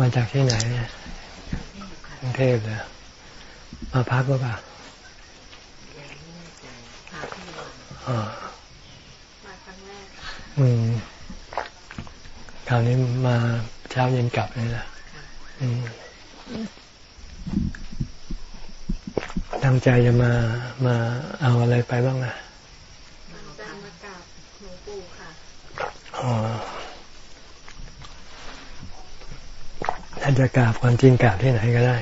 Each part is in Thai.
มาจากที่ไหนกรุงเทพเลยมาพักหรือเปล่าอ๋ออืมคราวนี้มาเช้าเย็นกลับเลยนะอืมตั้งใจจะมามาเอาอะไรไปบ้างนะจะมากราบหลวงปู่ค่ะอ๋อ ถ้าจะกราบความจริงกราบที่ไหนก็ได้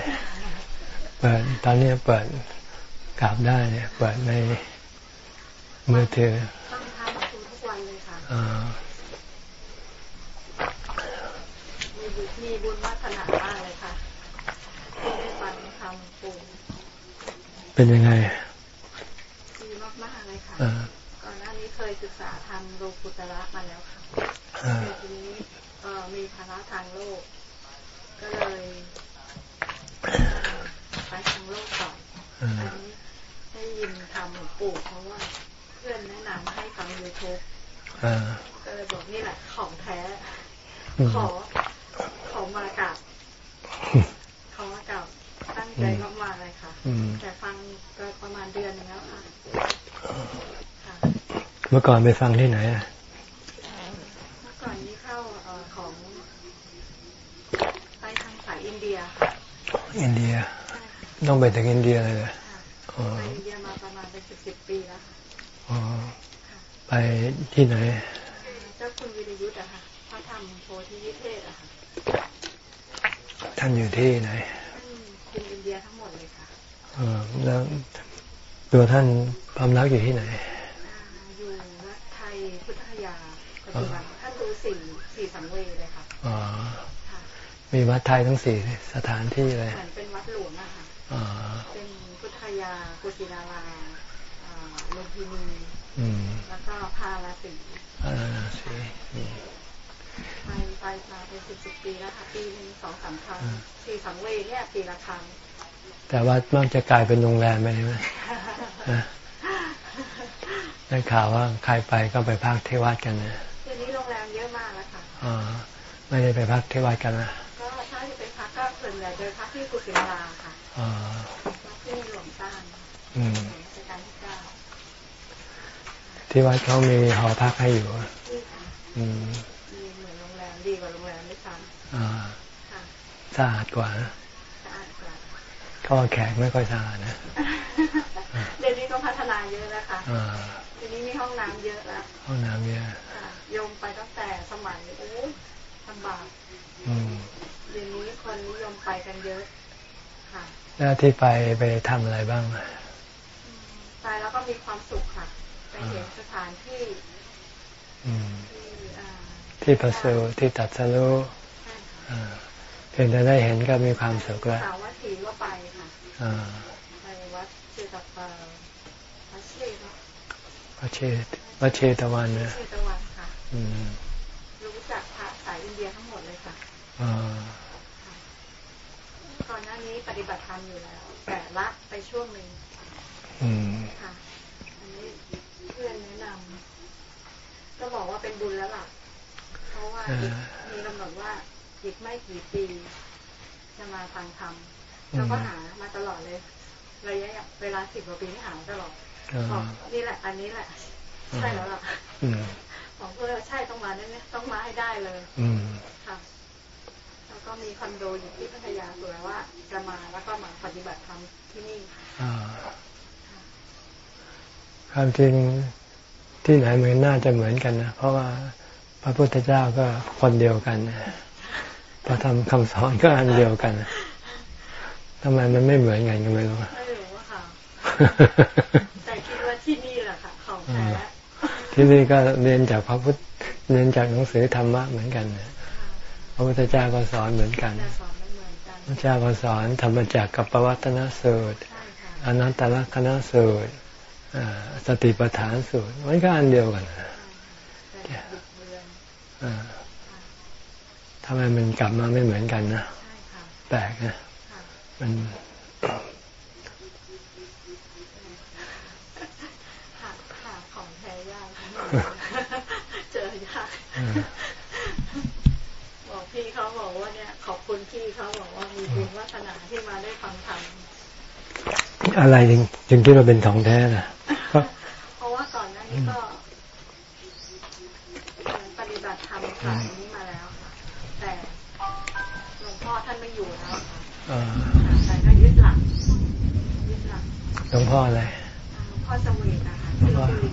เปิดตอนนี้เปิดกราบได้เนี่ยเปิดในมือถือตั้งท้าทุกวันเลยค่ะมีบุญมีบุญวัฒนามากเลยค่ะที่ได้ฟังคำปู่เป็นยังไงดีมากๆเลยค่ะก่อนหน้านี้เคยศึกษาทำโลกุตระมาแล้วค่ะทีนี้มีภาระทางโลกก็เลยไปทางโลกก่อนอันนี้ได้ยินทำหลวงปู่เพราะว่าเพื่อนแนะนำให้ฟังยูทูบ ก็เลยบอกนี่แหละของแท้ ขอ ขอมากับขอมากับตั้งใจมากๆเลยค่ะแต่ฟังก็ประมาณเดือนนึงแล้วค่ะเมื่อก่อนไปฟังที่ไหนอะเมื่อก่อนนี้เข้าของอินเดีย อินเดีย ต้องไปถึงอินเดียเลยเหรอไปอินเดียมาประมาณเป็นสิบสิบปีแล้วอ๋อไป ที่ไหนเจ้าคุณวิรยุทธ์อะค่ะพระธรรมโพธิวิเทศอะค่ะท่านอยู่ที่ไหนคุณอินเดียทั้งหมดเลยค่ะอแล้วตัวท่านพำนักอยู่ที่ไหนอยู่วัดไทยพุทธยาปัจจุบันท่านดูสี่สี่สังเวยเลยค่ะอ๋อมีวัดไทยทั้งสี่สถานที่เลยเหมือนเป็นวัดหลวงอะค่ะเป็นพุทธยากุศินาราลุมพินีแล้วก็พาราสีพาราสีไปไปมาเป็นสิบสิบปีแล้วค่ะปีหนึ่งสองสามครั้งสี่สัง เวยเนี่ยปีละครั้ง แต่ว่ามันจะกลายเป็นโรงแรมไปใช่ไหมได้ข่าวว่าใครไปก็ไปพักที่วัดกันนะทีนี้โรงแรมเยอะมากแล้วค่ะอ๋อไม่ได้ไปพักที่วัดกันนะส่วนใหญ่โดยพักที่กุศิลาค่ะพักที่หลวงตาราชการที่เก้าที่วัดเขามีหอพักให้อยู่มีเหมือนโรงแรมดีกว่าโรงแรมไม่ซ้ำสะอาดกว่าสะอาดกว่า ก็แขกไม่ค่อยสะอาดนะเดี๋ยวนี้ก็พัฒนาเยอะแล้วค่ะเดี๋ยวนี้มีห้องน้ำเยอะแล้วห้องน้ำเยอะโยมไปตั้งแต่สมัยโอ้ลำบากเดี๋ยวนี้คนนิยมไปกันเยอะค่ะแล้วที่ไปไปทำอะไรบ้างไปแล้วก็มีความสุขค่ะ ไปเห็นสถานที่ที่ประสูที่ตัดสรู้เพียงแต่ได้เห็นก็มีความสุขแล้วสาวัตถีก็ไป ค่ะไปวัดเชตปาวัดเชตวัดเชตวัดเชตวันนะเชตวันค่ะรู้จักพระสายอินเดียทั้งหมดเลยค่ะก่อนหน้านี้ปฏิบัติธรรมอยู่แล้ว แต่ละไปช่วงหนึ่งค่ะอันนี้เพื่อนแนะนำก็บอกว่าเป็นบุญแล้วล่ะ เพราะว่ามีกำหนดว่าอีกไม่กี่ปีจะมาฟังธรรม แล้วก็หามาตลอดเลยระยะเวลาสิบกว่าปีที่หาตลอดบอกนี่แหละ อันนี้แหละ ใช่แล้วล่ะของเพื่อใช่ต้องมาแน่ๆต้องมาให้ได้เลยค่ะก็มีคอนโดอยู่ที่พัทยาสวยว่าจะมาแล้วก็มาปฏิบัติธรรมที่นี่ความจริงที่ไหนเหมือนน่าจะเหมือนกันนะเพราะว่าพระพุทธเจ้าก็คนเดียวกันพระธรรมคำสอนก็อันเดียวกัน ทำไมมันไม่เหมือนกันก็ไม่รู้ไม่รู้ค่ะแต่คิดว่าที่นี่แหละค่ะของแท้ที่นี่ก็เรียนจากพระพุทธเรียนจากหนังสือธรรมะเหมือนกันนะระพุทธเจ้าก็สอนเหมือนกันพระเจ้าก็สอนธรรมจักรกับปวัตนสูตรอนัตตลกนสูตรสติปัฏฐานสูตรมันก็อันเดียวกันทำไมมันกลับมาไม่เหมือนกันนะแปลกนะ มันของแท้ยากเจอยากบพี่เขาบอกว่าเนี่ย ขอบคุณพี่เขาบอกว่ามีบุญวัฒนาที่มาได้ฟังธรรมอะไรจึงจึงคิดว่าเป็นของแท้ล่ะเพราะว่าก่อนหน้านี้ก็ปฏิบัติธรรมสายนี้มาแล้วค่ะ หลวงพ่ออะไรหลวงพ่อสวีนะคะที่ลบบุรี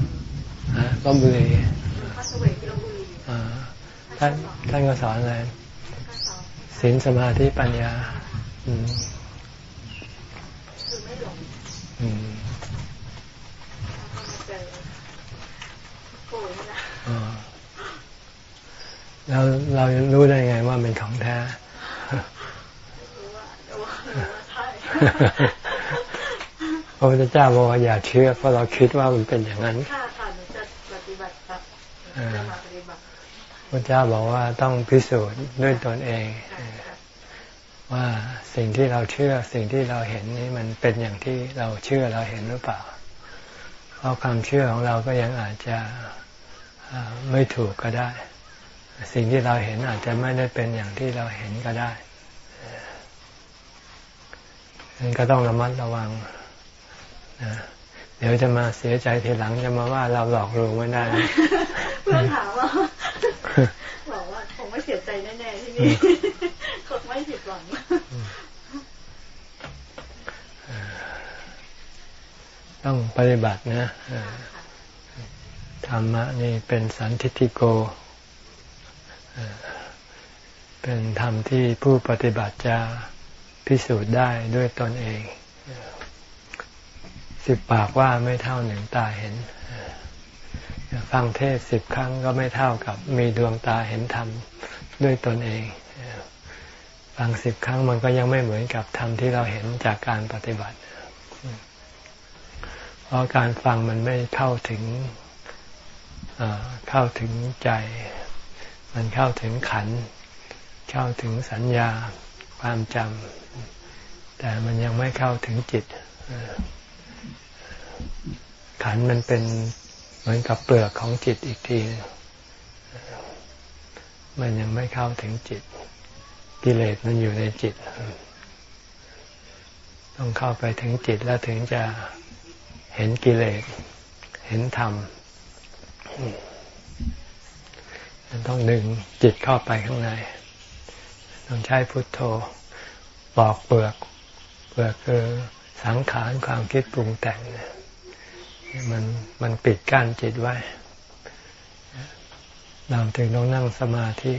ฮะลบบุรีหลวงพ่อสวีที่ลบบุรีอ่าท่านท่านก็สอนอะไรศีลสมาธิปัญญา อืมคือไม่หลงอืมแล้วเรารู้ได้ไงว่าเป็นของแท้ พระพุทธเจ้าบอกว่าอย่าเชื่อเพราะเราคิดว่ามันเป็นอย่างนั้นค่ะค่ะหนูจะปฏิบัติแบบจะมาปฏิบัติพระเจ้าบอกว่าต้องพิสูจน์ด้วยตนเอง ว่าสิ่งที่เราเชื่อสิ่งที่เราเห็นนี่มันเป็นอย่างที่เราเชื่อเราเห็นหรือเปล่า เพราะความเชื่อของเราก็ยังอาจจะไม่ถูกก็ได้ สิ่งที่เราเห็นอาจจะไม่ได้เป็นอย่างที่เราเห็นก็ได้นั้นก็ต้องระมัดระวัง เดี๋ยวจะมาเสียใจทีหลังจะมาว่าเราหลอกลวงไม่ได้เพื่อนถามว่าบอกว่าคงไม่เสียใจแน่ๆที่นี่คงไม่ผิดหวังต้องปฏิบัตินะธรรมะนี่เป็นสันทิติโก เป็นธรรมที่ผู้ปฏิบัติจะพิสูจน์ได้ด้วยตนเอง สิบปากว่าไม่เท่าหนึ่งตาเห็น ฟังเทศสิบครั้งก็ไม่เท่ากับมีดวงตาเห็นธรรมด้วยตนเอง ฟังสิบครั้งมันก็ยังไม่เหมือนกับธรรมที่เราเห็นจากการปฏิบัติ เพราะการฟังมันไม่เข้าถึงเข้าถึงใจ มันเข้าถึงขัน เข้าถึงสัญญาความจำแต่มันยังไม่เข้าถึงจิต ขันมันเป็นเหมือนกับเปลือกของจิตอีกที มันยังไม่เข้าถึงจิต กิเลสมันอยู่ในจิต ต้องเข้าไปถึงจิตแล้วถึงจะเห็นกิเลส เห็นธรรมมันต้องดึงจิตเข้าไปข้างใน ต้องใช้พุทโธปอกเปลือก เปลือกคือสังขารความคิดปรุงแต่งเนี่ย มันมันปิดกั้นจิตไว้ เราถึงต้องนั่งสมาธิ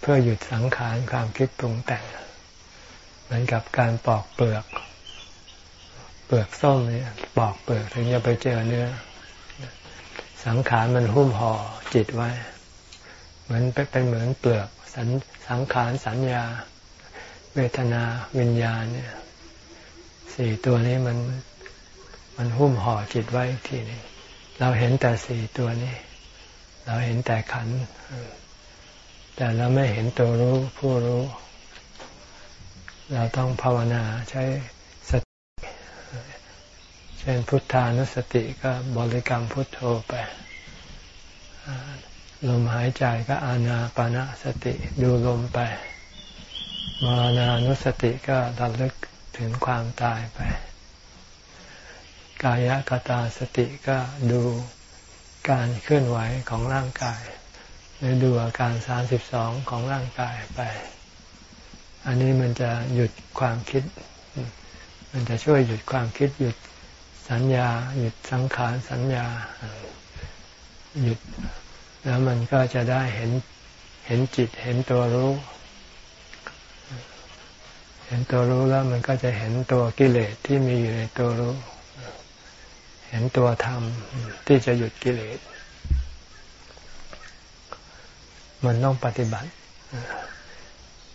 เพื่อหยุดสังขารความคิดปรุงแต่ง เหมือนกับการปอกเปลือก เปลือกส้มเนี่ยปอกเปลือกถึงจะไปเจอเนื้อ สังขารมันหุ้มห่อจิตไว้ เหมือนเป็นเหมือนเปลือกสังสังขารสัญญา เวทนาวิญญาณเนี่ยสี่ตัวนี้มัน มันหุ้มห่อจิตไว้ทีนี้เราเห็นแต่สี่ตัวนี้ เราเห็นแต่ขัน แต่เราไม่เห็นตัวรู้ผู้รู้ เราต้องภาวนาใช้สติ เช่นพุทธานุสติก็บริกรรมพุทโธไป ลมหายใจก็อานาปานาสติดูลมไปมรณานุสติก็ระลึกถึงความตายไป กายกตาสติก็ดูการเคลื่อนไหวของร่างกาย หรือดูอาการสามสิบสองของร่างกายไป อันนี้มันจะหยุดความคิด มันจะช่วยหยุดความคิดหยุดสัญญา หยุดสังขารสัญญาหยุด แล้วมันก็จะได้เห็นเห็นจิตเห็นตัวรู้ เห็นตัวรู้แล้วมันก็จะเห็นตัวกิเลสที่มีอยู่ในตัวรู้ เห็นตัวธรรมที่จะหยุดกิเลส มันต้องปฏิบัติ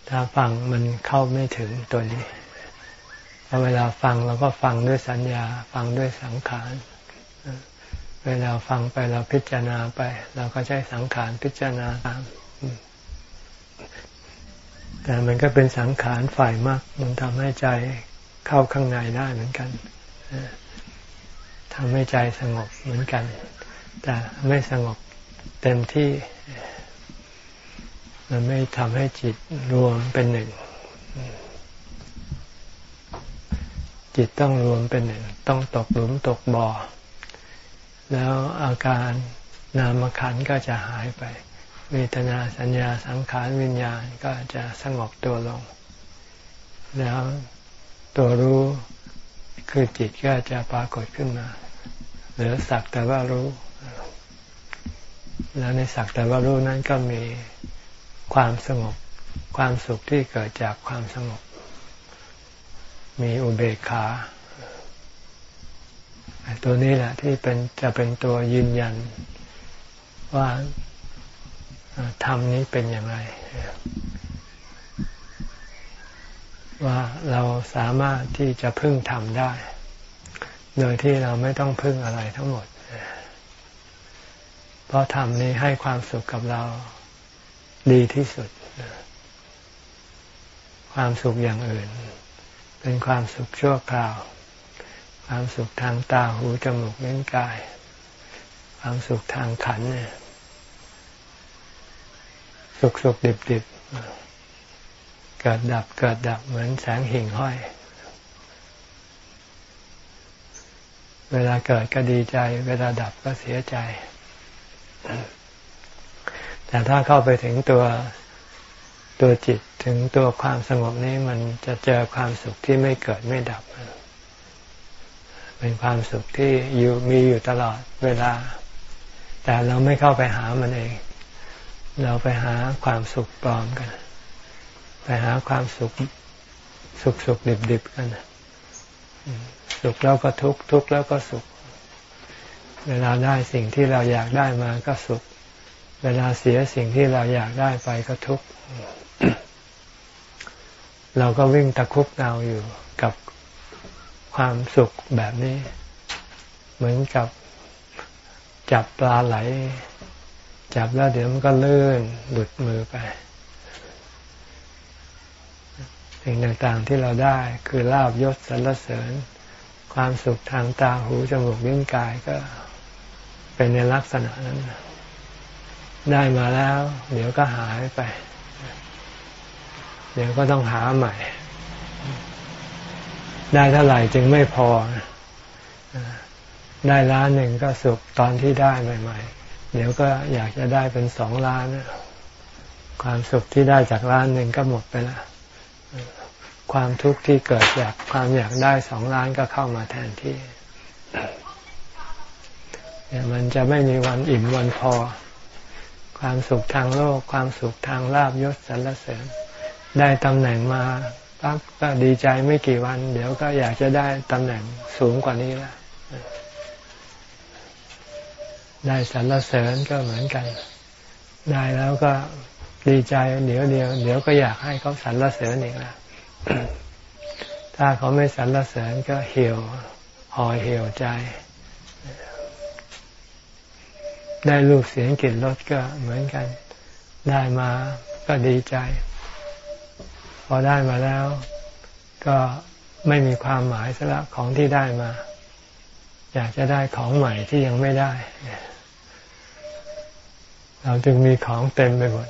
ถ้าฟังมันเข้าไม่ถึงตัวนี้พอเวลาฟังเราก็ฟังด้วยสัญญา ฟังด้วยสังขาร เวลาฟังไปเราพิจารณาไป เราก็ใช้สังขารพิจารณาตามแต่มันก็เป็นสังขารฝ่ายมาก มันทำให้ใจเข้าข้างในได้เหมือนกัน ทำให้ใจสงบเหมือนกัน แต่ไม่สงบเต็มที่ มันไม่ทำให้จิตรวมเป็นหนึ่ง จิตต้องรวมเป็นหนึ่ง ต้องตกหลุมตกบ่อ แล้วอาการนามขันก็จะหายไป เวทนาสัญญาสังขารวิญญาณก็จะสงบตัวลง แล้วตัวรู้ คือจิตก็จะปรากฏขึ้นมาเหลือสักแต่ว่ารู้ แล้วในสักแต่ว่ารู้นั้นก็มีความสงบ ความสุขที่เกิดจากความสงบ มีอุเบกขาตัวนี้แหละที่เป็นจะเป็นตัวยืนยันว่าธรรมนี้เป็นอย่างไร ว่าเราสามารถที่จะพึ่งธรรมได้ โดยที่เราไม่ต้องพึ่งอะไรทั้งหมด เพราะธรรมนี้ให้ความสุขกับเราดีที่สุด ความสุขอย่างอื่น เป็นความสุขชั่วคราว ความสุขทางตาหูจมูกลิ้นกาย ความสุขทางขันเนี่ยสุขสุขดิบดิบ เกิดดับเกิดดับเหมือนแสงหิ่งห้อย เวลาเกิดก็ดีใจ เวลาดับก็เสียใจ แต่ถ้าเข้าไปถึงตัวตัวจิตถึงตัวความสงบนี้มันจะเจอความสุขที่ไม่เกิดไม่ดับ เป็นความสุขที่อยู่มีอยู่ตลอดเวลา แต่เราไม่เข้าไปหามันเอง เราไปหาความสุขปลอมกัน ไปหาความสุขสุขสุขดิบดิบกันสุขแล้วก็ทุกข์ทุกข์แล้วก็สุข เวลาได้สิ่งที่เราอยากได้มาก็สุข เวลาเสียสิ่งที่เราอยากได้ไปก็ทุกข์เราก็วิ่งตะคุบเนาอยู่กับความสุขแบบนี้ เหมือนกับจับปลาไหล จับแล้วเดี๋ยวมันก็เลื่อนหลุดมือไป สิ่งต่างๆที่เราได้คือลาบยศสรรเสริญ ความสุขทางตาหูจมูกลิ้นกายก็เป็นในลักษณะนั้น ได้มาแล้ว เดี๋ยวก็หายไป เดี๋ยวก็ต้องหาใหม่ ได้เท่าไหร่จึงไม่พอ ได้ล้านหนึ่งก็สุขตอนที่ได้ใหม่ ๆ เดี๋ยวก็อยากจะได้เป็นสองล้าน ความสุขที่ได้จากล้านหนึ่งก็หมดไปแล้ว ความทุกข์ที่เกิดจากความอยากได้สองล้านก็เข้ามาแทนที่เนี่ยมันจะไม่มีวันอิ่มวันพอ ความสุขทางโลก ความสุขทางลาบยศสรรเสริญ ได้ตำแหน่งมาปั๊บก็ดีใจไม่กี่วัน เดี๋ยวก็อยากจะได้ตำแหน่งสูงกว่านี้ล้วได้สรรเสริญก็เหมือนกัน ได้แล้วก็ดีใจเดี๋ยวเดียว เดี๋ยวก็อยากให้เขาสรรเสริญอีกแล้ว ถ้าเขาไม่สรรเสริญก็เหี่ยวห่อเหี่ยวใจ ได้รูปเสียงกลิ่นรสก็เหมือนกัน ได้มาก็ดีใจ พอได้มาแล้ว ก็ไม่มีความหมายสละของที่ได้มา อยากจะได้ของใหม่ที่ยังไม่ได้ เราจึงมีของเต็มไปหมด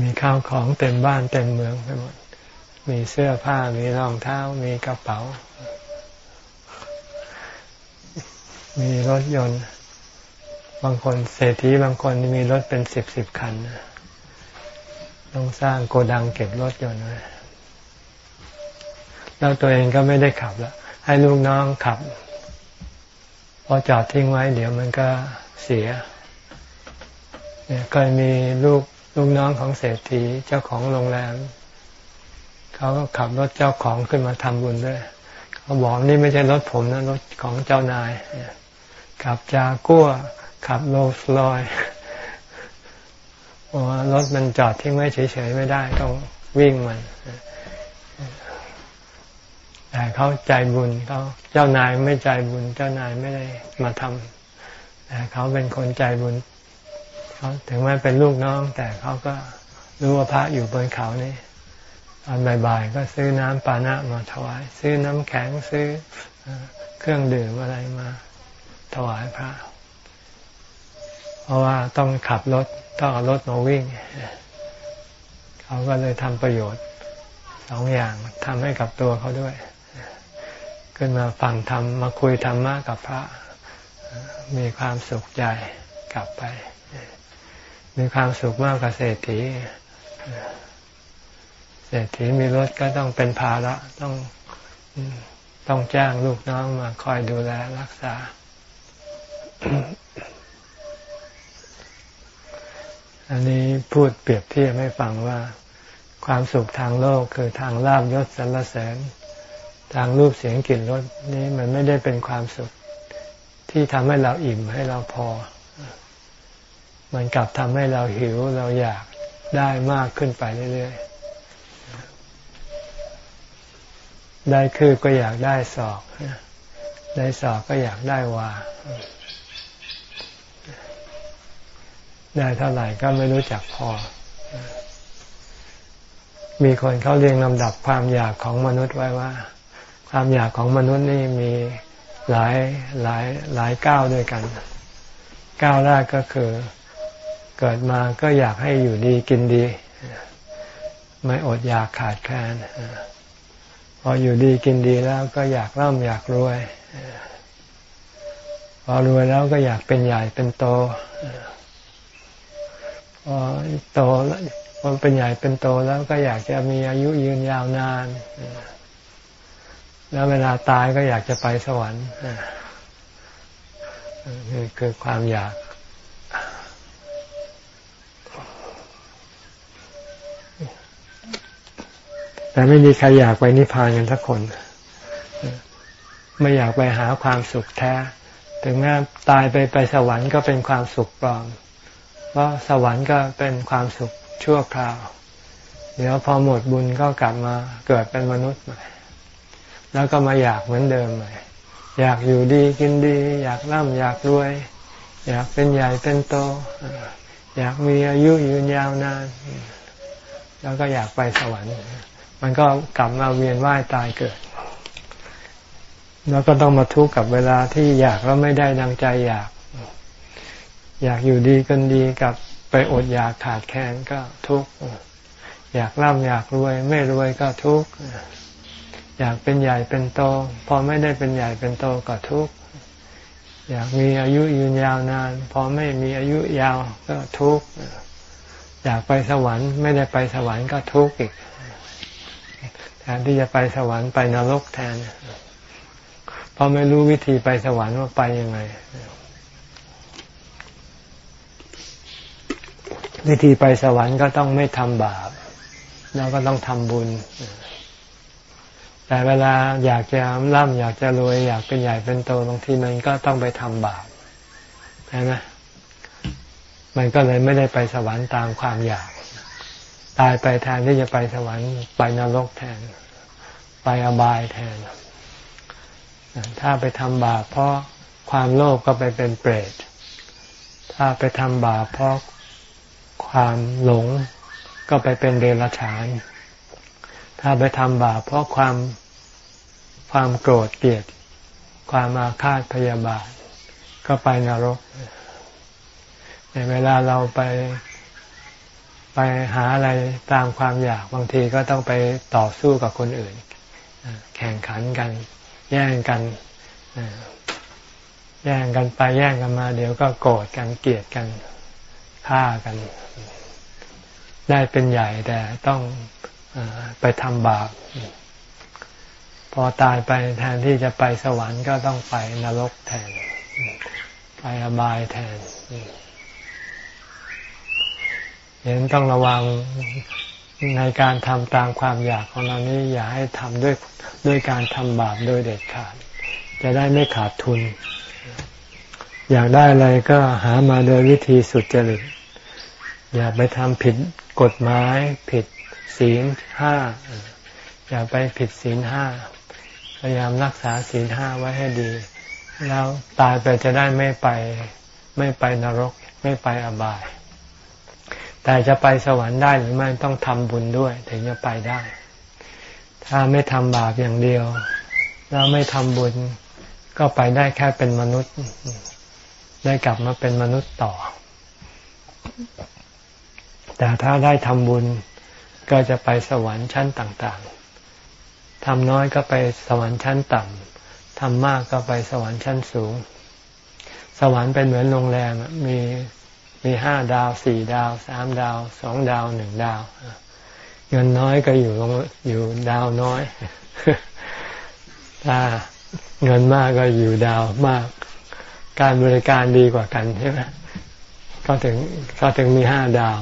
มีข้าวของเต็มบ้านเต็มเมืองไปหมด มีเสื้อผ้า มีรองเท้า มีกระเป๋า มีรถยนต์ บางคนเศรษฐีบางคนมีรถเป็นสิบสิบคัน ต้องสร้างโกดังเก็บรถยนต์ไว้แล้วตัวเองก็ไม่ได้ขับแล้วให้ลูกน้องขับ พอจอดทิ้งไว้ เดี๋ยวมันก็เสียเนี่ยเคยมีลูก ลูกน้องของเศรษฐีเจ้าของโรงแรมเขาก็ขับรถเจ้าของขึ้นมาทำบุญด้วยเขาบอกนี่ไม่ใช่รถผมนะรถของเจ้านายขับจากัวขับโรลส์รอยรถมันจอดทิ้งไว้เฉยๆไม่ได้ต้องวิ่งมันแต่เขาใจบุญเขาเจ้านายไม่ใจบุญ เจ้านายไม่ได้มาทำแต่เขาเป็นคนใจบุญ เขาถึงแม้เป็นลูกน้อง แต่เขาก็รู้ว่าพระอยู่บนเขานี่ตอนบ่ายๆก็ซื้อน้ำปานะมาถวาย ซื้อน้ำแข็งซื้อเครื่องดื่มอะไรมาถวายพระ เพราะว่าต้องขับรถต้องเอารถมาวิ่ง เขาก็เลยทำประโยชน์สองอย่างทำให้กับตัวเขาด้วย ขึ้นมาฟังธรรมมาคุยธรรมะกับพระ มีความสุขใจกลับไป มีความสุขมากกว่าเศรษฐี เศรษฐีมีรถก็ต้องเป็นภาระต้องต้องจ้างลูกน้องมาคอยดูแลรักษา อันนี้พูดเปรียบเทียบให้ฟังว่า ความสุขทางโลกคือทางลาบยศสรรเสริญ ทางรูปเสียงกลิ่นรสนี้มันไม่ได้เป็นความสุขที่ทำให้เราอิ่มให้เราพอ มันกลับทำให้เราหิวเราอยากได้มากขึ้นไปเรื่อยๆ ได้คือก็อยากได้ศอก ได้ศอกก็อยากได้วา ได้เท่าไหร่ก็ไม่รู้จักพอ มีคนเขาเรียงลำดับความอยากของมนุษย์ไว้ว่า ความอยากของมนุษย์นี่มีหลายหลายหลายก้าวด้วยกัน ก้าวแรกก็คือ เกิดมาก็อยากให้อยู่ดีกินดี ไม่อดอยากขาดแคลนพออยู่ดีกินดีแล้วก็อยากร่ำอยากรวยพอรวยแล้วก็อยากเป็นใหญ่เป็นโตพอโตแล้วพอเป็นใหญ่เป็นโตแล้วก็อยากจะมีอายุยืนยาวนาน แล้วเวลาตายก็อยากจะไปสวรรค์นี่คือความอยาก แต่ไม่มีใครอยากไปนิพพานกันสักคน ไม่อยากไปหาความสุขแท้ ถึงแม้ตายไปไปสวรรค์ก็เป็นความสุขปลอม เพราะสวรรค์ก็เป็นความสุขชั่วคราว เดี๋ยวพอหมดบุญก็กลับมาเกิดเป็นมนุษย์ใหม่ แล้วก็มาอยากเหมือนเดิมใหม่ อยากอยู่ดีกินดี อยากร่ำอยากรวย อยากเป็นใหญ่เป็นโต อยากมีอายุยืนยาวนาน แล้วก็อยากไปสวรรค์ มันก็กลับมาเวียนว่ายตายเกิด แล้วก็ต้องมาทุกข์กับเวลาที่อยากแล้วไม่ได้ดังใจอยาก อยากอยู่ดีกันดีกับไปอดอยากขาดแคลนก็ทุกข์อยากร่ำอยากรวย ไม่รวยก็ทุกข์อยากเป็นใหญ่เป็นโต พอไม่ได้เป็นใหญ่เป็นโตก็ทุกข์อยากมีอายุยืนยาวนาน พอไม่มีอายุยาวก็ทุกข์อยากไปสวรรค์ ไม่ได้ไปสวรรค์ก็ทุกข์อีก แทนที่จะไปสวรรค์ไปนรกแทนเพราะไม่รู้วิธีไปสวรรค์ว่าไปยังไง วิธีไปสวรรค์ก็ต้องไม่ทำบาป แล้วก็ต้องทำบุญ แต่เวลาอยากจะร่ำอยากจะรวยอยากเป็นใหญ่เป็นโตบางทีมันก็ต้องไปทำบาปใช่ไหมมันก็เลยไม่ได้ไปสวรรค์ตามความอยาก ตายไปแทนที่จะไปสวรรค์ไปนรกแทน ไปอบายแทน ถ้าไปทำบาปเพราะความโลภกก็ไปเป็นเปรต ถ้าไปทำบาปเพราะความหลงก็ไปเป็นเดรัจฉาน ถ้าไปทำบาปเพราะความความโกรธเกลียด ความอาฆาตพยาบาท ก็ไปนรก ในเวลาเราไป ไปหาอะไรตามความอยากบางทีก็ต้องไปต่อสู้กับคนอื่น แข่งขันกัน แย่งกันแย่งกันไปแย่งกันมา เดี๋ยวก็โกรธกันเกลียดกันฆ่ากัน ได้เป็นใหญ่แต่ต้องไปทำบาปพอตายไปแทนที่จะไปสวรรค์ก็ต้องไปนรกแทน ไปอบายแทน เห็นต้องระวังในการทำตามความอยากของเรานี้อย่าให้ทำด้วยด้วยการทำบาปโดยเด็ดขาด จะได้ไม่ขาดทุน อยากได้อะไรก็หามาโดยวิธีสุดจริต อย่าไปทำผิดกฎหมายผิดศีลห้าอย่าไปผิดศีลห้าพยายามรักษาศีลห้าไว้ให้ดี แล้วตายไปจะได้ไม่ไปไม่ไปนรก ไม่ไปอบาย แต่จะไปสวรรค์ได้หรือไม่ต้องทำบุญด้วย ถึงจะไปได้ ถ้าไม่ทำบาปอย่างเดียว แล้วไม่ทำบุญ ก็ไปได้แค่เป็นมนุษย์ ได้กลับมาเป็นมนุษย์ต่อ แต่ถ้าได้ทำบุญ ก็จะไปสวรรค์ชั้นต่างๆทำน้อยก็ไปสวรรค์ชั้นต่ำทำมากก็ไปสวรรค์ชั้นสูง สวรรค์เป็นเหมือนโรงแรมมี มีห้าดาวสี่ดาวสามดาวสองดาวหนึ่งดาว เงินน้อยก็อยู่อยู่ดาวน้อย ถ้าเงินมากก็อยู่ดาวมาก การบริการดีกว่ากันใช่ไหมก็ถึงก็ถึงมีห้าดาว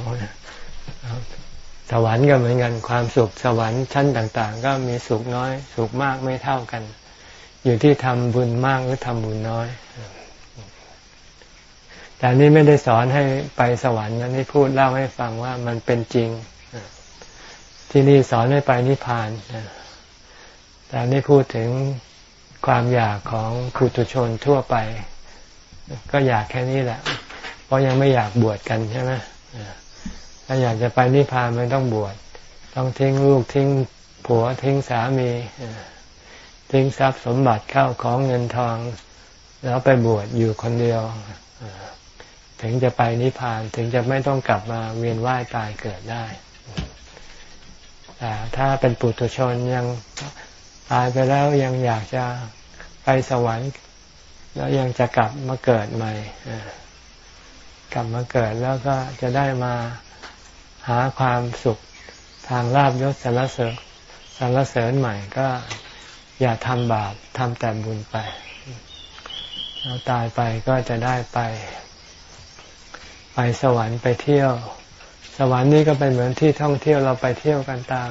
สวรรค์ก็เหมือนกันความสุขสวรรค์ชั้นต่าง ๆ ก็มีสุขน้อย สุขมากไม่เท่ากัน อยู่ที่ทำบุญมากหรือทำบุญน้อย แต่นี่ไม่ได้สอนให้ไปสวรรค์นะนี่พูดเล่าให้ฟังว่ามันเป็นจริง ที่นี่สอนให้ไปนิพพานแต่นี่พูดถึงความอยากของผู้ตุชนทั่วไป ก็อยากแค่นี้แหละ เพราะยังไม่อยากบวชกันใช่ไหมถ้าอยากจะไปนิพพานมันต้องบวชต้องทิ้งลูกทิ้งผัวทิ้งสามีทิ้งทรัพย์สมบัติเข้าของเงินทอง แล้วไปบวชอยู่คนเดียว ถึงจะไปนิพพานถึงจะไม่ต้องกลับมาเวียนว่ายตายเกิดได้แต่ถ้าเป็นปุถุชนยังตายไปแล้วยังอยากจะไปสวรรค์ แล้วยังจะกลับมาเกิดใหม่กลับมาเกิดแล้วก็จะได้มาหาความสุขทางลาบยศสารเสริญสารเสริญใหม่ก็อย่าทำบาปทำแต่บุญไปเราตายไปก็จะได้ไป ไปสวรรค์ไปเที่ยว สวรรค์นี่ก็เป็นเหมือนที่ท่องเที่ยวเราไปเที่ยวกันตาม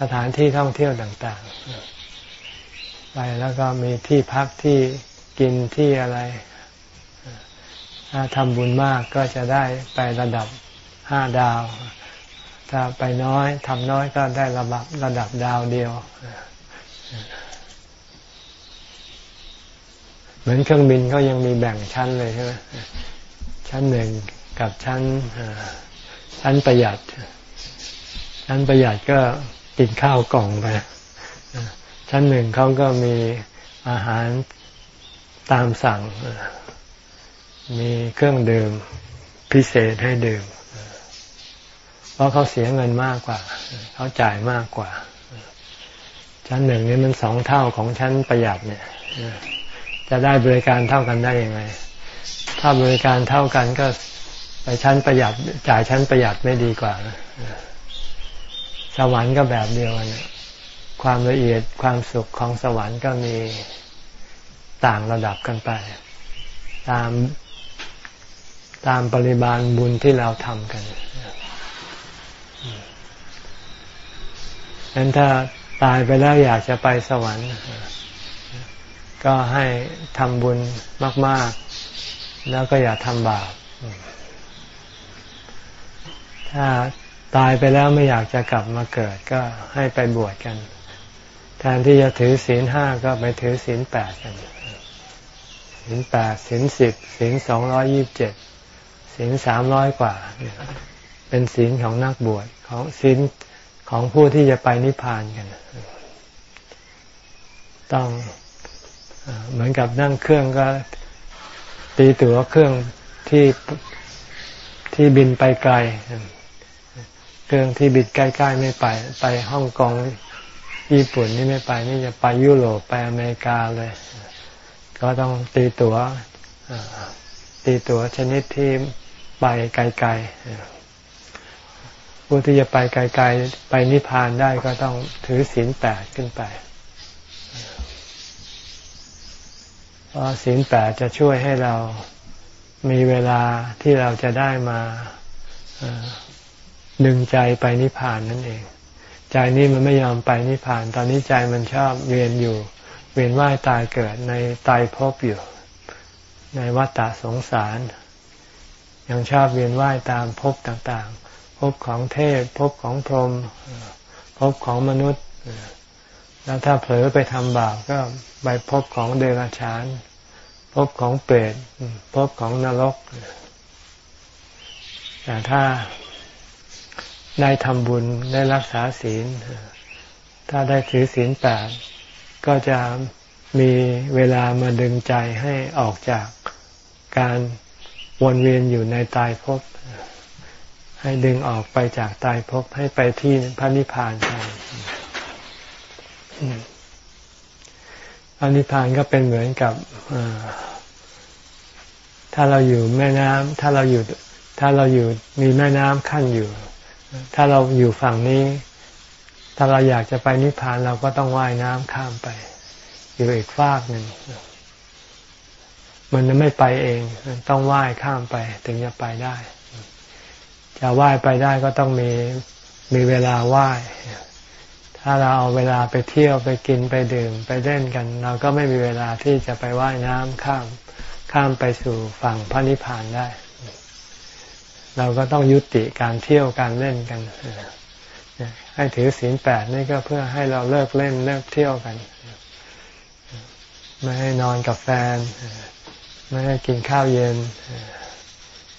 สถานที่ท่องเที่ยวต่าง ๆ ไปแล้วก็มีที่พักที่กินที่อะไรถ้าทำบุญมากก็จะได้ไประดับห้าดาว ถ้าไปน้อยทำน้อยก็ได้ระดับระดับดาวเดียว เหมือนเครื่องบินเขายังมีแบ่งชั้นเลยใช่ไหม ชั้นหนึ่งกับชั้นชั้นประหยัด ชั้นประหยัดก็กินข้าวกล่องไปชั้นหนึ่งเขาก็มีอาหารตามสั่ง มีเครื่องดื่มพิเศษให้ดื่ม เพราะเขาเสียเงินมากกว่า เขาจ่ายมากกว่า ชั้นหนึ่งนี่มันสองเท่าของชั้นประหยัดเนี่ย จะได้บริการเท่ากันได้ยังไง ถ้าบริการเท่ากันก็ไปชั้นประหยัดจ่ายชั้นประหยัดไม่ดีกว่า สวรรค์ก็แบบเดียวกันความละเอียดความสุขของสวรรค์ก็มีต่างระดับกันไป ตามตามปริมาณบุญที่เราทำกันงั้นถ้าตายไปแล้วอยากจะไปสวรรค์ ก็ให้ทำบุญมาก ๆ แล้วก็อย่าทำบาป ถ้าตายไปแล้วไม่อยากจะกลับมาเกิดก็ให้ไปบวชกัน แทนที่จะถือศีลห้าก็ไปถือศีลแปดกันศีลแปดศีลสิบศีลสองร้อยี่บเจ็ดศีลสามร้อยกว่า เป็นศีลของนักบวชของศีลของผู้ที่จะไปนิพพานกัน ต้องเหมือนกับนั่งเครื่องก็ ตีตั๋วเครื่องที่ที่บินไปไกล เครื่องที่บินใกล้ๆไม่ไป ไปฮ่องกงญี่ปุ่นนี่ไม่ไป นี่จะไปยุโรปไปอเมริกาเลย ก็ต้องตีตัว๋วตีตั๋วชนิดที่ไปไกลๆผู้ที่จะไปไกลๆไปนิพพานได้ก็ต้องถือศีลแปดขึ้นไป เพ ราะศีลแปดจะช่วยให้เรามีเวลาที่เราจะได้มาดึงใจไปนิพพานนั่นเอง ใจนี้มันไม่ยอมไปนิพพาน ตอนนี้ใจมันชอบเวียนอยู่ เวียนว่ายตายเกิดในตายภพอยู่ ในวัฏฏะสงสาร ยังชอบเวียนว่ายตามภพต่างๆภพของเทพภพของพรหมภพของมนุษย์ แล้วถ้าเผลอไปทำบาปก็ไปภพของเดรัจฉานภพของเปรตภพของนรก แต่ถ้าได้ทำบุญได้รักษาศีล ถ้าได้ถือศีลแปดก็จะมีเวลามาดึงใจให้ออกจากการวนเวียนอยู่ในตายภพให้ดึงออกไปจากตายภพให้ไปที่พระนิพพานแทน พระนิพพานก็เป็นเหมือนกับถ้าเราอยู่แม่น้ำถ้าเราอยู่ ถ้าเราอยู่มีแม่น้ำขั้นอยู่ ถ้าเราอยู่ฝั่งนี้ ถ้าเราอยากจะไปนิพพานเราก็ต้องว่ายน้ำข้ามไป อยู่อีกฟากหนึ่งมันไม่ไปเอง ต้องว่ายข้ามไป ถึงจะไปได้ จะว่ายไปได้ก็ต้องมีมีเวลาว่าย ถ้าเราเอาเวลาไปเที่ยวไปกินไปดื่มไปเล่นกัน เราก็ไม่มีเวลาที่จะไปว่ายน้ำข้ามข้ามไปสู่ฝั่งพระนิพพานได้ เราก็ต้องยุติการเที่ยวการเล่นกันให้ถือศีลแปดนี่ก็เพื่อให้เราเลิกเล่นเลิกเที่ยวกัน ไม่ให้นอนกับแฟน ไม่ให้กินข้าวเย็น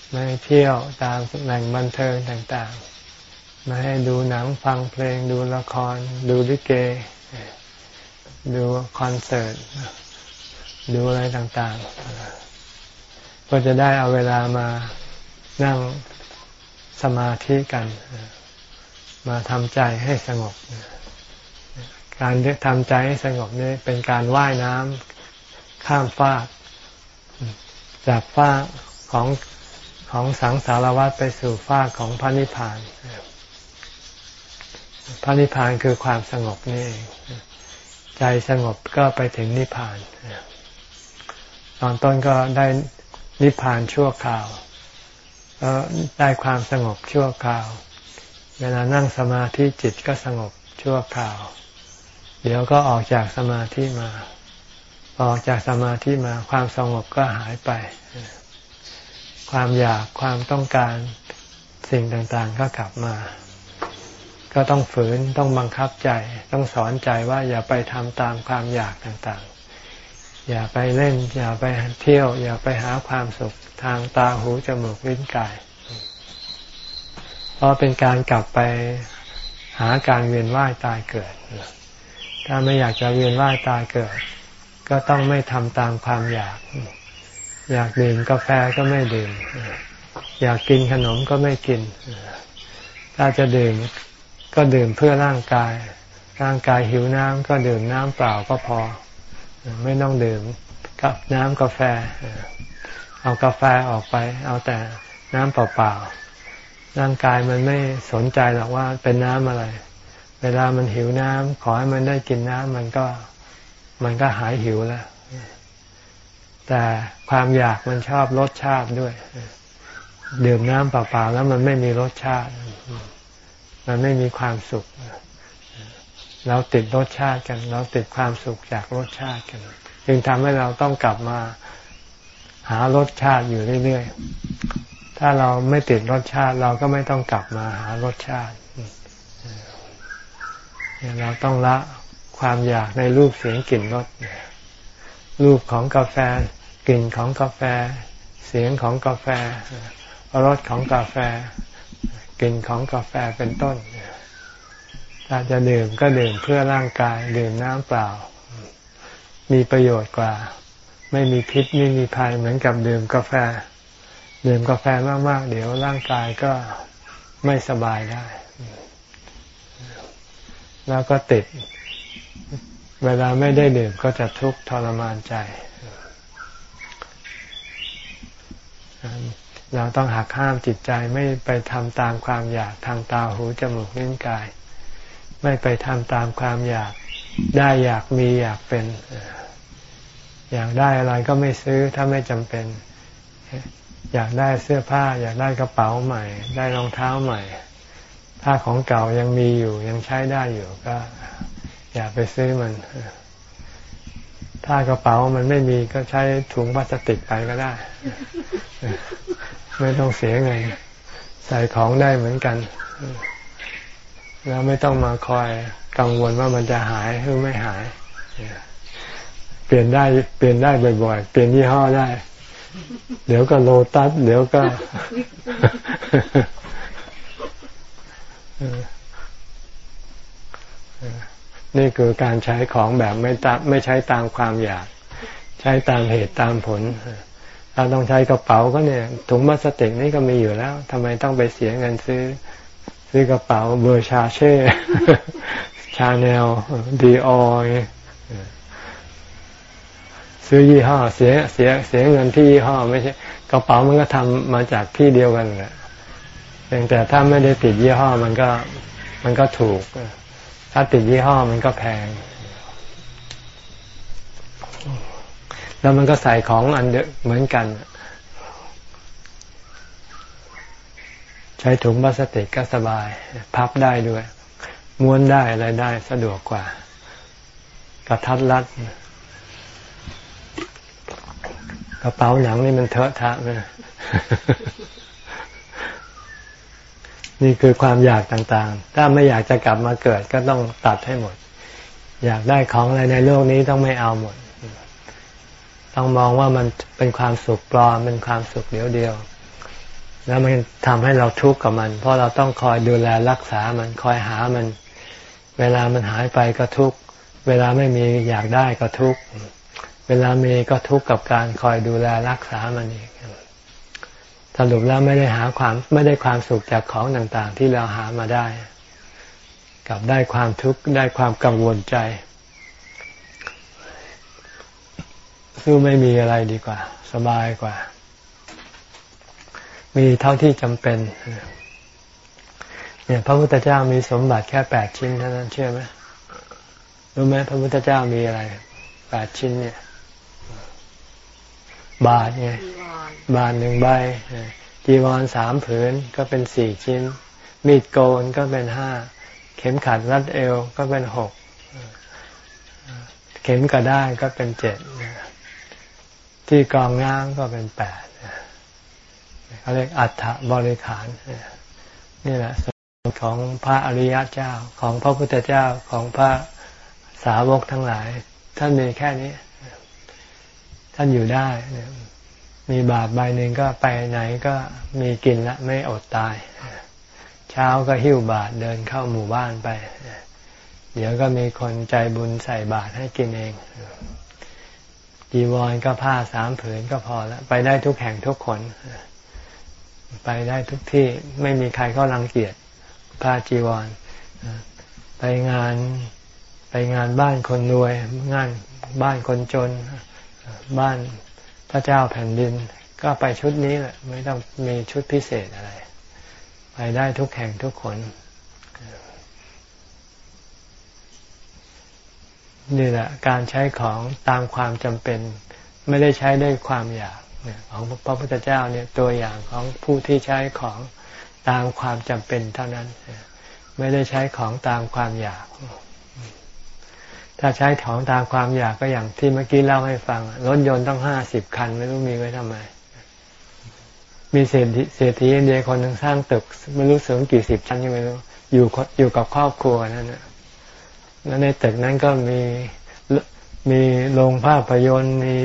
ไม่ให้เที่ยวตามแหล่งบันเทิงต่างๆ ไม่ให้ดูหนังฟังเพลง ดูละคร ดูลิเก ดูคอนเสิร์ต ดูอะไรต่าง ๆ ก็จะได้เอาเวลามานั่งสมาธิกัน มาทำใจให้สงบ การทำใจให้สงบนี่เป็นการว่ายน้ำข้ามฟาก จากฟ้าของของสังสารวัฏไปสู่ฟ้าของพระนิพพาน พระนิพพานคือความสงบนี่เองใจสงบก็ไปถึงนิพพาน ตอนต้นก็ได้นิพพานชั่วคราวแล้วได้ความสงบชั่วคราว เวลานั่งสมาธิจิตก็สงบชั่วคราว เดี๋ยวก็ออกจากสมาธิมาออกจากสมาธิมาความสงบก็หายไป ความอยากความต้องการสิ่งต่างๆก็กลับมา ก็ต้องฝืนต้องบังคับใจ ต้องสอนใจว่าอย่าไปทำตามความอยากต่างๆ อย่าไปเล่น อย่าไปเที่ยว อย่าไปหาความสุขทางตาหูจมูกลิ้นกาย เพราะเป็นการกลับไปหาการเวียนว่ายตายเกิด ถ้าไม่อยากจะเวียนว่ายตายเกิด ก็ต้องไม่ทำตามความอยาก อยากดื่มกาแฟก็ไม่ดื่ม อยากกินขนมก็ไม่กิน ถ้าจะดื่ม ก็ดื่มเพื่อร่างกาย ร่างกายหิวน้ำก็ดื่มน้ำเปล่าก็พอ ไม่ต้องดื่มกับน้ำกาแฟ เอากาแฟออกไป เอาแต่น้ำเปล่าๆร่างกายมันไม่สนใจหรอกว่าเป็นน้ำอะไร เวลามันหิวน้ำขอให้มันได้กินน้ำมันก็มันก็หายหิวแล้ว แต่ความอยากมันชอบรสชาติด้วย ดื่มน้ำเปล่าๆแล้วมันไม่มีรสชาติ มันไม่มีความสุข เราติดรสชาติกัน เราติดความสุขจากรสชาติกันจึงทำให้เราต้องกลับมาหารสชาติอยู่เรื่อยๆ ถ้าเราไม่ติดรสชาติ เราก็ไม่ต้องกลับมาหารสชาติ เราต้องละความอยากในรูปเสียงกลิ่นรสรูปของกาแฟ กลิ่นของกาแฟ เสียงของกาแฟรสของกาแฟ กลิ่นของกาแฟเป็นต้นถ้าจะดื่มก็ดื่มเพื่อร่างกาย ดื่มน้ำเปล่า มีประโยชน์กว่า ไม่มีพิษไม่มีภัยเหมือนกับดื่มกาแฟ ดื่มกาแฟมากๆ เดี๋ยวร่างกายก็ไม่สบายได้ แล้วก็ติด เวลาไม่ได้ดื่มก็จะทุกข์ทรมานใจ เราต้องหักห้ามจิตใจไม่ไปทำตามความอยากทางตาหูจมูกลิ้นกาย ไม่ไปทำตามความอยากได้อยากมีอยากเป็น อยากได้อะไรก็ไม่ซื้อถ้าไม่จำเป็น อยากได้เสื้อผ้า อยากได้กระเป๋าใหม่ ได้รองเท้าใหม่ ถ้าของเก่ายังมีอยู่ยังใช้ได้อยู่ก็ อย่าไปซื้อมัน ถ้ากระเป๋ามันไม่มีก็ใช้ถุงพลาสติกไปก็ได้ ไม่ต้องเสียเงินใส่ของได้เหมือนกัน แล้วไม่ต้องมาคอยกังวลว่ามันจะหายหรือไม่หาย เปลี่ยนได้เปลี่ยนได้บ่อยๆ เปลี่ยนยี่ห้อได้ เดี๋ยวก็โลตัสเดี๋ยวก็นี่คือการใช้ของแบบไม่ตามไม่ใช้ตามความอยาก ใช้ตามเหตุตามผลเเราต้องใช้กระเป๋าก็เนี่ย ถุงพลาสติกนี่ก็มีอยู่แล้วทำไมต้องไปเสียเงินซื้อ ซื้อกระเป๋าเบอร์ชาเช่Chanel Dior ซื้อยี่ห้อ เสียเสียเสียเงินที่ยี่ห้อ ไม่ใช่กระเป๋ามันก็ทำมาจากที่เดียวกันแหละเพียงแต่ถ้าไม่ได้ติดยี่ห้อมันก็มันก็ถูก ถ้าติดยี่ห้อมันก็แพง แล้วมันก็ใส่ของอันเดียวเหมือนกัน ใช้ถุงพลาสติกก็สบาย พับได้ด้วย ม้วนได้อะไรได้สะดวกกว่า กระทัดรัดกระเป๋าหนังนี่มันเทอะทะเลยนี่คือความอยากต่างๆ ถ้าไม่อยากจะกลับมาเกิดก็ต้องตัดให้หมด อยากได้ของอะไรในโลกนี้ต้องไม่เอาหมด ต้องมองว่ามันเป็นความสุขปลอมเป็นความสุขเดียวเดียว แล้วมันทำให้เราทุกข์กับมัน เพราะเราต้องคอยดูแลรักษามันคอยหามัน เวลามันหายไปก็ทุกข์เวลาไม่มีอยากได้ก็ทุกข์เวลามีก็ทุกข์กับการคอยดูแลรักษามันอีกสรุปแล้วไม่ได้หาความไม่ได้ความสุขจากของต่างๆ ที่เราหามาได้ กับได้ความทุกข์ได้ความกังวลใจ สู้ไม่มีอะไรดีกว่า สบายกว่า มีเท่าที่จำเป็นเนี่ยพระพุทธเจ้ามีสมบัติแค่แปดชิ้นเท่านั้นเชื่อไหมรู้ไหมพระพุทธเจ้ามีอะไรแปดชิ้นเนี่ย บาทไงบานหนึ่งใบจีวรสามผืนก็เป็นสี่ชิ้น มีดโกนก็เป็นห้า เข็มขัดรัดเอวก็เป็นหก เข็มกระด้างก็เป็นเจ็ด ที่กองง้างก็เป็นแปดเขาเรียกอัฏฐบริขารนี่แหละสมของพระอริยเจ้าของพระพุทธเจ้าของพระสาวกทั้งหลาย ท่านมีแค่นี้ ท่านอยู่ได้มีบาทใบหนึ่งก็ไปไหนก็มีกินละไม่อดตาย เช้าก็หิ้วบาทเดินเข้าหมู่บ้านไป เดี๋ยวก็มีคนใจบุญใส่บาทให้กินเอง จีวรก็ผ้าสามผืนก็พอแล้ว ไปได้ทุกแห่งทุกคน ไปได้ทุกที่ไม่มีใครก็รังเกียจผ้าจีวร ไปงานไปงานบ้านคนรวย งานบ้านคนจน บ้านพระเจ้าแผ่นดิน ก็ไปชุดนี้แหละ ไม่ต้องมีชุดพิเศษอะไร ไปได้ทุกแห่งทุกคน นี่แหละการใช้ของตามความจำเป็น ไม่ได้ใช้ด้วยความอยากของพระพุทธเจ้าเนี่ยตัวอย่างของผู้ที่ใช้ของตามความจำเป็นเท่านั้น ไม่ได้ใช้ของตามความอยาก ถ้าใช้ของตามความอยากก็อย่างที่เมื่อกี้เล่าให้ฟังรถยนต์ต้องห้าสิบคันไม่รู้มีไว้ทำไม มีเศรษฐีเศรษฐีอินเดียคนหนึ่งสร้างตึก ไม่รู้สูงกี่สิบชั้นยังไม่รู้อยู่อยู่กับครอบครัวนั่นนะ แล้วในตึกนั้นก็มีมีโรงภาพยนตร์มี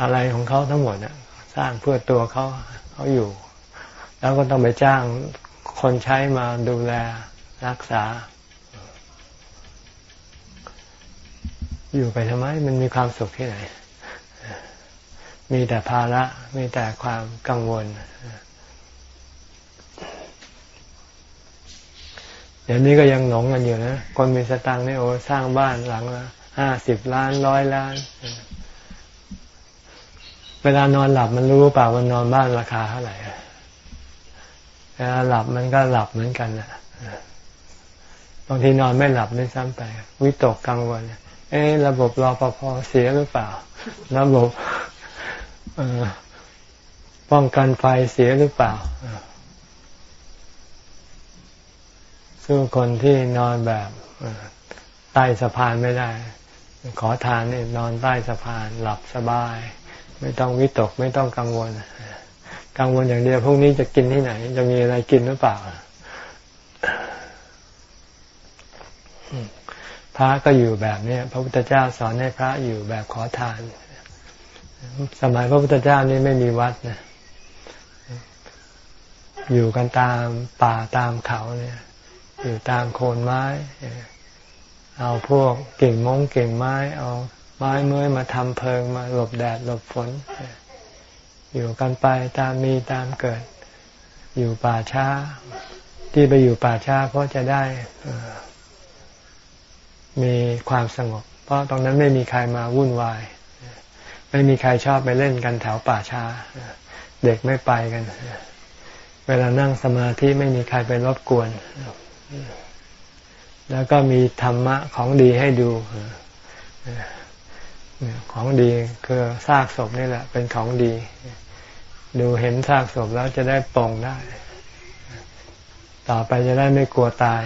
อะไรของเขาทั้งหมดน่ะสร้างเพื่อตัวเขาเขาอยู่ แล้วก็ต้องไปจ้างคนใช้มาดูแลรักษา อยู่ไปทำไมมันมีความสุขที่ไหน มีแต่ภาระ มีแต่ความกังวลเดี๋ยวนี้ก็ยังหลงกันอยู่นะคนมีสตังค์นี่โอ้สร้างบ้านหลังละห้าสิบล้านร้อยล้าน เวลานอนหลับมันรู้เปล่ามันนอนบ้านราคาเท่าไหร่เวลาหลับมันก็หลับเหมือนกันนะบางทีนอนไม่หลับด้วยซ้ำไป วิตกกังวลเอ๊ระบบรอปภเสียหรือเปล่า ระบบป้องกันไฟเสียหรือเปล่า สู้คนที่นอนแบบใต้สะพานไม่ได้ ขอทานนี่นอนใต้สะพานหลับสบาย ไม่ต้องวิตกไม่ต้องกังวล กังวลอย่างเดียวพรุ่งนี้จะกินที่ไหน จะมีอะไรกินหรือเปล่าพระก็อยู่แบบนี้พระพุทธเจ้าสอนให้พระอยู่แบบขอทาน สมัยพระพุทธเจ้านี่ไม่มีวัดนะ อยู่กันตามป่าตามเขาเนี่ย อยู่ตามโคนไม้ เอาพวกเก่งมงเก่งไม้ เอาไม้เมื่อยมาทำเพลิงมาหลบแดดหลบฝน อยู่กันไปตามมีตามเกิด อยู่ป่าช้า ที่ไปอยู่ป่าช้าเพราะจะได้มีความสงบ เพราะตรงนั้นไม่มีใครมาวุ่นวาย ไม่มีใครชอบไปเล่นกันแถวป่าช้า เด็กไม่ไปกัน เวลานั่งสมาธิไม่มีใครไปรบกวน แล้วก็มีธรรมะของดีให้ดูของดีคือซากศพนี่แหละ เป็นของดี ดูเห็นซากศพแล้วจะได้ปองได้ ต่อไปจะได้ไม่กลัวตาย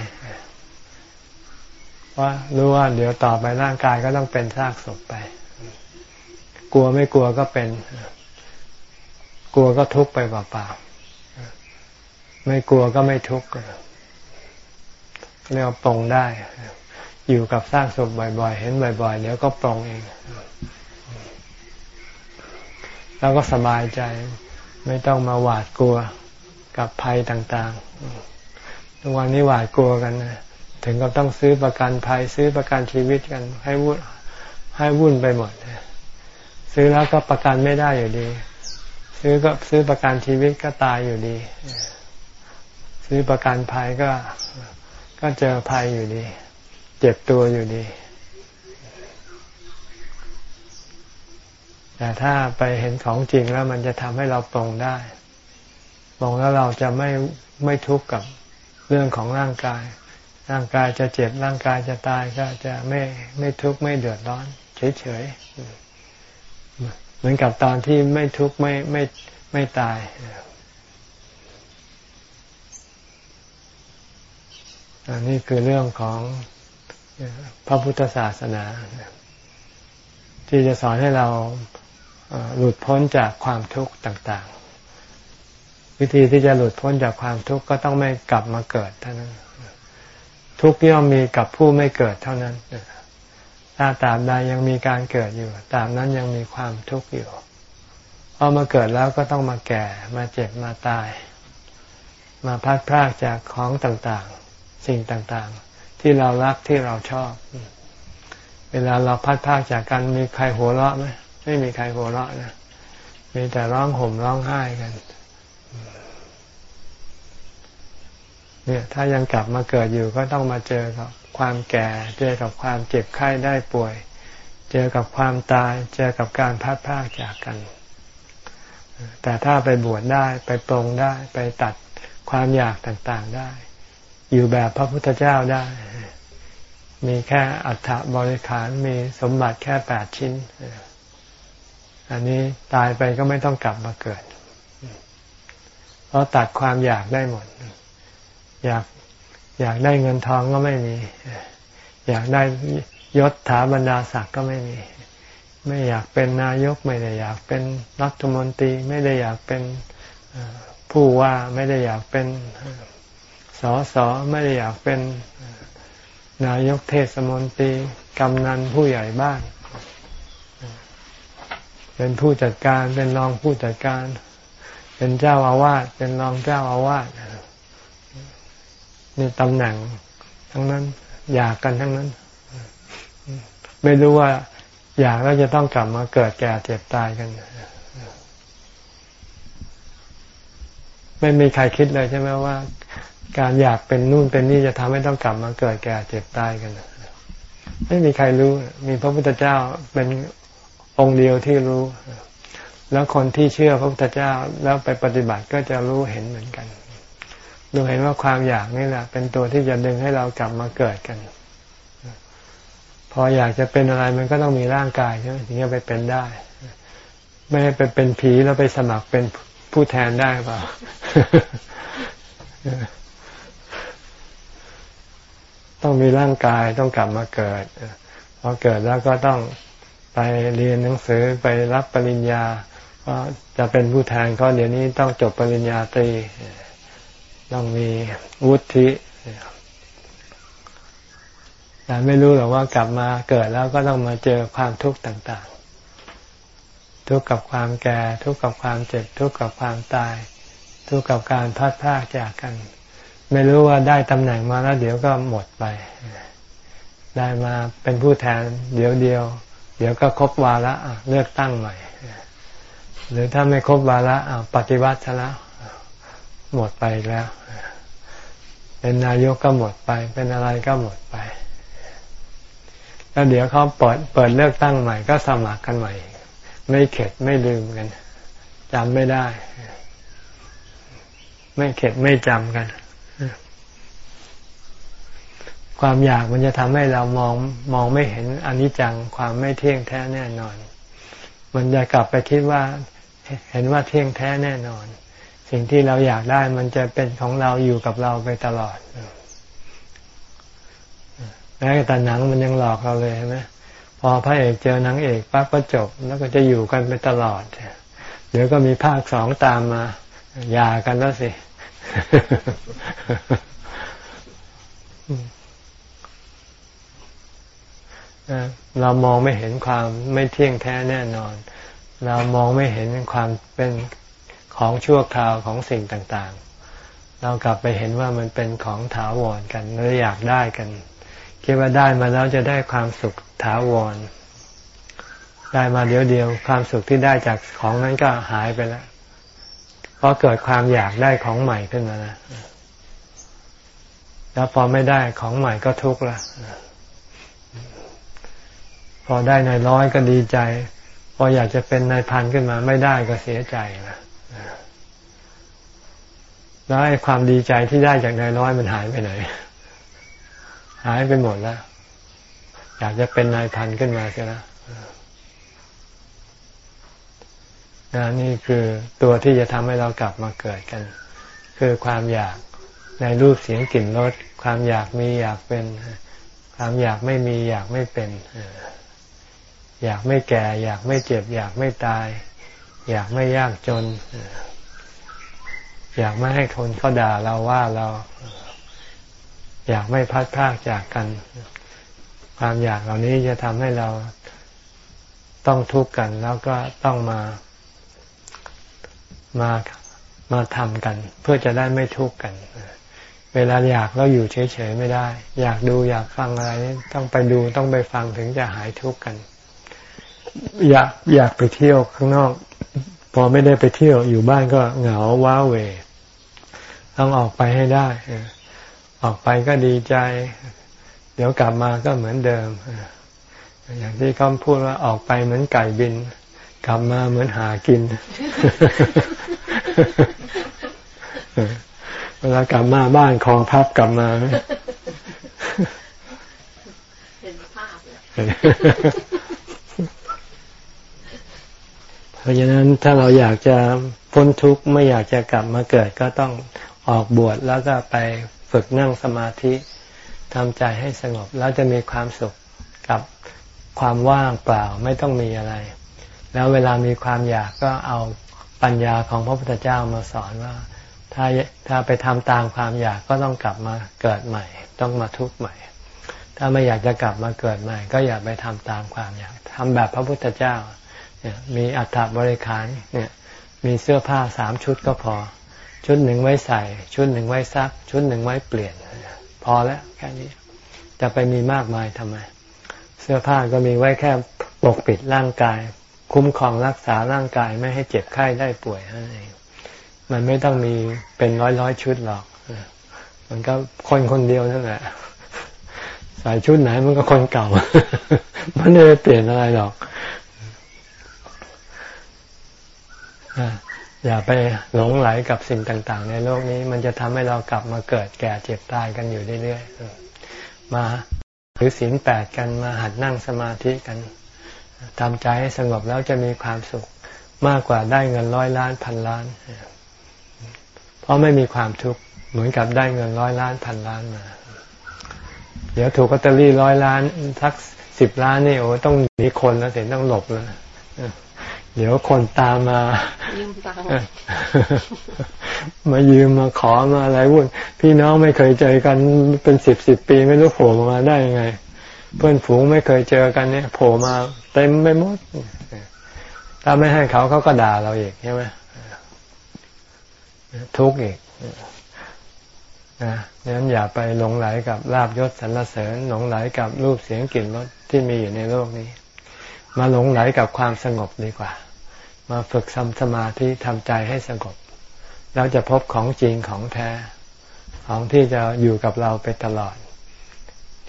ว่ารู้ว่าเดี๋ยวต่อไปร่างกายก็ต้องเป็นซากศพไป กลัวไม่กลัวก็เป็น กลัวก็ทุกข์ไปเปล่าๆไม่กลัวก็ไม่ทุกข์ เรียกว่าปรงได้ อยู่กับซากศพบ่อย ๆ เห็นบ่อย ๆ เดี๋ยวก็ปรงเอง แล้วก็สบายใจไม่ต้องมาหวาดกลัวกับภัยต่างๆ ทุกวันนี้หวาดกลัวกันนะถึงก็ต้องซื้อประกันภัยซื้อประกันชีวิตกัน ให้วุ่นให้วุ่นไปหมด ซื้อแล้วก็ประกันไม่ได้อยู่ดี ซื้อก็ซื้อประกันชีวิตก็ตายอยู่ดี ซื้อประกันภัยก็ ก็เจอภัยอยู่ดี เจ็บตัวอยู่ดี แต่ถ้าไปเห็นของจริงแล้วมันจะทำให้เราปรงได้ปรงแล้วเราจะไม่ไม่ทุกข์กับเรื่องของร่างกาย ร่างกายจะเจ็บร่างกายจะตายก็จะไม่ไม่ทุกข์ไม่เดือดร้อน เฉยๆเหมือนกับตอนที่ไม่ทุกข์ไม่ไม่ไม่ตาย อันนี้คือเรื่องของพระพุทธศาสนา ที่จะสอนให้เราหลุดพ้นจากความทุกข์ต่างๆ วิธีที่จะหลุดพ้นจากความทุกข์ก็ต้องไม่กลับมาเกิดเท่านั้น ทุกย่อมมีกับผู้ไม่เกิดเท่านั้นถ้าตามใดยังมีการเกิดอยู่ ตามนั้นยังมีความทุกข์อยู่พอมาเกิดแล้วก็ต้องมาแก่ มาเจ็บมาตาย มาพัดพรากจากของต่างๆ สิ่งต่างๆ ที่เรารักที่เราชอบ เวลาเราพัดพากจากกันมีใครหัวเราะไหมไม่มีใครหัวเราะนะมีแต่ร้องห่มร้องไห้กัน เนี่ย ถ้ายังกลับมาเกิดอยู่ก็ต้องมาเจอกับความแก่ เจอกับความเจ็บไข้ได้ป่วย เจอกับความตาย เจอกับการพัดพากจากกัน แต่ถ้าไปบวชได้ไปปรงได้ ไปตัดความอยากต่างๆได้ อยู่แบบพระพุทธเจ้าได้ มีแค่อัฐบริขารมีสมบัติแค่แปดชิ้น อันนี้ตายไปก็ไม่ต้องกลับมาเกิด เพราะตัดความอยากได้หมด อยากอยากได้เงินทองก็ไม่มี อยากได้ยศถาบรรดาศักดิ์ก็ไม่มี ไม่อยากเป็นนายกไม่ได้อยากเป็นรัฐมนตรี ไม่ได้อยากเป็นผู้ว่าไม่ได้อยากเป็น สอสอไม่ได้อยากเป็นนายกเทศมนตรีกำนันผู้ใหญ่บ้านเป็นผู้จัดการเป็นรองผู้จัดการ เป็นเจ้าอาวาสเป็นรองเจ้าอาวาสนี่ตำแหน่ง ทั้งนั้น อยากกันทั้งนั้น ไม่รู้ว่า อยากแล้วจะต้องกลับมาเกิดแก่เจ็บตายกันไม่มีใครคิดเลยใช่ไหมว่า การอยากเป็นนู่นเป็นนี่จะทำให้ต้องกลับมาเกิดแก่เจ็บตายกันไม่มีใครรู้ มีพระพุทธเจ้าเป็นองค์เดียวที่รู้ แล้วคนที่เชื่อพระพุทธเจ้าแล้วไปปฏิบัติก็จะรู้เห็นเหมือนกันดูเห็นว่าความอยากนี่แหละ เป็นตัวที่จะดึงให้เรากลับมาเกิดกัน พออยากจะเป็นอะไรมันก็ต้องมีร่างกายใช่ไหมถึงจะไปเป็นได้ ไม่ให้ไปเป็นผีแล้วไปสมัครเป็นผู้แทนได้เปล่า ต้องมีร่างกายต้องกลับมาเกิดพอเกิดแล้วก็ต้องไปเรียนหนังสือไปรับปริญญาเพราจะเป็นผู้แทนก็เดี๋ยวนี้ต้องจบปริญญาตรี ต้องมีวุฒิแต่ไม่รู้หรอกว่ากลับมาเกิดแล้วก็ต้องมาเจอความทุกข์ต่างๆ ทุกข์กับความแก่ ทุกข์กับความเจ็บ ทุกข์กับความตาย ทุกข์กับการพัดพากจากกัน ไม่รู้ว่าได้ตำแหน่งมาแล้วเดี๋ยวก็หมดไป ได้มาเป็นผู้แทน เดี๋ยวเดียว เดี๋ยวก็ครบวาระเลือกตั้งใหม่ หรือถ้าไม่ครบวาระปฏิวัติซะแล้วหมดไปแล้ว เป็นนายกก็หมดไป เป็นอะไรก็หมดไป แล้วเดี๋ยวเขาเปิดเปิดเลือกตั้งใหม่ ก็สมัครกันใหม่ ไม่เข็ดไม่ลืมกันจำไม่ได้ ไม่เข็ดไม่จำกัน ความอยากมันจะทำให้เรามองมองไม่เห็นอนิจจังความไม่เที่ยงแท้แน่นอน มันจะกลับไปคิดว่าเห็นว่าเที่ยงแท้แน่นอน สิ่งที่เราอยากได้มันจะเป็นของเราอยู่กับเราไปตลอดแม้แต่หนังมันยังหลอกเราเลยใช่ไหมพอพระเอกเจอนางเอกปั๊บก็จบ แล้วก็จะอยู่กันไปตลอดเดี๋ยวก็มีภาคสองตามมาหย่ากันแล้วสิ เรามองไม่เห็นความไม่เที่ยงแท้แน่นอน เรามองไม่เห็นความเป็นของชั่วคราวของสิ่งต่างๆ เรากลับไปเห็นว่ามันเป็นของถาวรกันเราอยากได้กัน คิดว่าได้มาแล้วจะได้ความสุขถาวร ได้มาเดียวเดียวความสุขที่ได้จากของนั้นก็หายไปแล้วเพราะเกิดความอยากได้ของใหม่ขึ้นมานะแล้วพอไม่ได้ของใหม่ก็ทุกข์ละ พอได้นายร้อยก็ดีใจ พออยากจะเป็นนายพันขึ้นมา ไม่ได้ก็เสียใจนะแล้วไอ้ความดีใจที่ได้จากนายร้อยมันหายไปไหน หายไปหมดแล้วอยากจะเป็นนายพันขึ้นมาใช่ไหมนี่คือตัวที่จะทำให้เรากลับมาเกิดกัน คือความอยากในรูปเสียงกลิ่นรสความอยากมีอยากเป็น ความอยากไม่มีอยากไม่เป็นอ อยากไม่แก่ อยากไม่เจ็บ อยากไม่ตาย อยากไม่ยากจน อยากไม่ให้คนเขาด่าเราว่าเรา อยากไม่พัดพากจากกัน ความอยากเหล่านี้จะทำให้เราต้องทุกข์กันแล้วก็ต้องมามามาทำกัน เพื่อจะได้ไม่ทุกข์กัน เวลาอยากเราอยู่เฉยๆไม่ได้ อยากดูอยากฟังอะไร ต้องไปดูต้องไปฟังถึงจะหายทุกข์กัน อยากอยากไปเที่ยวข้างนอก พอไม่ได้ไปเที่ยวอยู่บ้านก็เหงาว้าเวต้องออกไปให้ได้ออกไปก็ดีใจ เดี๋ยวกลับมาก็เหมือนเดิมอย่างที่เขาพูดว่าออกไปเหมือนไก่บิน กลับมาเหมือนหากินเวลากลับมาบ้านคอพับกลับมาเห็นภาพเลยเพ ราะฉะนั้นถ้าเราอยากจะพ้นทุกข์ไม่อยากจะกลับมาเกิดก็ต้องออกบวชแล้วก็ไปฝึกนั่งสมาธิทำใจให้สงบแล้วจะมีความสุขกับความว่างเปล่าไม่ต้องมีอะไร แล้วเวลามีความอยากก็เอาปัญญาของพระพุทธเจ้ามาสอนว่า ถ้าถ้าไปทำตามความอยากก็ต้องกลับมาเกิดใหม่ ต้องมาทุกข์ใหม่ ถ้าไม่อยากจะกลับมาเกิดใหม่ ก็อย่าไปทำตามความอยากทำแบบพระพุทธเจ้า มีอัฐบริขารเนี่ยมีเสื้อผ้าสามชุดก็พอ ชุดหนึ่งไว้ใส่ ชุดหนึ่งไว้ซัก ชุดหนึ่งไว้เปลี่ยน พอแล้วแค่นี้ จะไปมีมากมายทำไม เสื้อผ้าก็มีไว้แค่ปกปิดร่างกาย คุ้มครองรักษาร่างกายไม่ให้เจ็บไข้ได้ป่วยนั่นเองมันไม่ต้องมีเป็นร้อยร้อยชุดหรอก มันก็คนคนเดียวนั่นแหละใส่ชุดไหนมันก็คนเก่า มันไม่ได้เปลี่ยนอะไรหรอก อย่าไปหลงไหลกับสิ่งต่าง ๆ ในโลกนี้ มันจะทำให้เรากลับมาเกิดแก่เจ็บตายกันอยู่เรื่อยๆมาหรือศีลแปดกันมาหัดนั่งสมาธิกันทำใจให้สงบแล้วจะมีความสุขมากกว่าได้เงินร้อยล้านพันล้าน เพราะไม่มีความทุกข์เหมือนกับได้เงินร้อยล้านพันล้านมา เดี๋ยวถูกกัตเตอรี่ร้อยล้านทักสิบล้านนี่โอ้ต้องหนีคนแล้วเสร็จต้องหลบแล้ว เดี๋ยวคนตามมายืมตังมายืมมาขอมาอะไรวุ่น พี่น้องไม่เคยเจอกันเป็นสิบสิบปีไม่รู้โผล่มาได้ยังไง เพื่อนฝูงไม่เคยเจอกันเนี่ยโผล่มาเต็มไปหมดถ้าไม่ให้เขาเขาก็ด่าเราอีกใช่ไหมทุกข์อีกนะนั้นอย่าไปหลงไหลกับลาบยศสรรเสริญหลงไหลกับรูปเสียงกลิ่นรสที่มีอยู่ในโลกนี้ มาหลงไหลกับความสงบดีกว่า มาฝึกทำสมาธิทำใจให้สงบ แล้วจะพบของจริงของแท้ ของที่จะอยู่กับเราไปตลอด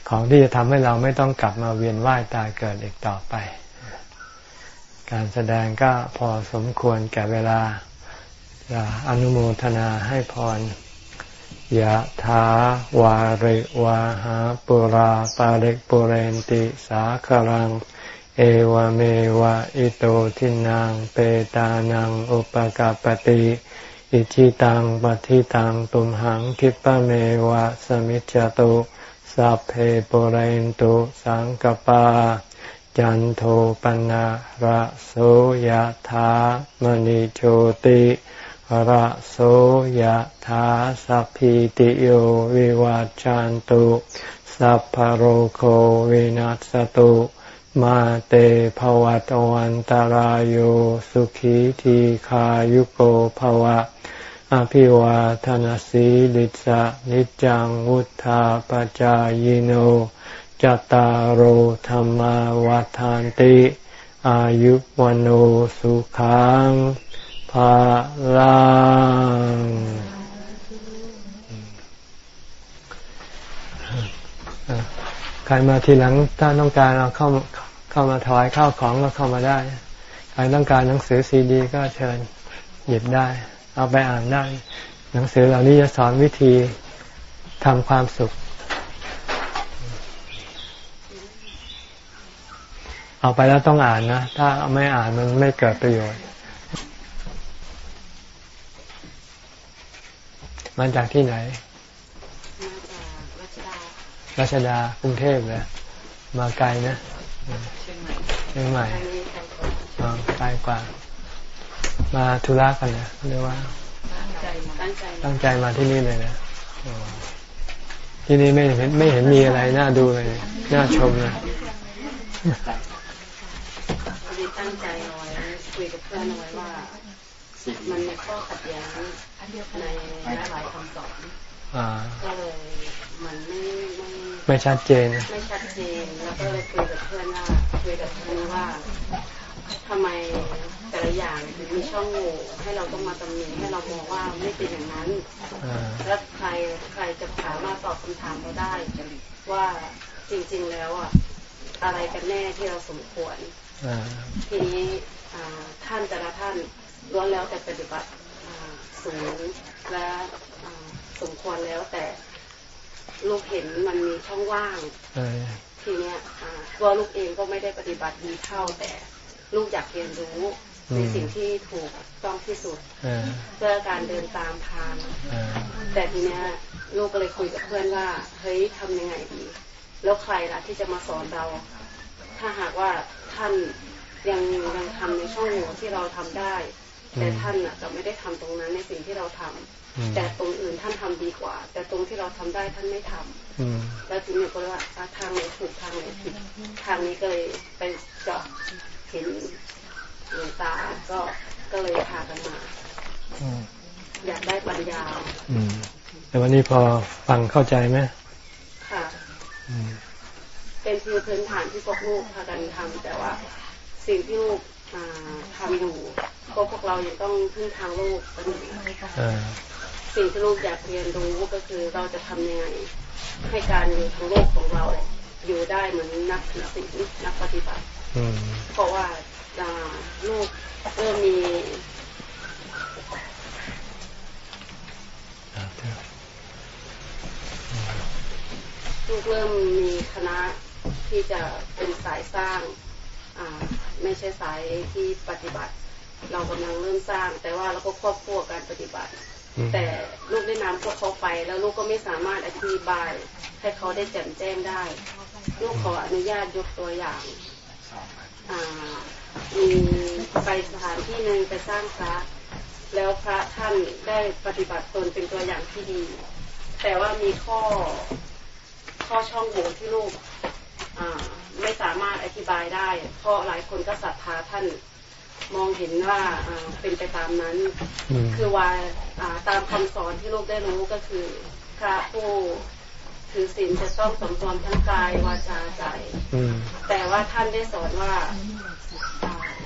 ของที่จะทำให้เราไม่ต้องกลับมาเวียนว่ายตายเกิดอีกต่อไป การแสดงก็พอสมควรแก่เวลาจะอนุโมทนาให้พรยะถาวาริวาหาปุราปาริกปุเรนติสาคลัง เอวเมวะอิโตทินังเปตานังอุปกาปติอิชิตังปฏิตังตุมหังคิปะเมวะสมิจจตุสัพเพปุเรนตุสังกปา จันโทปนะระโสยธามณิโชติระโสยธาสัพพิติโยวิวัจจันตุสัพพโรโควินัสตุ มาเตภวัตวันตารโยสุขีทีขายุโกภวะ อภิวาทนสีลิสะนิจังวุธาปจายโนจตารโหธรรมวาทานติ อายุวันโอสุขังภาลังใครมาทีหลังถ้าต้องการเอาเข้า เข้ามาถวายข้าวของก็เข้ามาได้ ใครต้องการหนังสือซีดี ก็เชิญหยิบได้ เอาไปอ่านได้ หนังสือเหล่านี้จะสอนวิธีทำความสุข เอาไปแล้วต้องอ่านนะ ถ้าไม่อ่านมันไม่เกิดประโยชน์มาจากที่ไหนมาจากรัชดากรุงเทพเลยมาไกลนะ เชียงใหม่เชียงใหม่ไกลกว่า มาธุระกันนะเรียกว่าตั้งใจตั้งใจมาที่นี่เลยนะที่นี่ไม่เห็นไม่เห็นมีอะไรน่าดูเลย น่าชมนะตั้งใจเอาไว้คุยกับเพื่อนเอาไว้ว่ามันมีข้อขัดแย้งในหลายคำสอนก็เลยมันไม่ไม่ ไม่ชัดเจน ไม่ชัดเจน แล้วก็เลยคุยกับเพื่อนว่าคุยกับเพื่อนว่าทำไมแต่ละอย่างถึงมีช่องโหว่ให้เราต้องมาตำหนิให้เรามองว่าไม่เป็นอย่างนั้นแล้วใครใครจะสามารถตอบคำถามเราได้ ว่าจริง ๆแล้วอะอะไรกันแน่ที่เราสมควรทีนี้ท่านแต่ละท่านล้วนแล้วแต่ปฏิบัติสูงและสมควรแล้วแต่ ลูกเห็นมันมีช่องว่างทีเนี้ยตัวลูกเองก็ไม่ได้ปฏิบัติดีเท่าแต่ลูกอยากเรียนรู้ในสิ่งที่ถูกต้องที่สุดเพื่อการเดินตามทางแต่ทีเนี้ยลูกก็เลยคุยกับเพื่อนว่าเฮ้ยทำยังไงดี แล้วใครล่ะที่จะมาสอนเรา ถ้าหากว่าท่านยังยังทำในช่องโหว่ที่เราทำได้ แต่ท่านอะจะไม่ได้ทำตรงนั้นในสิ่งที่เราทำ แต่ตรงอื่นท่านทำดีกว่า แต่ตรงที่เราทำได้ท่านไม่ทำแล้วทีนี้ก็เลยว่าทางไหนถูกทางไหนผิดทางนี้ก็เลยไปเจาะเห็นหลวงตาก็ก็เลยพากันมาอยากได้ปัญญาแต่วันนี้พอฟังเข้าใจไหมค่ะเป็นพื้นพื้นฐานที่พวกลูกพากันทำแต่ว่า สิ่งที่ลูกทำอยู่ก็พวกเรายังต้องพึ่งทางลูกกันอยู่ สิ่งที่ลูกอยากเรียนรู้ก็คือเราจะทำยังไงให้การอยู่ทางโลกของเราอยู่ได้เหมือนนักถือศีลนักปฏิบัติเพราะว่าลูกเริ่มมีลูกเริ่มมีคณะที่จะเป็นสายสร้างไม่ใช่สายที่ปฏิบัติ เรากำลังเริ่มสร้าง แต่ว่าเราก็ครอบครัวการปฏิบัติ แต่ลูกได้นำพวกเขาไป แล้วลูกก็ไม่สามารถอธิบาย ให้เขาได้แจ่มแจ้งได้ ลูกขออนุญาตยกตัวอย่างมีไปสถานที่หนึ่งไปสร้างพระแล้วพระท่านได้ปฏิบัติตนเป็นตัวอย่างที่ดี แต่ว่ามีข้อข้อช่องโหว่ที่ลูกไม่สามารถอธิบายได้ เพราะหลายคนก็ศรัทธาท่าน มองเห็นว่าเป็นไปตามนั้น คือว่าตามคำสอนที่ลูกได้รู้ก็คือพระผู้ถือศีลจะต้องสมรวมทั้งกายวาจาใจแต่ว่าท่านได้สอนว่า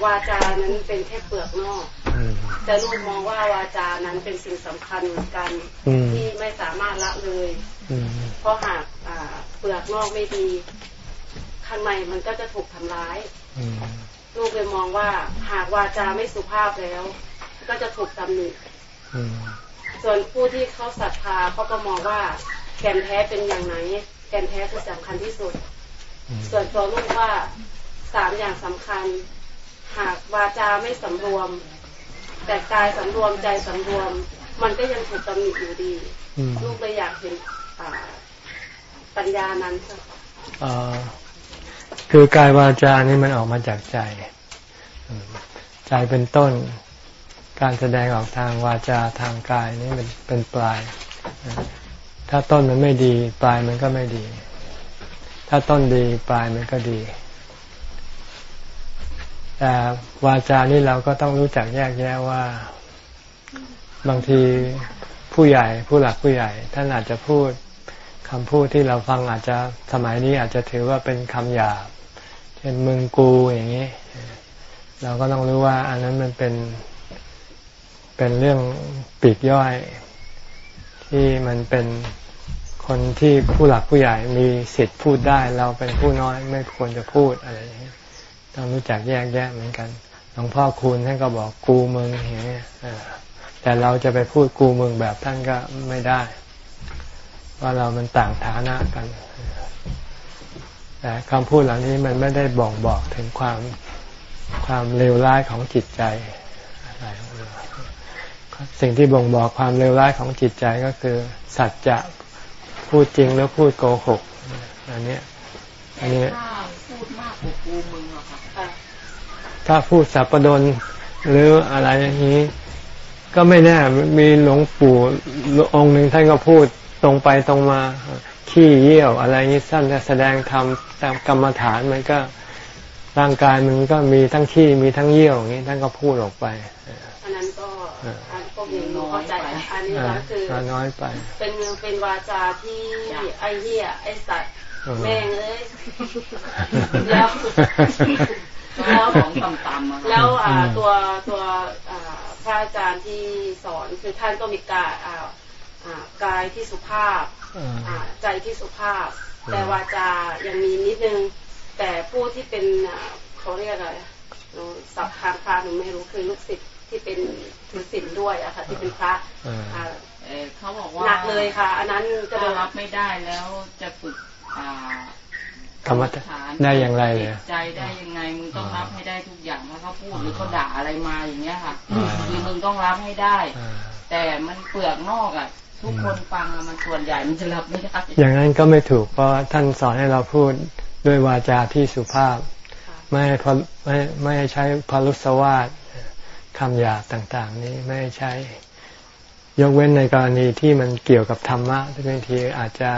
วาจานั้นเป็นแค่เปลือกนอกแต่ลูกมองว่าวาจานั้นเป็นสิ่งสำคัญเหมือนกันที่ไม่สามารถละเลยเพราะหากเปลือกนอกไม่ดีข้างในมันก็จะถูกทำร้าย ลูกเลยมองว่าหากวาจาไม่สุภาพแล้ว ก็จะถูกตำหนิส่วนผู้ที่เขาศรัทธาเขาก็มองว่าแก่นแท้เป็นอย่างไหน แก่นแท้คือสำคัญที่สุด ส่วนตัวลูกว่าสามอย่างสำคัญ หากวาจาไม่สำรวม แต่กายสำรวมใจสำรวม มันก็ยังถูกตำหนิอยู่ดี ลูกเลยอยากเห็นปัญญานั้นค่ะ คือกายวาจานี่มันออกมาจากใจ ใจเป็นต้น การแสดงออกทางวาจาทางกายนี่มันเป็นปลาย ถ้าต้นมันไม่ดี ปลายมันก็ไม่ดี ถ้าต้นดีปลายมันก็ดี แต่วาจานี่เราก็ต้องรู้จักแยกแยะว่า บางทีผู้ใหญ่ผู้หลักผู้ใหญ่ท่านอาจจะพูด คำพูดที่เราฟังอาจจะสมัยนี้อาจจะถือว่าเป็นคำหยาบ เช่นมึงกูอย่างนี้ เราก็ต้องรู้ว่า อันนั้นมันเป็นเป็นเรื่องปีกย่อย ที่มันเป็นคนที่ผู้หลักผู้ใหญ่มีสิทธิ์พูดได้ เราเป็นผู้น้อยไม่ควรจะพูดอะไรอย่างนี้ต้องรู้จักแยกแยะเหมือนกันหลวงพ่อคูณท่านก็บอกกูมึงอย่างนี้แต่เราจะไปพูดกูมึงแบบท่านก็ไม่ได้ ว่าเรามันต่างฐานะกัน แต่คำพูดเหล่านี้มันไม่ได้บอกบอกถึงความความเลวร้ายของจิตใจอะไรสิ่งที่บ่งบอกความเลวร้ายของจิตใจก็คือ สัจจะพูดจริงแล้วพูดโกหกอันนี้อันนี้พูดมากกว่ากูมึงอะค่ะถ้าพูดสัพดนหรืออะไรอย่างนี้ ก็ไม่แน่มีหลวงปู่องค์หนึ่งท่านก็พูด ตรงไปตรงมาขี้เยี่ยวอะไรนี้สั้นแสดงธรรมตามกรรมฐานมันก็ร่างกายมันก็มีทั้งขี้มีทั้งเยี่ยวอย่างนี้ท่านก็พูดออกไปอันนั้นก็อันก็ยังเข้าใจอันนี้ก็คือน้อยไป เป็นเป็นวาจาที่ไอเหี้ยไอสัตว์แม่งเลยแล้วแล้วของต่ำๆแล้วตัวตัวพระอาจารย์ที่สอนคือท่านก็มีการ กายที่สุภาพใจที่สุภาพ แต่วาจายังมีนิดนึง แต่ผู้ที่เป็นเขาเรียกอะไรสับทางพระหนูไม่รู้คือลูกศิษย์ที่เป็นถือศีลด้วยอะค่ะที่เป็นพระเขาบอกว่าหนักเลยค่ะ อันนั้นจะรับไม่ได้แล้วจะฝึกธรรมะได้อย่างไรเลยใจได้ยังไงมึงต้องรับให้ได้ทุกอย่างถ้าเขาพูดหรือเขาด่าอะไรมาอย่างเงี้ยค่ะคือมึงต้องรับให้ได้ แต่มันเปลือกนอกอะ ทุกคนฟังมันส่วนใหญ่มันจะรับไม่ได้อย่างนั้นก็ไม่ถูกเพราะท่านสอนให้เราพูดด้วยวาจาที่สุภาพ ไม่พอไม่ไม่ใช้พลุสวาสคำหยาบต่าง ๆ นี้ไม่ใช้ ยกเว้นในกรณีที่มันเกี่ยวกับธรรมะที่บางทีอาจจะ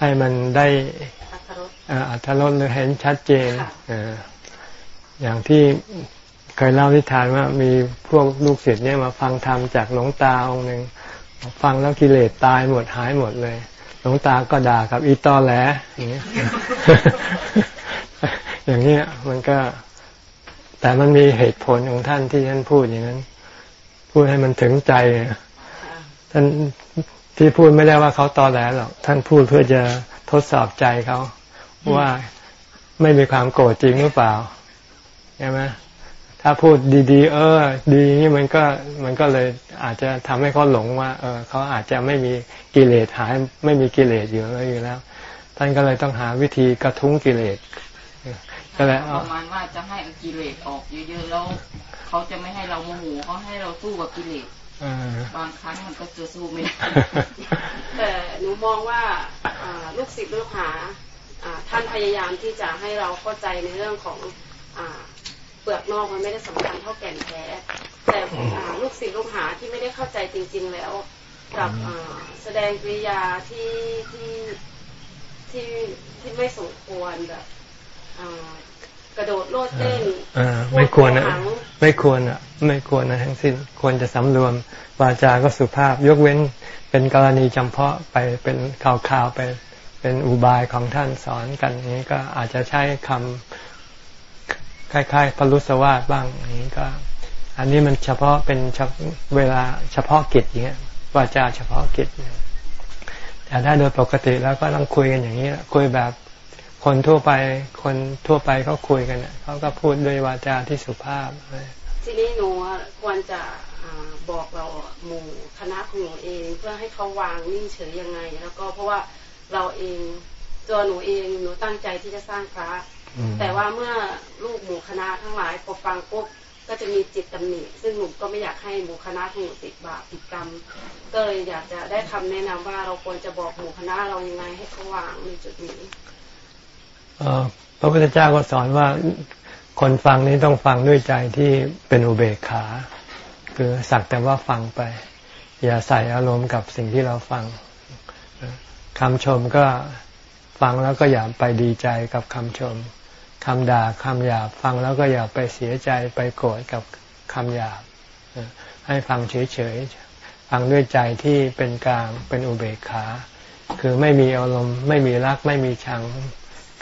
ให้มันได้อัธรสหรือเห็นชัดเจนอย่างที่เคยเล่านิทานว่ามีพวกลูกศิษย์เนี่ยมาฟังธรรมจากหลวงตาองค์หนึ่ง ฟังแล้วกิเลสตายหมดหายหมดเลยหลวงตาก็ด่ากับอีตอแหลอย่างเงี้ยอย่างเงี้ยมันก็ แต่มันมีเหตุผลของท่านที่ท่านพูดอย่างนั้น พูดให้มันถึงใจท่านที่พูดไม่ได้ว่าเขาตอแหลหรอกท่านพูดเพื่อจะทดสอบใจเขาว่าไม่มีความโกรธจริงหรือเปล่าใช่ไหม ถ้าพูดดีๆ เออ ดีนี่มันก็มันก็เลยอาจจะทำให้เขาหลงว่า เออเขาอาจจะไม่มีกิเลสหายไม่มีกิเลสอยู่แล้วอยู่แล้ว ท่านก็เลยต้องหาวิธีกระทุ้งกิเลสก็เลยประมาณว่าจะให้กิเลสออกเยอะๆแล้วเขาจะไม่ให้เราโมโหเขาให้เราสู้กับกิเลสบางครั้งมันก็จะสู้ไม่ได้แต่หนูมองว่าลูกศิษย์ลูกหาท่านพยายามที่จะให้เราเข้าใจในเรื่องของ เปลือกนอกมันไม่ได้สำคัญเท่าแก่นแท้ แต่ลูกศิษย์ลูกหาที่ไม่ได้เข้าใจจริง ๆ แล้ว กับแสดงกิริยาที่ที่ที่ที่ไม่สมควรแบบกระโดดโลดเต้นไม่ควรนะไม่ควรอะ ไม่ควรนะทั้งสิ้นควรจะสำรวมวาจาก็สุภาพ ยกเว้นเป็นกรณีจำเพาะไปเป็นข่าวๆไปเป็นอุบายของท่านสอนกันนี้ก็อาจจะใช้คำ คล้ายๆพลุสวาสบ้างอย่างนี้ก็ อันนี้มันเฉพาะเป็นเวลาเฉพาะกิจอย่างเงี้ยวาจาเฉพาะกิจแต่ถ้าโดยปกติแล้วก็ต้องคุยกันอย่างนี้คุยแบบคนทั่วไปคนทั่วไปเขาคุยกันเขาก็พูดด้วยวาจาที่สุภาพทีนี้หนูควรจะบอกเราหมู่คณะของหนูเอง เพื่อให้เขาวางนิ่งเฉยยังไง แล้วก็เพราะว่าเราเองตัวหนูเองหนูตั้งใจที่จะสร้างพระ แต่ว่าเมื่อลูกหมู่คณะทั้งหลายพอฟังปุ๊บก็จะมีจิตตำหนิซึ่งหนูก็ไม่อยากให้หมู่คณะของหนูติดบาปติดกรรมก็เลยอยากจะได้คำแนะนำว่าเราควรจะบอกหมู่คณะเรายังไงให้เขาวางในจุดนี้พระพุทธเจ้าก็สอนว่าคนฟังนี้ต้องฟังด้วยใจที่เป็นอุเบกขา คือสักแต่ว่าฟังไป อย่าใส่อารมณ์กับสิ่งที่เราฟังคำชมก็ฟังแล้วก็อย่าไปดีใจกับคำชม คำด่าคำหยาบฟังแล้วก็อย่าไปเสียใจไปโกรธกับคำหยาบ ให้ฟังเฉยๆ ฟังด้วยใจที่เป็นกลางเป็นอุเบกขา คือไม่มีอารมณ์ไม่มีรักไม่มีชัง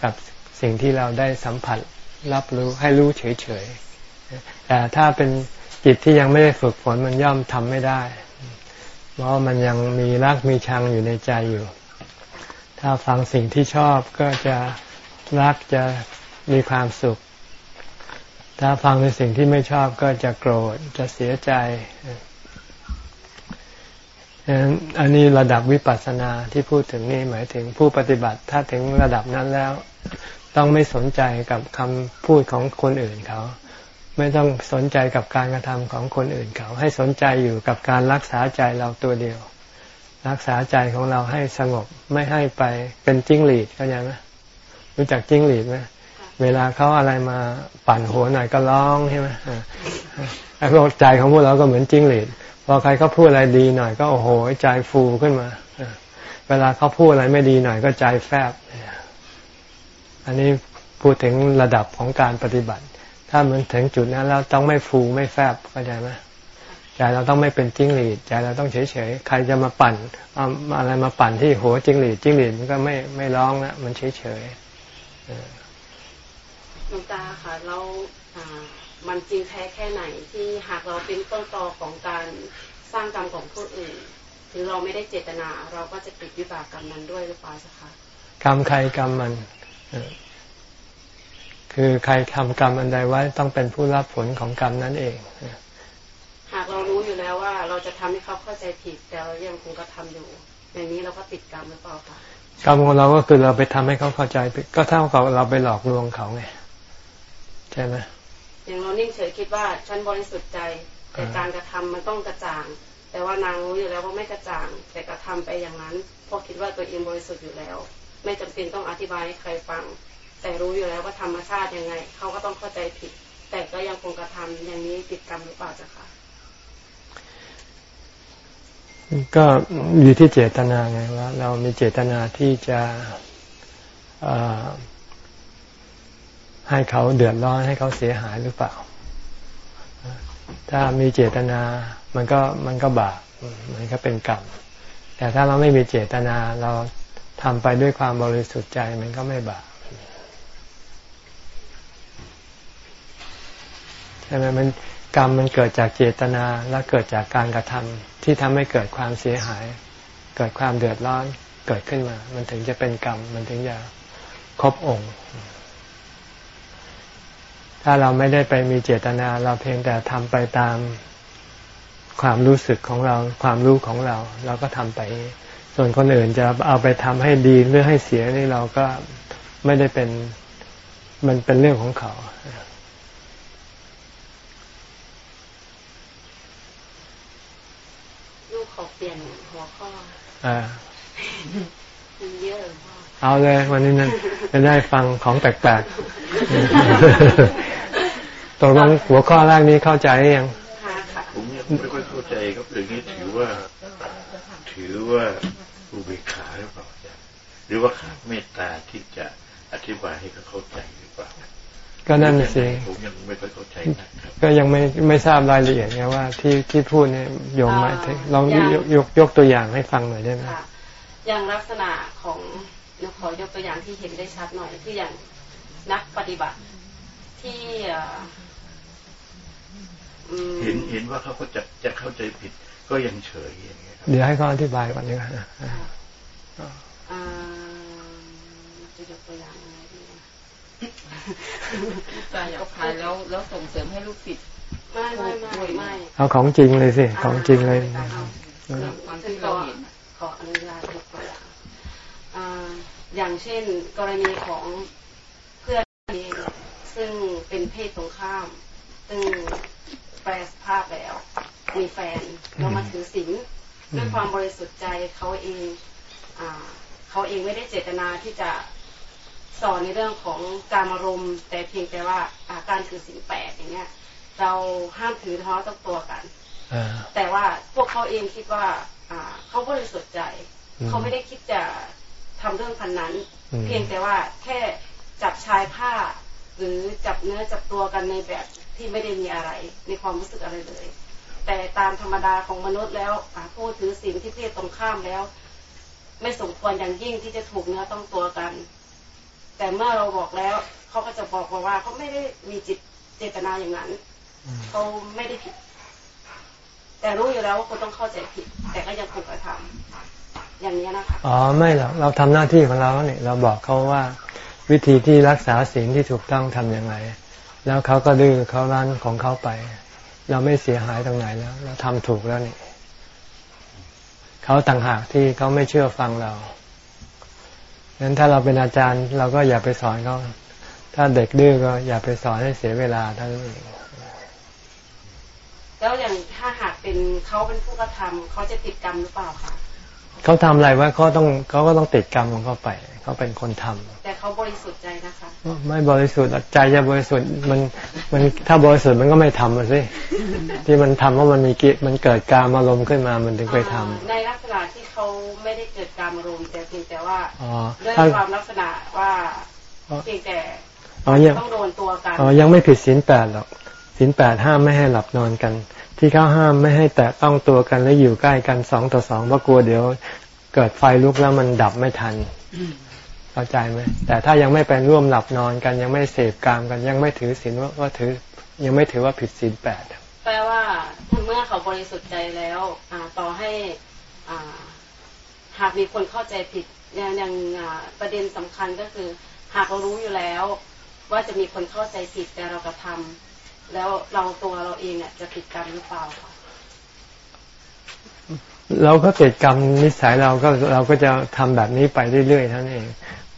กับสิ่งที่เราได้สัมผัสรับรู้ให้รู้เฉยๆ แต่ถ้าเป็นจิตที่ยังไม่ได้ฝึกฝนมันย่อมทำไม่ได้เพราะมันยังมีรักมีชังอยู่ในใจอยู่ ถ้าฟังสิ่งที่ชอบก็จะรักจะ มีความสุข ถ้าฟังในสิ่งที่ไม่ชอบก็จะโกรธจะเสียใจอันนี้ระดับวิปัสสนาที่พูดถึงนี่หมายถึงผู้ปฏิบัติ ถ้าถึงระดับนั้นแล้ว ต้องไม่สนใจกับคำพูดของคนอื่นเขา ไม่ต้องสนใจกับการกระทำของคนอื่นเขา ให้สนใจอยู่กับการรักษาใจเราตัวเดียว รักษาใจของเราให้สงบไม่ให้ไปเป็นจิ้งหรีดเข้าใจไหมรู้จักจิ้งหรีดไหม เวลาเขาอะไรมาปั่นหัวหน่อยก็ร้องใช่ไหมไอ้พวกใจของพวกเราก็เหมือนจิ้งหรีดพอใครเขาพูดอะไรดีหน่อยก็โอ้โหใจฟูขึ้นมา เวลาเขาพูดอะไรไม่ดีหน่อยก็ใจแฟบ อันนี้พูดถึงระดับของการปฏิบัติ ถ้ามันถึงจุดนั้นแล้วต้องไม่ฟูไม่แฟบเข้าใจไหมใจเราต้องไม่เป็นจิ้งหรีดใจเราต้องเฉยเฉยใครจะมาปั่นเอาอะไรมาปั่นที่หัวจิ้งหรีดจิ้งหรีดมันก็ไม่ไม่ร้องนะมันเฉยเฉย หลวงตาค่ะเรามันจริงแท้แค่ไหนที่หากเราเป็นต้นตอของการสร้างกรรมของผู้อื่นถึงเราไม่ได้เจตนาเราก็จะติดวิบากกรรมนั้นด้วยหรือเปล่าจ๊ะคะกรรมใครกรรมมันคือใครทำกรรมอันใดไว้ต้องเป็นผู้รับผลของกรรมนั้นเอง หากเรารู้อยู่แล้วว่าเราจะทำให้เขาเข้าใจผิดแต่เรายังคงกระทาอยู่อย่างนี้เราก็ติดกรรมหรือเปล่าคะกรรมของเราก็คือเราไปทำให้เขาเข้าใจผิดก็เท่ากับเราไปหลอกลวงเขาไง ใช่ไหมอย่างเรานิ่งเฉยคิดว่าฉันบริสุทธิ์ใจแต่การกระทำมันต้องกระจ่าง แต่ว่านางรู้อยู่แล้วว่าไม่กระจ่าง แต่กระทำไปอย่างนั้นเพราะคิดว่าตัวเองบริสุทธิ์อยู่แล้ว ไม่จำเป็นต้องอธิบายให้ใครฟัง แต่รู้อยู่แล้วว่าธรรมชาติยังไง เขาก็ต้องเข้าใจผิด แต่ก็ยังคงกระทำอย่างนี้ติดกรรมหรือเปล่าจ้ะคะก็อยู่ที่เจตนาไงว่า เรามีเจตนาที่จะ ให้เขาเดือดร้อนให้เขาเสียหายหรือเปล่า ถ้ามีเจตนามันก็มันก็บาปมันก็เป็นกรรม แต่ถ้าเราไม่มีเจตนาเราทำไปด้วยความบริสุทธิ์ใจมันก็ไม่บาปใช่ไหมมันกรรมมันเกิดจากเจตนาและเกิดจากการกระทำที่ทำให้เกิดความเสียหาย เกิดความเดือดร้อนเกิดขึ้นมา มันถึงจะเป็นกรรม มันถึงจะครบองค์ ถ้าเราไม่ได้ไปมีเจตนา เราเพียงแต่ทำไปตามความรู้สึกของเรา ความรู้ของเรา เราก็ทำไป ส่วนคนอื่นจะเอาไปทำให้ดีหรือให้เสียนี่เราก็ไม่ได้เป็นมันเป็นเรื่องของเขาลูกขอเปลี่ยนหัวข้ออ่าเยอะเอาเลยวันนี้นั่นจะได้ฟังของแปลกๆ ตกลงหัวข้อแรกนี้เข้าใจยังผมยังไม่ค่อยเข้าใจครับเรื่องนี้ถือว่า ถือว่าอุเบกขาหรือเปล่าหรือว่าขาดเมตตาที่จะอธิบายให้เขาเข้าใจหรือเปล่าก็นั่นสิผมยังไม่ค่อยเข้าใจนะครับก็ยังไม่ไม่ทราบรายละเอียดไงว่าที่ที่พูดเนี่ยโยมหมายถึงลองยกยกยกตัวอย่างให้ฟังหน่อยได้ไหมอย่างลักษณะของเราขอยกตัวอย่างที่เห็นได้ชัดหน่อยที่อย่างนักปฏิบัติ ทที่เห็นเห็นว่าเขาก็จะจะเข้าใจผิด ก็ยังเฉยอย่างเงี้ยเดี๋ยวให้เขาอธิบายก่อนดีกว่าจะยกตัวอย่างอะไรดีใจอยากขายแล้วแล้วส่งเสริมให้ลูกศิษย์ไม่ไม่ไม่ไม่เอาของจริงเลยสิของจริงเลยความที่เราเห็นขออนุญาตยกตัวอย่างอย่างเช่น กรณีของเพื่อนเอง ซึ่งเป็นเพศตรงข้าม ซึ่งแปลสภาพแล้ว มีแฟนเรามาถือศีลด้วยความบริสุทธิ์ใจเขาเองเขาเองไม่ได้เจตนาที่จะสอนในเรื่องของการอารมณ์ แต่เพียงแต่ว่าการถือศีลแปดอย่างเงี้ย เราห้ามถือท้อต้องตัวกันแต่ว่าพวกเขาเองคิดว่าเขาบริสุทธิ์ใจ เขาไม่ได้คิดจะทำเรื่องพันนั้น เพียงแต่ว่าแค่จับชายผ้า หรือจับเนื้อจับตัวกันในแบบที่ไม่ได้มีอะไรในความรู้สึกอะไรเลย แต่ตามธรรมดาของมนุษย์แล้วผู้ถือศีลที่เพศตรงข้ามแล้ว ไม่สมควรอย่างยิ่งที่จะถูกเนื้อต้องตัวกัน แต่เมื่อเราบอกแล้วเขาก็จะบอกว่าเขาไม่ได้มีจิตเจตนาอย่างนั้นเขาไม่ได้ผิด แต่รู้อยู่แล้วว่าคุณต้องเข้าใจผิด แต่ก็ยังคงกระทำอย่างนี้นะคะอ๋อไม่หรอกเราทำหน้าที่ของเราเนี่ยเราบอกเขาว่า วิธีที่รักษาศีลที่ถูกต้องทำยังไง แล้วเขาก็ดื้อเขาร้านของเขาไป เราไม่เสียหายตรงไหนแล้ว เราทำถูกแล้วนี่เขาต่างหากที่เขาไม่เชื่อฟังเราดังนั้นถ้าเราเป็นอาจารย์ เราก็อย่าไปสอนเขาถ้าเด็กดื้อก็อย่าไปสอนให้เสียเวลาท่านเองแล้วอย่างถ้าหากเป็นเขาเป็นผู้กระทำเขาจะติดกรรมหรือเปล่าคะ เขาทำอะไรว่าเขาต้องเขาก็ต้องติดกรรมของเขาไปเขาเป็นคนทำแต่เขาบริสุทธิ์ใจนะคะไม่บริสุทธิ์ใจจะบริสุทธิ์มันมันถ้าบริสุทธิ์มันก็ไม่ทำสิที่มันทำเพราะมันมีกิมันเกิดการอารมณ์ขึ้นมามันถึงไปทำในลักษณะที่เขาไม่ได้เกิดการอารมณ์แต่เพียงแต่ว่าด้วยความลักษณะว่าเพียงแต่ต้องโดนตัวกันอ๋อยังไม่ผิดศีลแปดหรอกศีลแปดห้ามไม่ให้หลับนอนกัน ที่เขาห้ามไม่ให้แตะต้องตัวกันและอยู่ใกล้กันสองต่อสองเพราะกลัวเดี๋ยวเกิดไฟลุกแล้วมันดับไม่ทันเข้าใจไหมแต่ถ้ายังไม่เป็นร่วมหลับนอนกันยังไม่เสพกามกันยังไม่ถือศีลว่าถือ ยังไม่ถือว่าผิดศีลแปดแปลว่าเมื่อเขาบริสุทธิ์ใจแล้วอต่อให้อ่าหากมีคนเข้าใจผิดอย่างอย่างประเด็นสำคัญก็คือ หากเรารู้อยู่แล้ว ว่าจะมีคนเข้าใจผิดแต่เรากระทำ แล้วเราตัวเราเองเนี่ยจะผิดกรรมหรือเปล่าคะเราก็ติดกรรมนิสัยเราก็เราก็จะทำแบบนี้ไปเรื่อยๆท่านเอง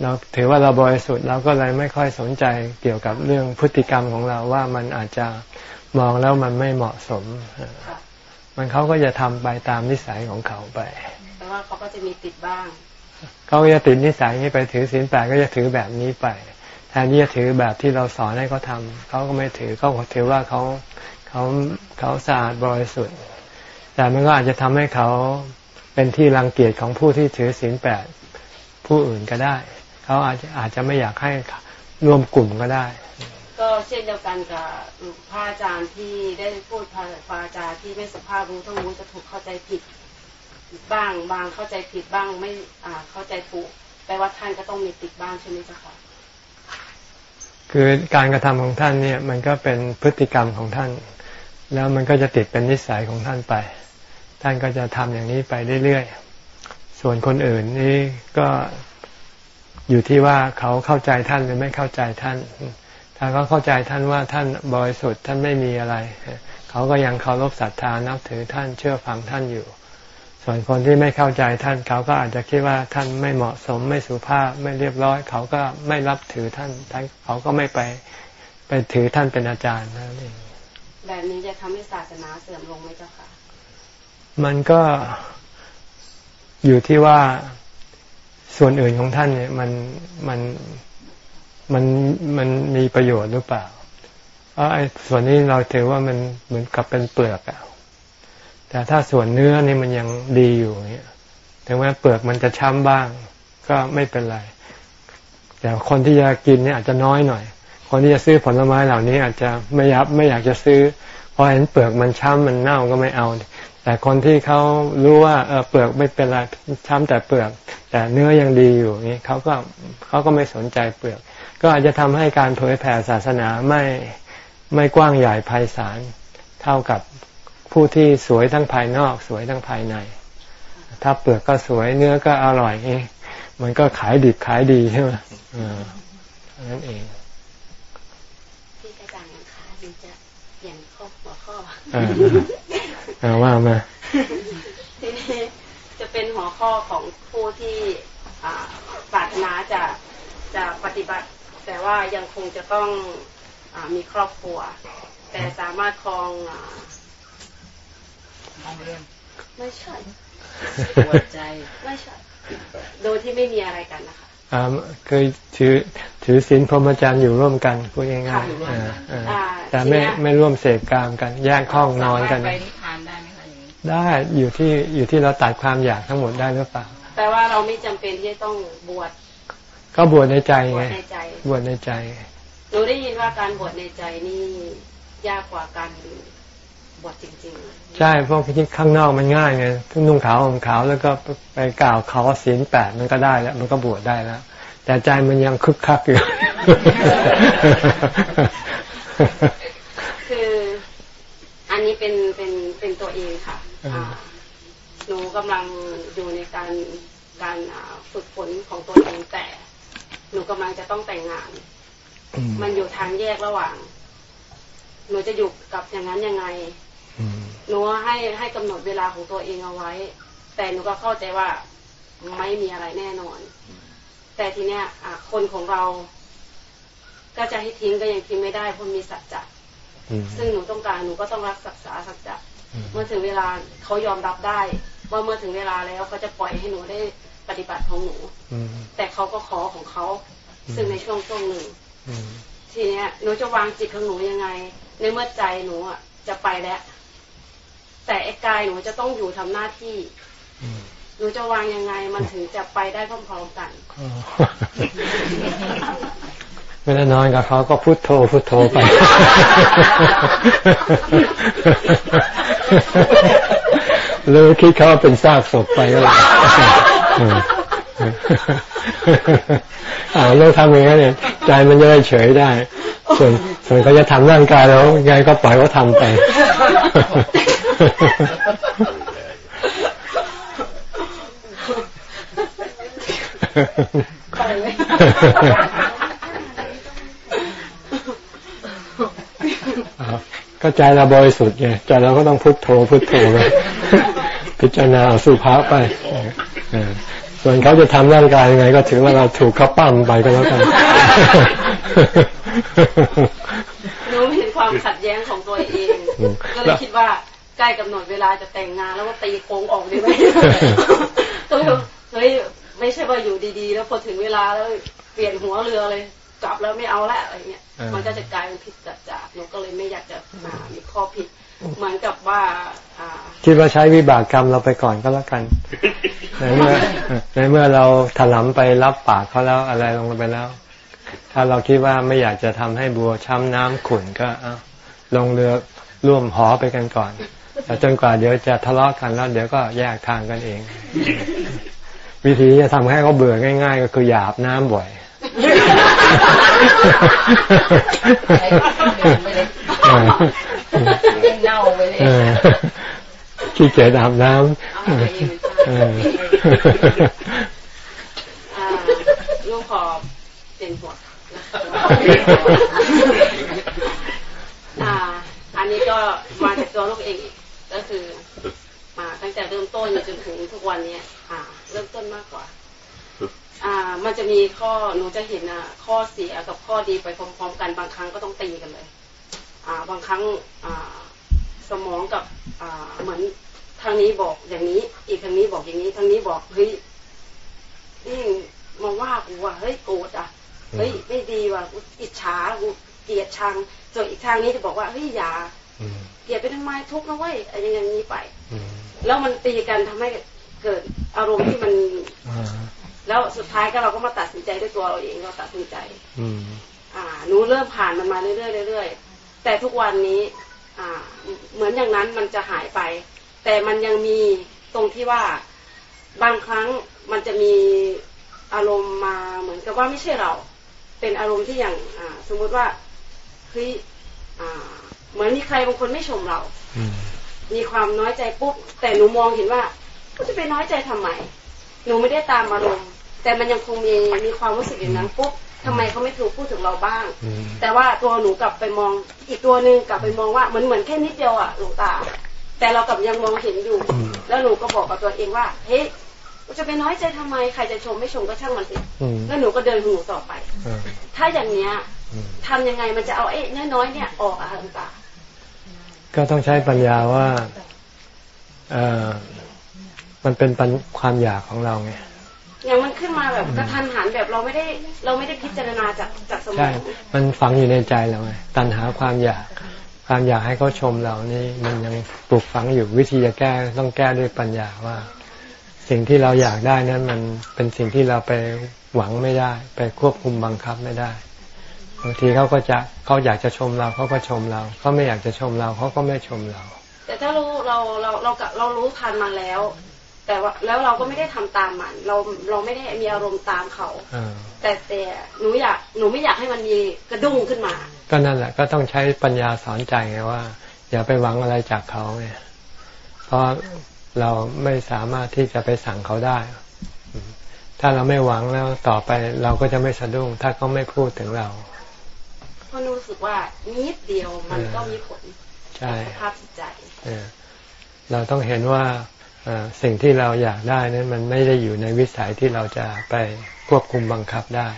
เราถือว่าเราบริสุทธิ์เราก็เลยไม่ค่อยสนใจเกี่ยวกับเรื่องพฤติกรรมของเราว่ามันอาจจะมองแล้วมันไม่เหมาะสม มันเขาก็จะทำไปตามนิสัยของเขาไปแต่ว่าเขาก็จะมีติดบ้าง เขาจะติดนิสัยนี้ไปถือศีลแปดก็จะถือแบบนี้ไปแทนที่จะถือแบบที่เราสอนให้เขาทาเขาก็ไม่ถือเขาถือว่าเขาเขาเขาสะอาดบริสุทธิ์ แต่มันก็อาจจะทำให้เขาเป็นที่รังเกียจของผู้ที่ถือศีลแปดผู้อื่นก็ได้ เขาอาจจะอาจจะไม่อยากให้ร่วมกลุ่มก็ได้ ก็เช่นเดียวกันกับพระอาจารย์ที่ได้พูดพระอาจารย์ที่ไม่สุภาพรู้ทั้งรู้จะถูกเข้าใจผิดบ้างบางเข้าใจผิดบ้างไม่อ่าเข้าใจถูกแปลว่าท่านก็ต้องมีติดบ้างใช่ไหมเจ้าค่ะ คือการกระทำของท่านเนี่ยมันก็เป็นพฤติกรรมของท่าน แล้วมันก็จะติดเป็นนิสัยของท่านไป ท่านก็จะทำอย่างนี้ไปเรื่อยๆ ส่วนคนอื่นนี่ก็อยู่ที่ว่าเขาเข้าใจท่านหรือไม่เข้าใจท่าน ถ้าเขาเข้าใจท่านว่าท่านบริสุทธิ์ท่านไม่มีอะไร เขาก็ยังเคารพศรัทธานับถือท่านเชื่อฟังท่านอยู่ ส่วนคนที่ไม่เข้าใจท่านเขาก็อาจจะคิดว่าท่านไม่เหมาะสมไม่สุภาพไม่เรียบร้อย เขาก็ไม่รับถือท่านท่านเขาก็ไม่ไปไปถือท่านเป็นอาจารย์นั่นเองแบบนี้จะทำให้ศาสนาเสื่อมลงไหมเจ้าค่ะมันก็อยู่ที่ว่าส่วนอื่นของท่านเนี่ยมันมันมันมันมีประโยชน์หรือเปล่าเพราะไอ้ส่วนนี้เราถือว่ามันเหมือนกับเป็นเปลือกอะ แต่ถ้าส่วนเนื้อนี่มันยังดีอยู่เนี่ยถึงแม้เปลือกมันจะช้ำบ้าง ก็ไม่เป็นไร แต่คนที่จะกินเนี่ยอาจจะน้อยหน่อย คนที่จะซื้อผลไม้เหล่านี้อาจจะไม่ยับไม่อยากจะซื้อเพราะเห็นเปลือกมันช้ำมันเน่าก็ไม่เอา แต่คนที่เขารู้ว่าเออเปลือกไม่เป็นไรช้ำแต่เปลือก แต่เนื้อยังดีอยู่นี่เขาก็เขาก็ไม่สนใจเปลือก ก็อาจจะทำให้การเผยแผ่ศาสนาไม่ไม่กว้างใหญ่ไพศาลเท่ากับ ผู้ที่สวยทั้งภายนอก สวยทั้งภายใน ถ้าเปลือกก็สวยเนื้อก็อร่อยนี่มันก็ขายดิบขายดีใช่ไหมอ่านั่นเองพี่กระจ่างค่ะดีจะเปลี่ยนข้อหัวข้ออ่าว่ามาทีนี้จะเป็นหัวข้อของผู้ที่ปรารถนาจะจะปฏิบัติ แต่ว่ายังคงจะต้องอมีครอบครัว แต่สามารถครอง ไม่ใช่หัวใจไม่ใช่โดยที่ไม่มีอะไรกันนะคะอ่าเคยถือถือศีลพรหมจรรย์อยู่ร่วมกันพูดง่ายๆแต่ไม่ไม่ร่วมเสกกามกัน แยกห้องนอนกันไปนิพานได้ไหมคะอย่างนี้ได้อยู่ที่อยู่ที่เราตัดความอยากทั้งหมดได้หรือเปล่าแปลว่าเราไม่จำเป็นที่จะต้องบวชก็บวชในใจไงบวชในใจหนูได้ยินว่าการบวชในใจนี่ยากกว่าการ บวชจริงๆ ใช่เพราะที่ข้างนอกมันง่ายไงทุกนุ่งขาวห่มขาวแล้วก็ไปกล่าวเขาศีลแปดมันก็ได้แล้ว มันก็บวชได้แล้ว แต่ใจมันยังคึกคักอยู่ คืออันนี้เป็นเป็นเป็นตัวเองค่ะหนูกำลังอยู่ในการการฝึกฝนของตัวเองแต่หนูกำลังจะต้องแต่งงาน มันอยู่ทางแยกระหว่าง หนูจะอยู่กับอย่างนั้นยังไง หนูให้ให้กำหนดเวลาของตัวเองเอาไว้ แต่หนูก็เข้าใจว่าไม่มีอะไรแน่นอน แต่ทีเนี้ยคนของเรา ก็จะให้ทิ้งก็ยังทิ้งไม่ได้เพราะมีสัจจะซึ่งหนูต้องการหนูก็ต้องรักษาสัจจะเมื่อถึงเวลาเขายอมรับได้ว่าเมื่อถึงเวลาแล้วเขาจะปล่อยให้หนูได้ปฏิบัติของหนูแต่เขาก็ขอของเขา ซึ่งในช่วงช่วงหนึ่งทีเนี้ยหนูจะวางจิตของหนูยังไง ในเมื่อใจหนูอะจะไปแล้ว แต่ไอ้กายหนูจะต้องอยู่ทำหน้าที่หนูจะวางยังไงมันถึงจะไปได้พร้อมๆกันเวลานอนกับเขาก็พุทโธพุทโธไป หรือคิดเขาเป็นซากศพไปก็เลย อ่าเรื่องทำอย่างนี้เนี่ยใจมันจะได้เฉยได้ ส่วนส่วนเขาจะทำร่างกายแล้วไงก็ปล่อยเขาทำไปก็ใจเราบริสุทธิ์ไงใจเราก็ต้องพุทโธพุทโธไปพิจารณาสุภาไป ส่วนเขาจะทำร่างกายยังไง ก็ถือว่าเราถูกเขาปั้มไปก็แล้วกันรู้เห็นความขัดแย้งของตัวเองก็เลยคิดว่าใกล้กำหนดเวลาจะแต่งงานแล้วก็ตีโค้งออกดีไหมก็เฮ้ยไม่ใช่ว่าอยู่ดีๆ แล้วพอถึงเวลาแล้วเปลี่ยนหัวเรือเลยกลับแล้วไม่เอาละอะไรเงี้ยมันก็จะกลายเป็นผิดจัดจ่าหนูก็เลยไม่อยากจะมีข้อผิดเหมือนกับว่า คิดว่าใช้วิบากกรรมเราไปก่อนก็แล้วกันในเมื่อในเมื่อเราถลำไปรับปากเขาแล้วอะไรลงไปแล้ว ถ้าเราคิดว่าไม่อยากจะทำให้บัวช้ำน้ำขุ่นก็เอาลงเรือร่วมหอไปกันก่อนแต่จนกว่าเดี๋ยวจะทะเลาะกันแล้วเดี๋ยวก็แยกทางกันเอง วิธีจะทำให้เขาเบื่อง่าย ๆ ก็คือหยาบน้ำบ่อยเน่าไปเลยขี้เกียจอาบน้ำลูกขอเป็นหัวอันนี้ก็มาจากตัวลูกเองก็คือมาตั้งแต่เริ่มต้นจนถึงทุกวันนี้อ่า เริ่มต้นมากกว่า อ่า มันจะมีข้อหนูจะเห็นอะข้อเสียกับข้อดีไปพร้อมๆกันบางครั้งก็ต้องตีกันเลย อ่า บางครั้ง อ่า สมองกับอ่าเหมือนทางนี้บอกอย่างนี้ อีกทางนี้บอกอย่างนี้ ทางนี้บอกเฮ้ยนี่มาว่ากูว่าเฮ้ยโกรธอะเฮ้ยไม่ดีว่ะอิจฉากูเกลียดชังส่วนอีกทางนี้จะบอกว่าเฮ้ยอย่าเกลียดไปทำไมทุกข์นะเว้ยอะไรอย่างนี้ไปแล้วมันตีกันทำให้เกิดอารมณ์ที่มันแล้วสุดท้ายก็เราก็มาตัดสินใจด้วยตัวเราเองเราตัดสินใจ อือ่าหนูเริ่มผ่านมันมาเรื่อยๆเรื่อยๆแต่ทุกวันนี้อ่า เหมือนอย่างนั้นมันจะหายไป แต่มันยังมีตรงที่ว่าบางครั้งมันจะมีอารมณ์มาเหมือนกับว่าไม่ใช่เรา เป็นอารมณ์ที่อย่างสมมุติว่าเฮ้ยเหมือนมีใครบางคนไม่ชมเรา มีความน้อยใจปุ๊บ แต่หนูมองเห็นว่าก็จะไปน้อยใจทำไม หนูไม่ได้ตามอารมณ์ แต่มันยังคงมีมีความรู้สึกอย่างนั้นปุ๊บ ทำไมเขาไม่ถูกพูดถึงเราบ้าง แต่ว่าตัวหนูกลับไปมอง อีกตัวหนึ่งกลับไปมองว่าเหมือนเหมือนแค่นิดเดียวอะหลวงตา แต่เรากลับยังมองเห็นอยู่ แล้วหนูก็บอกกับตัวเองว่าเฮ้ยจะไปน้อยใจทำไมใครจะชมไม่ชมก็ช่างมันสิแล้วหนูก็เดินหนูต่อไป ถ้าอย่างเนี้ยทำยังไงมันจะเอาไอ้น้อยๆเนี่ยออกอะหลวงตา ก็ต้องใช้ปัญญาว่าเออมันเป็นความอยากของเราไง อย่างมันขึ้นมาแบบกระทันหันแบบเราไม่ได้ เราไม่ได้พิจารณาจากจากสมองใช่มันฝังอยู่ในใจเราไงตัณหาความอยากความอยากให้เขาชมเรานี่มันยังปลูกฝังอยู่วิธีจะแก้ต้องแก้ด้วยปัญญาว่า สิ่งที่เราอยากได้นั้นมันเป็นสิ่งที่เราไปหวังไม่ได้ ไปควบคุมบังคับไม่ได้บางทีเขาก็จะเขาอยากจะชมเราเขาก็ชมเราเขาไม่อยากจะชมเราเขาก็ไม่ชมเรา แต่ถ้ารู้เราเราเราเรารู้ทันมาแล้ว แต่ว่าแล้วเราก็ไม่ได้ทำตามมัน เราเราไม่ได้มีอารมณ์ตามเขาแต่แต่หนูอยากหนูไม่อยากให้มันมีกระดุ้งขึ้นมา ก็นั่นแหละก็ต้องใช้ปัญญาสอนใจไงว่า อย่าไปหวังอะไรจากเขาไงเพราะเราไม่สามารถที่จะไปสั่งเขาได้ ถ้าเราไม่หวังแล้วต่อไปเราก็จะไม่สะดุ้ง ถ้าเขาไม่พูดถึงเราเพราะรู้สึกว่านิดเดียวมันก็มีผลใช่ภาพจิตใจเราต้องเห็นว่า สิ่งที่เราอยากได้นั้นมันไม่ได้อยู่ในวิสัยที่เราจะไปควบคุมบังคับได้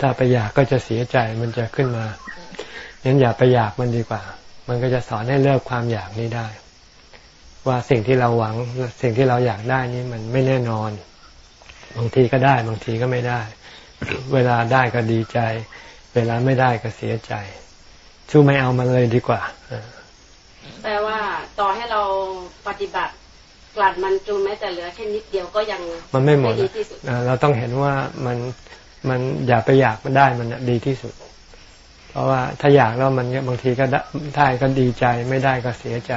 ถ้าไปอยากก็จะเสียใจมันจะขึ้นมางั้นอย่าไปอยากมันดีกว่า มันก็จะสอนให้เลิกความอยากนี้ได้ ว่าสิ่งที่เราหวังสิ่งที่เราอยากได้นี้มันไม่แน่นอน บางทีก็ได้ บางทีก็ไม่ได้ เวลาได้ก็ดีใจ เวลาไม่ได้ก็เสียใจชูไม่เอามันเลยดีกว่า แปลว่าต่อให้เราปฏิบัติกลั่นมันจูนแม้แต่เหลือแค่นิดเดียวก็ยังมันไม่หมดเราต้องเห็นว่ามันมันอย่าไปอยากมันได้มันดีที่สุด เพราะว่าถ้าอยากแล้วมันบางทีก็ได้ก็ดีใจไม่ได้ก็เสียใจ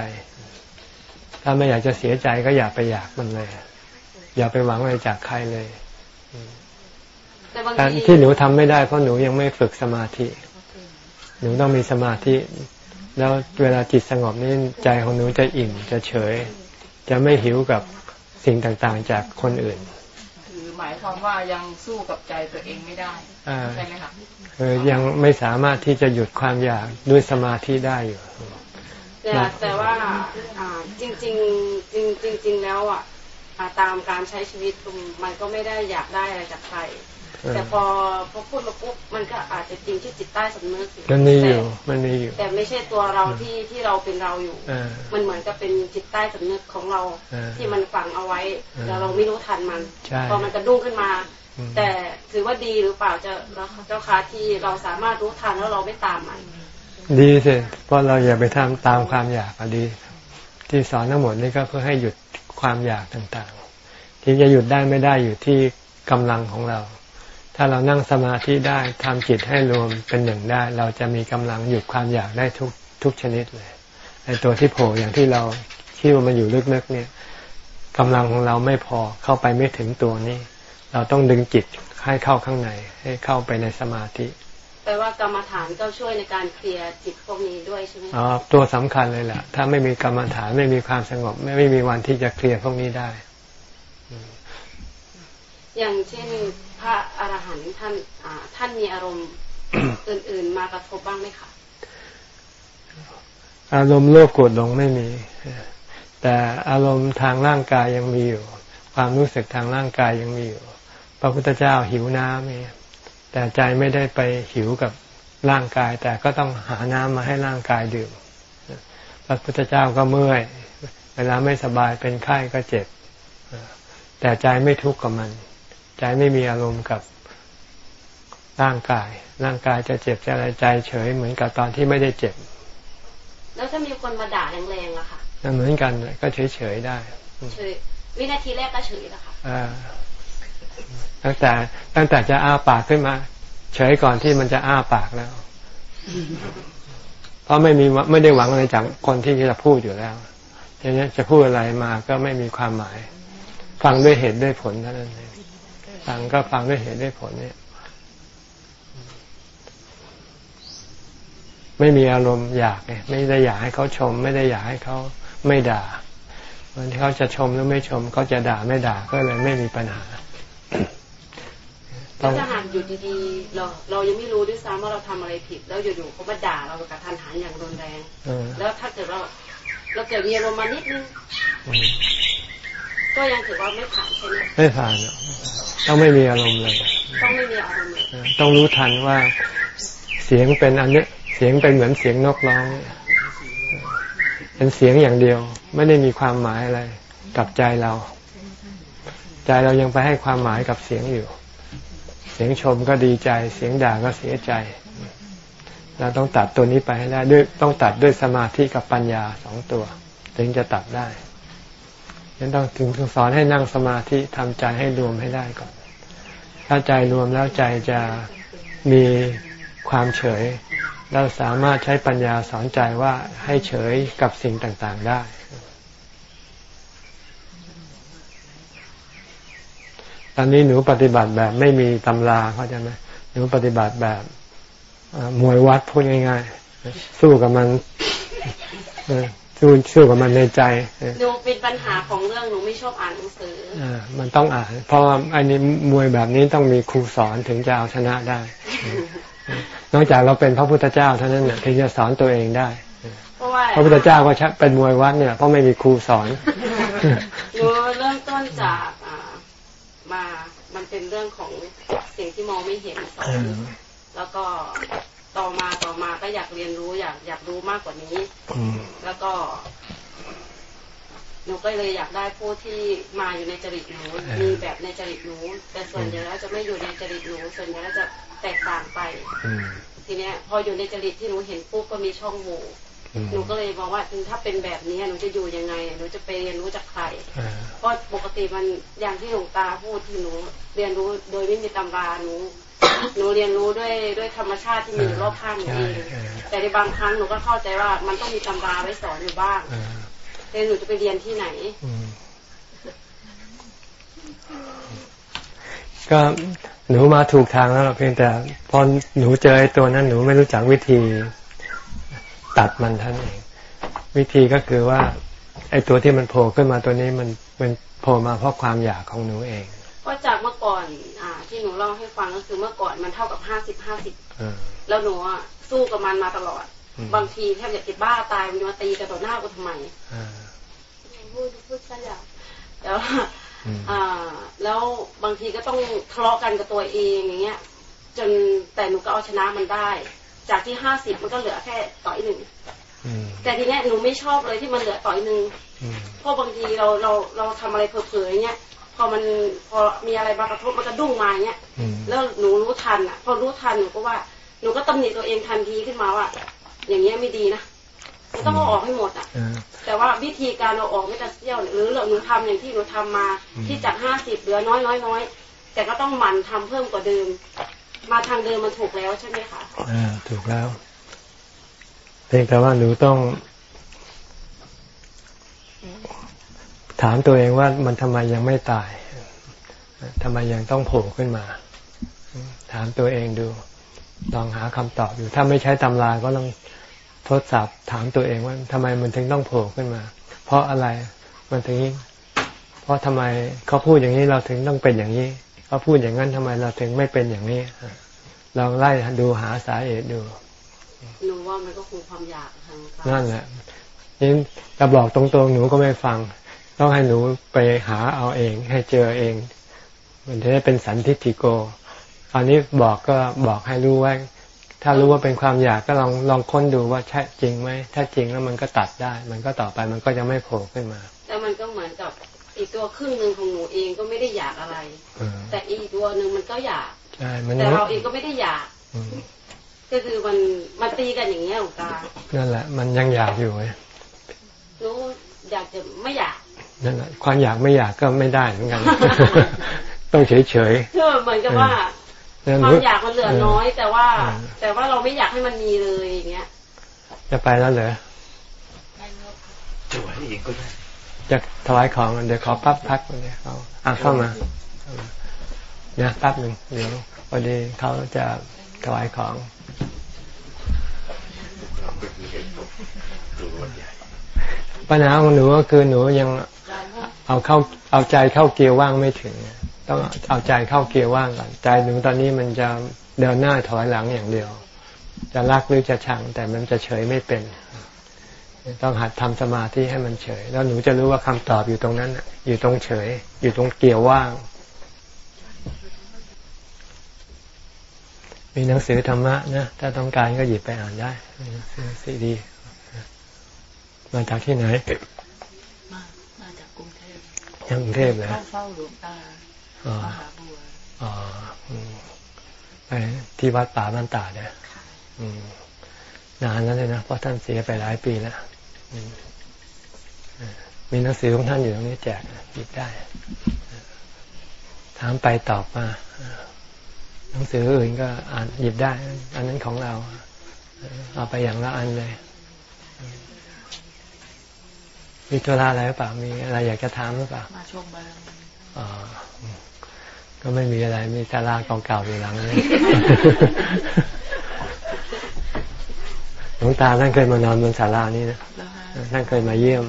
ถ้าไม่อยากจะเสียใจก็อย่าไปอยากมันเลย อย่าไปหวังอะไรจากใครเลยแต่ที่หนูทำไม่ได้เพราะหนูยังไม่ฝึกสมาธิ หนูต้องมีสมาธิ แล้วเวลาจิตสงบนี่ใจของหนูจะอิ่มจะเฉย จะไม่หิวกับสิ่งต่างๆจากคนอื่น คือหมายความว่ายังสู้กับใจตัวเองไม่ได้ใช่ไหมคะคือยังไม่สามารถที่จะหยุดความอยากด้วยสมาธิได้อยู่แต่แต่ว่าจริงจริงจริงจริงจริงแล้วอะตามการใช้ชีวิตมันก็ไม่ได้อยากได้อะไรจากใคร แต่พอพอพูดมาปุ๊บมันก็อาจจะจริงที่จิตใต้สำนึกมันมีอยู่มันมีอยู่ แต่ไม่ใช่ตัวเราที่ที่เราเป็นเราอยู่ มันเหมือนกับเป็นจิตใต้สำนึกของเราที่มันฝังเอาไว้แต่เราไม่รู้ทันมันพอมันกระดุ้งขึ้นมา แต่ถือว่าดีหรือเปล่าจะเจ้าค่ะที่เราสามารถรู้ทันแล้วเราไม่ตามมัน ดีสิเพราะเราอย่าไปทำตามความอยากดี ที่สอนทั้งหมดนี่ก็เพื่อให้หยุดความอยากต่างๆ ที่จะหยุดได้ไม่ได้อยู่ที่กำลังของเรา ถ้าเรานั่งสมาธิได้ทำจิตให้รวมเป็นหนึ่งได้ เราจะมีกำลังหยุดความอยากได้ทุกทุกชนิดเลยในตัวที่โผล่อย่างที่เราคิดว่ามันอยู่ลึกๆเนี่ยกำลังของเราไม่พอเข้าไปไม่ถึงตัวนี้ เราต้องดึงจิตให้เข้าข้างในให้เข้าไปในสมาธิแปลว่ากรรมฐานก็ช่วยในการเคลียร์จิตพวกนี้ด้วยใช่ไหมอ๋อตัวสำคัญเลยแหละถ้าไม่มีกรรมฐานไม่มีความสงบ ไม่ไม่มีวันที่จะเคลียร์พวกนี้ได้ อย่างเช่นพระอรหันต์ท่านท่านมีอารมณ์อื่น ๆ มากระทบบ้างไหมคะอารมณ์โลภโกรธหลงไม่มี แต่อารมณ์ทางร่างกายยังมีอยู่ ความรู้สึกทางร่างกายยังมีอยู่ พระพุทธเจ้าหิวน้ำแต่ใจไม่ได้ไปหิวกับร่างกาย แต่ก็ต้องหาน้ำมาให้ร่างกายดื่มพระพุทธเจ้าก็เมื่อย เวลาไม่สบายเป็นไข้ก็เจ็บ แต่ใจไม่ทุกข์กับมัน ใจไม่มีอารมณ์กับร่างกาย ร่างกายจะเจ็บจะอะไรใจเฉย เหมือนกับตอนที่ไม่ได้เจ็บ แล้วถ้ามีคนมาด่าแรงๆล่ะค่ะเหมือนกันก็เฉยเฉยได้เฉยวินาทีแรกก็เฉยแล้วค่ะตั้งแต่ตั้งแต่จะอ้าปากขึ้นมา เฉยก่อนที่มันจะอ้าปากแล้ว เพราะไม่มีไม่ได้หวังอะไรจากคนที่จะพูดอยู่แล้วพอย่างนี้จะพูดอะไรมาก็ไม่มีความหมาย ฟังด้วยเหตุด้วยผลเท่านั้นเอง ฟังก็ฟังด้วยเหตุด้วยผลเนี่ย ไม่มีอารมณ์อยากไงไม่ได้อยากให้เขาชม ไม่ได้อยากให้เขาไม่ด่าวันที่เขาจะชมหรือไม่ชมเขาจะด่าไม่ด่าก็เลยไม่มีปัญหาถ้าหากอยู่ดีๆเราเรายังไม่รู้ด้วยซ้ำว่าเราทำอะไรผิด แล้วอยู่ๆเขามาด่าเรากับทันหันอย่างรุนแรงแล้วถ้าเกิดเราเราเกิดมีอารมณ์มานิดนึง ก็ยังถือว่าไม่ผ่านใช่ไหมไม่ผ่านต้องไม่มีอารมณ์เลย ต้องไม่มีอารมณ์เลยต้องรู้ทันว่าเสียงเป็นอันนี้เสียงเป็นเหมือนเสียงนกร้องเป็นเสียงอย่างเดียว ไม่ได้มีความหมายอะไรกับใจเรา ใจเรายังไปให้ความหมายกับเสียงอยู่ เสียงชมก็ดีใจ เสียงด่าก็เสียใจเราต้องตัดตัวนี้ไปให้ได้ด้วยต้องตัดด้วยสมาธิกับปัญญาสองตัว ถึงจะตัดได้ ยังต้องถึงสอนให้นั่งสมาธิทำใจให้รวมให้ได้ก่อน ถ้าใจรวมแล้วใจจะมีความเฉยเราสามารถใช้ปัญญาสอนใจว่าให้เฉยกับสิ่งต่างๆได้ ตอนนี้หนูปฏิบัติแบบไม่มีตำราเข้าใจไหมหนูปฏิบัติแบบมวยวัดพูดง่ายๆ สู้กับมัน สู้สู้กับมันในใจหนูเป็นปัญหาของเรื่องหนูไม่ชอบอ่านหนังสืออ่ามันต้องอ่าน เพราะว่าอันนี้มวยแบบนี้ต้องมีครูสอนถึงจะเอาชนะได้ นอกจากเราเป็นพระพุทธเจ้าเท่านั้นเนี่ยถึงจะสอนตัวเองได้พระพุทธเจ้าก็เป็นมวยวัดเนี่ยเพราะไม่มีครูสอนหนูเริ่มต้นจากมา มันเป็นเรื่องของสิ่งที่มองไม่เห็นสอนแล้วก็ ต่อมาต่อมาก็อยากเรียนรู้อยากอยากรู้มากกว่านี้แล้วก็หนูก็เลยอยากได้ผู้ที่มาอยู่ในจริตหนูมีแบบในจริตหนูแต่ส่วนใหญ่แล้วจะไม่อยู่ในจริตหนูส่วนใหญ่แล้วจะแตกต่างไปทีเนี้ย พออยู่ในจริตที่หนูเห็นปุ๊บก็มีช่องโหว่หนูก็เลยมองว่าถ้าเป็นแบบนี้หนูจะอยู่ยังไงหนูจะไปเรียนรู้จากใครเพราะปกติมันอย่างที่หลวงตาพูดที่หนูเรียนรู้โดยไม่มีตำราหนู หนูเรียนรู้ด้วยด้วยธรรมชาติที่มีรอบข้างหนูเองแต่ในบางครั้งหนูก็เข้าใจว่ามันต้องมีตำราไว้สอนอยู่บ้างแต่หนูจะไปเรียนที่ไหนก็หนูมาถูกทางแล้วเพียงแต่พอหนูเจอไอ้ตัวนั้นหนูไม่รู้จักวิธีตัดมันท่านเองวิธีก็คือว่า ไอ้ตัวที่มันโผล่ขึ้นมาตัวนี้มันมันโผล่มาเพราะความอยากของหนูเอง ก็จากเมื่อก่อน อ่า ที่หนูเล่าให้ฟังก็คือเมื่อก่อนมันเท่ากับห้าสิบห้าสิบแล้วหนูอะสู้กับมันมาตลอด บางทีแทบจะติดบ้าตายมันมาตีกันต่อหน้ากูทำไมพูดพูดซะอย่างแล้วอ่า แล้วบางทีก็ต้องทะเลาะกันกับตัวเองอย่างเงี้ย จนแต่หนูก็เอาชนะมันได้ จากที่ห้าสิบมันก็เหลือแค่ต่อยหนึ่งแต่ทีเนี้ยหนูไม่ชอบเลยที่มันเหลือต่อยหนึ่งเพราะบางทีเราเราเราทำอะไรเผลอๆอย่างเงี้ยพ อมันพอมีอะไรมากระทบมันกระดุ้งมาเงี้ยแล้วหนูรู้ทันอะ พอรู้ทันหนูก็ว่าหนูก็ตำหนิตัวเองทันทีขึ้นมาว่าอย่างเงี้ยไม่ดีนะต้องเอาออกให้หมดอะแต่ว่าวิธีการเอาออกไม่แต่เสี้ยวหรือเราหนูทำอย่างที่หนูทำมาที่จากห้าสิบเหลือน้อยน้อยน้อยแต่ก็ต้องหมั่นทำเพิ่มกว่าเดิม มาทางเดิมมันถูกแล้วใช่ไหมคะอ่าถูกแล้วเพียงแต่ว่าหนูต้อง ถามตัวเองว่ามันทำไมยังไม่ตายทำไมยังต้องโผล่ขึ้นมา ถามตัวเองดู ลองหาคำตอบอยู่ ถ้าไม่ใช้ตำราก็ต้องทดสอบถามตัวเองว่าทำไมมันถึงต้องโผล่ขึ้นมา เพราะอะไรมันถึง เพราะทำไมเขาพูดอย่างนี้เราถึงต้องเป็นอย่างนี้เขาพูดอย่างนั้นทำไมเราถึงไม่เป็นอย่างนี้เราไล่ดูหาสาเหตุดูรู้ว่ามันก็คือความอยากทางนั่นแหละยิ่งจะบอกตรงๆหนูก็ไม่ฟัง ต้องให้หนูไปหาเอาเอง ให้เจอเอง มันจะได้เป็นสันทิฏฐิโก อันนี้บอกก็บอกให้รู้ว่าถ้ารู้ว่าเป็นความอยากก็ลองลองค้นดูว่าใช่จริงไหมถ้าจริงแล้วมันก็ตัดได้ มันก็ต่อไปมันก็จะไม่โผล่ขึ้นมา แต่มันก็เหมือนกับอีกตัวครึ่งหนึ่งของหนูเองก็ไม่ได้อยากอะไร แต่อีกตัวหนึ่งมันก็อยากใช่แต่เราเองก็ไม่ได้อยากก็คือมันมันตีกันอย่างเงี้ยหลวงตานั่นแหละ มันยังอยากอยู่ไงรู้อยากจะไม่อยาก นั่นแหละความอยากไม่อยากก็ไม่ได้เหมือนกัน ต้องเฉยเฉยเเหมือนกับว่าความอยากมันเหลือน้อย แต่ว่า แต่ว่าเราไม่อยากให้มันมีเลยอย่างเงี้ย จะไปแล้วเหรอจะไหวเองก็ได้จะถวายของเดี๋ยวขอปั๊บพักเนี่ยเขาอะเข้ามาเนี่ยแป๊บหนึ่งเดี๋ยวพอดีเขาจะถวายของปัญหาของหนูก็คือหนูยัง เอาเข้าเอาใจเข้าเกียร์ว่างไม่ถึง ต้องเอาใจเข้าเกียร์ว่างก่อนใจหนูตอนนี้มันจะเดินหน้าถอยหลังอย่างเดียว จะรักหรือจะชัง แต่มันจะเฉยไม่เป็น ต้องหัดทำสมาธิให้มันเฉย แล้วหนูจะรู้ว่าคำตอบอยู่ตรงนั้นอยู่ตรงเฉย อยู่ตรงเกียร์ว่าง มีหนังสือธรรมะนะถ้าต้องการก็หยิบไปอ่านได้ซีดีมาจากที่ไหนมามาจากกรุงเท พกรุงเทพเลยเข้าเฝ้าหลวงตามหาบัวอ๋อไปที่วัดป่าบ้านตาเนี่ยนานแล้วเลยนะเพราะท่านเสียไปหลายปีแล้วมีหนังสือของท่านอยู่ตรงนี้แจกหยิบได้ ถามไปตอบมาหนังสืออื่นก็อ่านหยิบได้ อันนั้นของเรา เอาไปอย่างละอันเลย มีธุระอะไรหรือเปล่ามีอะไรอยากจะถามหรือเปล่ามาชมบารมีอ๋อก็ไม่มีอะไรมีศาลาเก่าๆอยู่หลังนี้หลวงตาท่านเคยมานอนบนศาลานี้นะท่านเคยมาเยี่ยม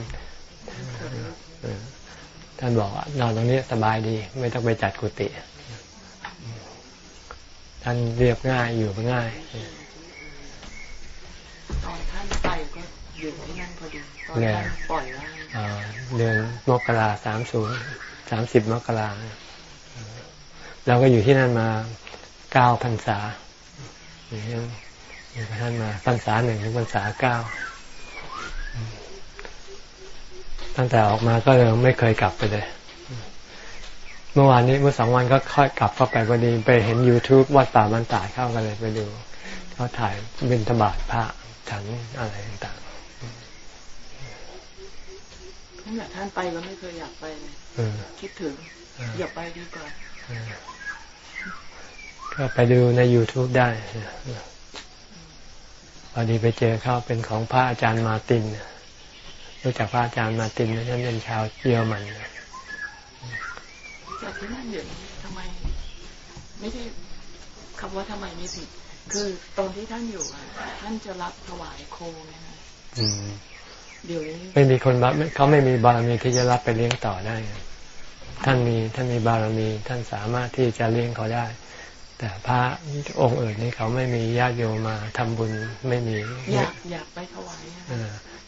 ท่านบอกว่านอนตรงนี้สบายดี ไม่ต้องไปจัดกุฏิท่านเรียบง่ายอยู่ง่าย อยู่ที่นั่นพอดีตอนท่านปล่อยแล้วเดือนมกราสามศูนย์สามสิบมกราเราก็อยู่ที่นั่นมาเก้าพรรษาอยู่ที่นั่นอยู่ท่านมาพรรษาหนึ่งถึงพรรษาเก้าตั้งแต่ออกมาก็เลยไม่เคยกลับไปเลย เมื่อวานนี้เมื่อสองวันก็ค่อยกลับเข้าไปพอดีไปเห็น youtube วัดป่ามันตายเข้ากันเลยไปดูเขาถ่ายบินธบาตพระฉันอะไรต่าง นั่นแหละท่านไปก็ไม่เคยอยากไปคิดถึงอย่าไปดีกว่าก็ไปดูใน YouTube ได้พอดีไปเจอเขาเป็นของพระอาจารย์มาตินรู้จักพระอาจารย์มาตินนั่นเป็นชาวเยอรมันจากที่นั่นเดี๋ยวทำไม ไม่ใช่คำว่าทำไมไม่ผิดคือตอนที่ท่านอยู่ท่านจะรับถวายโคไงนะ ไม่มีคนรับเขาไม่มีบารมีที่จะรับไปเลี้ยงต่อได้ ท่านมีท่านมีบารมี ท่านสามารถที่จะเลี้ยงเขาได้ แต่พระองค์อื่นนี่เขาไม่มีญาติโยมมาทำบุญไม่มีอยากอยากไปถวาย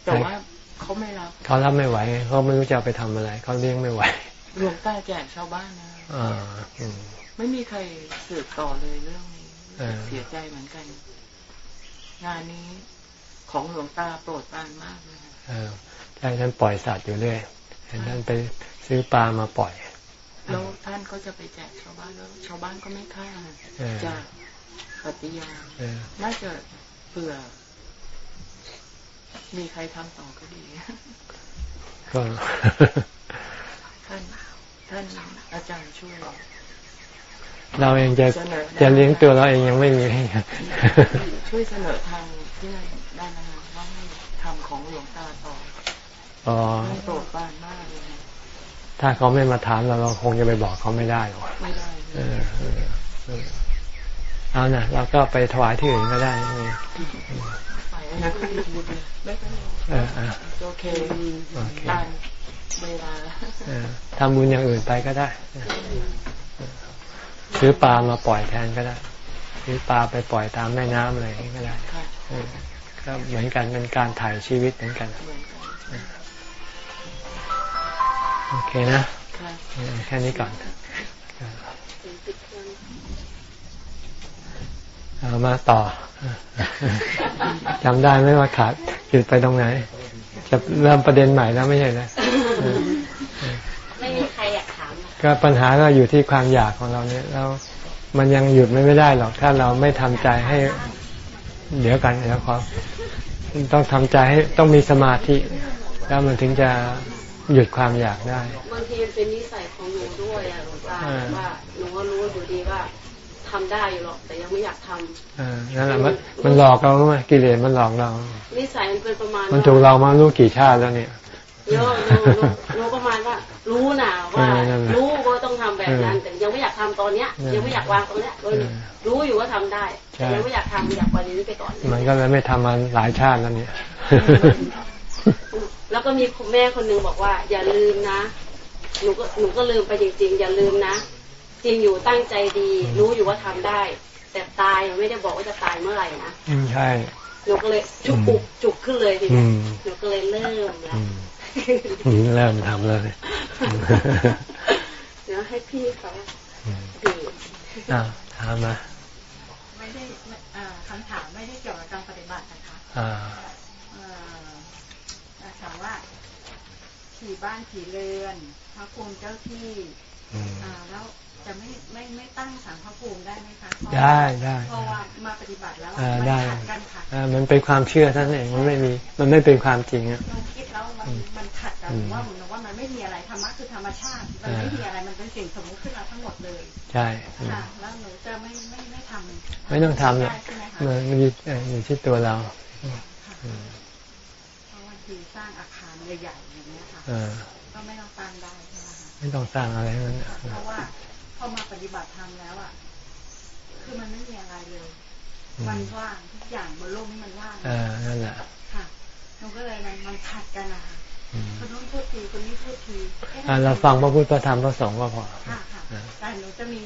แต่ว่าเขาไม่รับเขารับไม่ไหวเขาไม่รู้จะไปทำอะไรเขาเลี้ยงไม่ไหวหลวงตาแจกชาวบ้านนะไม่มีใครสืบต่อเลยเรื่องนี้เสียใจเหมือนกัน งานนี้ของหลวงตาโปรดปรานมากเลย ใช่ท่านปล่อยสัตว์อยู่เรื่อยเห็นท่านไปซื้อปลามาปล่อย แล้วท่านก็จะไปแจกชาวบ้านแล้วชาวบ้านก็ไม่ฆ่าจากปฏิญาณน่าจะเผื่อ มีใครทำต่อก็ดีก็ท่านท่านอาจารย์ช่วยเราเองจะจะเลี้ยงตัวเราเองยังไม่มีช่วยเสนอทางที่ได้ไหมว่าให้ทำ ของหลวงตาต่ออ๋อโปรดปานมากเลยถ้าเขาไม่มาถามเราเราคงจะไปบอกเขาไม่ได้หรอกไม่ได้เอาน่ะเราก็ไปถวายที่อื่นก็ได้ไปนะเออโอเคตามเวลาทำบุญอย่างอื่นไปก็ได้ซื้อปลามาปล่อยแทนก็ได้ซื้อปลาไปปล่อยตามแม่น้ำอะไรก็ได้ ก็เหมือนกันเป็นการถ่ายชีวิตเหมือนกัน โอเคนะ แค่นี้ก่อนเอามาต่อจำได้ไหมว่าขาดหยุดไปตรงไหน จะเริ่มประเด็นใหม่แล้วไม่ใช่นะไม่มีใครอยากถามก็ปัญหาก็อยู่ที่ความอยากของเราเนี่ยแล้วมันยังหยุดไม่ได้หรอกถ้าเราไม่ทำใจให้ เดี๋ยวกันแล้วขอต้องทำใจให้ต้องมีสมาธิ แล้วมันถึงจะหยุดความอยากได้บางทีมันเป็นนิสัยของหนูด้วยอะหลวงตาว่าหนูก็รู้อยู่ดีว่าทำได้อยู่หรอกแต่ยังไม่อยากทำอ่านั่นแหละมันมันหลอกเราไหมกิเลสมันหลอกเรา นิสัยมันเป็นประมาณ มันถูกเรามารู้กี่ชาติแล้วเนี่ยโยโยประมาณว่า รู้นะว่ารู้ว่าต้องทำแบบนั้นแต่ยังไม่อยากทำตอนเนี้ย ยังไม่อยากวางตรงเนี้ยรู้อยู่ว่าทำได้แต่ยังไม่อยากทำอยากปล่อยนี้ไปก่อนมันก็เลยไม่ทำมาหลายชาติแล้วเนี่ย แล้วก็มีแม่คนหนึ่งบอกว่า อย่าลืมนะหนูก็หนูก็ลืมไปจริงๆ อย่าลืมนะ จริงอยู่ตั้งใจดี รู้อยู่ว่าทำได้ แต่ตายไม่ได้บอกว่าจะตายเมื่อไหร่นะใช่หนูก็เลยจุกอุกจุกขึ้นเลยทีนี้หนูก็เลยเริ่มแล้ว เริ่มทำเลยเดี๋ยวให้พี่เขาดีอ่าถามมาไม่ได้คำถามไม่ได้เกี่ยวกับการปฏิบัตินะคะถามว่าผีบ้านผีเรือนพระภูมิเจ้าที่อ่าแล้ว จะไม่ไม่ไม่ตั้งสารพระภูมิได้ไหมคะได้ได้เพราะว่ามาปฏิบัติแล้วมันขัดกันค่ะมันเป็นความเชื่อท่านเองมันไม่มีมันไม่เป็นความจริงอะเราคิดแล้วมันมันขัดกันว่าเหมือนว่ามันไม่มีอะไรธรรมะคือธรรมชาติมันไม่มีอะไรมันเป็นสิ่งสมมติขึ้นมาทั้งหมดเลย ใช่ค่ะแล้วหนูจะไม่ไม่ไม่ทำไม่ต้องทำเลยมันอยู่อยู่ที่ตัวเราเพราะว่าทีสร้างอาคารใหญ่ๆอย่างนี้ค่ะก็ไม่ต้องตั้งได้ใช่ไหมคะไม่ต้องสร้างอะไรนั่นเพราะว่าพ อมาปฏิบัติธรรมแล้วอะ คือมันไม่มีอะไรเลย มันว่างทุกอย่างบนโลกนี้มันว่างอ่านั่นแหละค่ะมันก็เลยมันมันขัดกันนะคะคนนู้นพูดทีคนนี้พูดทีเราฟังพระพุทธพระธรรมพระสงฆ์ก็พอค่ะค่ะแต่หนูจะมี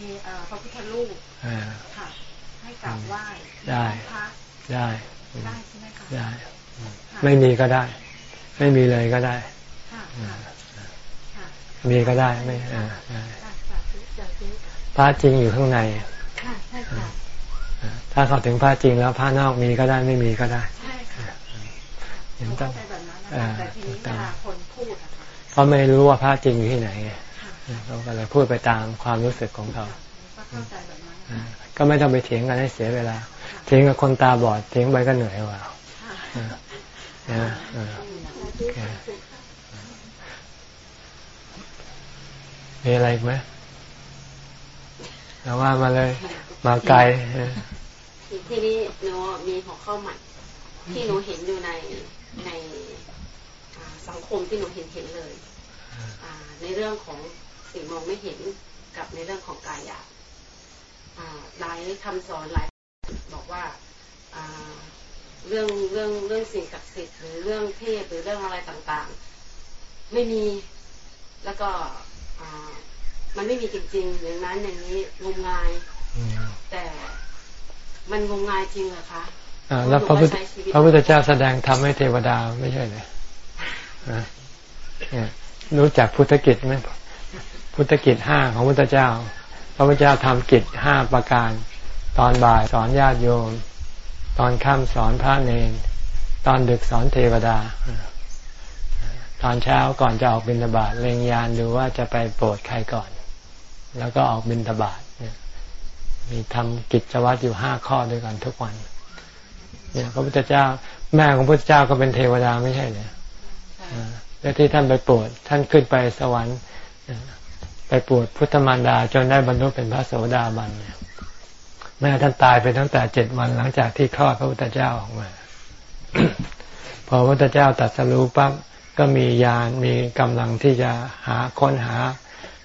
พระพุทธรูปค่ะ ให้กราบไหว้ได้ได้ได้ใช่ไหมคะได้ ไม่มีก็ได้ ไม่มีเลยก็ได้มีก็ได้ไม่ พระจริงอยู่ข้างในถ้าเขาถึงพระจริงแล้วพระนอกมีก็ได้ไม่มีก็ได้ยังต้องแต่ทีนี้เวลาคนพูดเขาไม่รู้ว่าพระจริงอยู่ที่ไหนเขาก็เลยพูดไปตามความรู้สึกของเขาก็ไม่ต้องไปเถียงกันให้เสียเวลาเถียงกับคนตาบอดเถียงไปก็เหนื่อยว่ามีอะไรอีกไหม เอาว่ามาเลย มาไกลทีนี้หนูมีหัวข้อใหม่ ที่หนูเห็นอยู่ในในสังคมที่หนูเห็นเห็นเลยในเรื่องของสิ่งมองไม่เห็นกับในเรื่องของกายหยาบหลายคำสอนหลายบอกว่าเรื่องเรื่องเรื่องสิ่งศักดิ์สิทธิ์หรือเรื่องเทพหรือเรื่องอะไรต่างๆ ไม่มีแล้วก็ มันไม่มีจริงๆอย่างนั้นอย่างนี้งมงายแต่มันงมงายจริงเหรอคะแล้วพระพุทธพระพุทธเจ้าแสดงทำให้เทวดาไม่ใช่เลยรู้จักพุทธกิจไหมพุทธกิจห้าของพุทธเจ้า พระพุทธเจ้าทำกิจห้าประการ ตอนบ่ายสอนญาติโยม ตอนค่ำสอนพระเนนตอนดึกสอนเทวดา ตอนเช้าก่อนจะออกบิณฑบาตเล็งยานดูว่าจะไปโปรดใครก่อน แล้วก็ออกบิณฑบาตมีทำกิจวัตรอยู่ห้าข้อด้วยกันทุกวัน เนี่ยพระพุทธเจ้า แม่ของพระพุทธเจ้าก็เป็นเทวดาไม่ใช่เนี่ยแล้วที่ท่านไปโปรดท่านขึ้นไปสวรรค์ไปโปรดพุทธมารดาจนได้บรรลุเป็นพระโสดาบันเนี่ยแม่ท่านตายไปตั้งแต่เจ็ดวันหลังจากที่คลอดพระพุทธเจ้าออกมา พอพระพุทธเจ้าตัดสรู้ปั๊บก็มียานมีกำลังที่จะหาค้นหา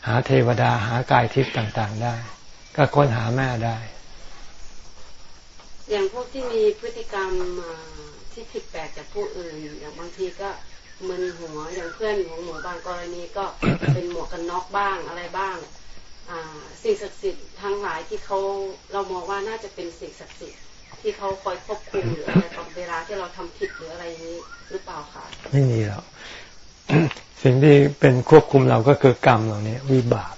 หาเทวดาหากายทิพย์ต่างๆได้ ก็ค้นหาแม่ได้ อย่างพวกที่มีพฤติกรรมที่ผิดแปลกจากผู้อื่น อย่างบางทีก็มึนหัวอย่างเพื่อนของหมูบางกรณีก็เป็นหมวกกันน็อกบ้างอะไรบ้างสิ่งศักดิ์สิทธิ์ทั้งหลายที่เขาเรามองว่าน่าจะเป็นสิ่งศักดิ์สิทธิ์ที่เขาคอยควบคุมหรืออะไรตอนเวลาที่เราทำผิดหรืออะไรนี้หรือเปล่าคะไม่มีหรอก สิ่งที่เป็นควบคุมเราก็คือกรรมเหล่านี้วิบาก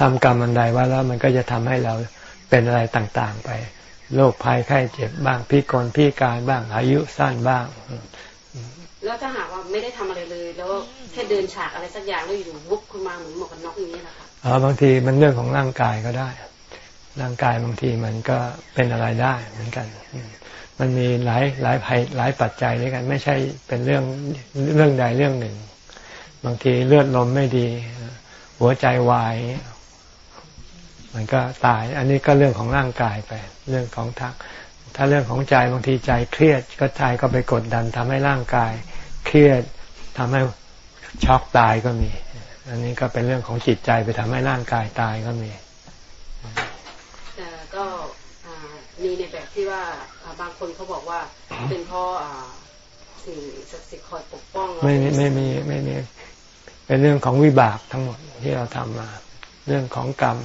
ทำกรรมอันใดว่าแล้วมันก็จะทำให้เราเป็นอะไรต่างๆไปโรคภัยไข้เจ็บบ้างพิกลพิการบ้างอายุสั้นบ้าง แล้วถ้าหากว่าไม่ได้ทำอะไรเลย แล้วแค่เดินฉากอะไรสักอย่างแล้วอยู่วุบขึ้นมาเหมือนหมวกกันน็อกอย่างนี้นะคะอ๋อบางทีมันเรื่องของร่างกายก็ได้ ร่างกายบางทีมันก็เป็นอะไรได้เหมือนกัน มันมีหลายหลายภัยหลายปัจจัยด้วยกัน ไม่ใช่เป็นเรื่องเรื่องใดเรื่องหนึ่ง บางทีเลือดลมไม่ดี หัวใจวาย มันก็ตาย อันนี้ก็เรื่องของร่างกายไป เรื่องของทัก ถ้าเรื่องของใจบางทีใจเครียด ก็ใจก็ไปกดดันทำให้ร่างกาย เครียดทำให้ช็อกตายก็มี อันนี้ก็เป็นเรื่องของจิตใจไปทำให้ร่างกายตายก็มีแต่ก็มีในแบบที่ว่าบางคนเขาบอกว่าเป็นเพราะสิ่งศักดิ์สิทธิ์คอยปกป้อง ไม่ไม่มีไม่มี เป็นเรื่องของวิบากทั้งหมดที่เราทำมา เรื่องของกรรม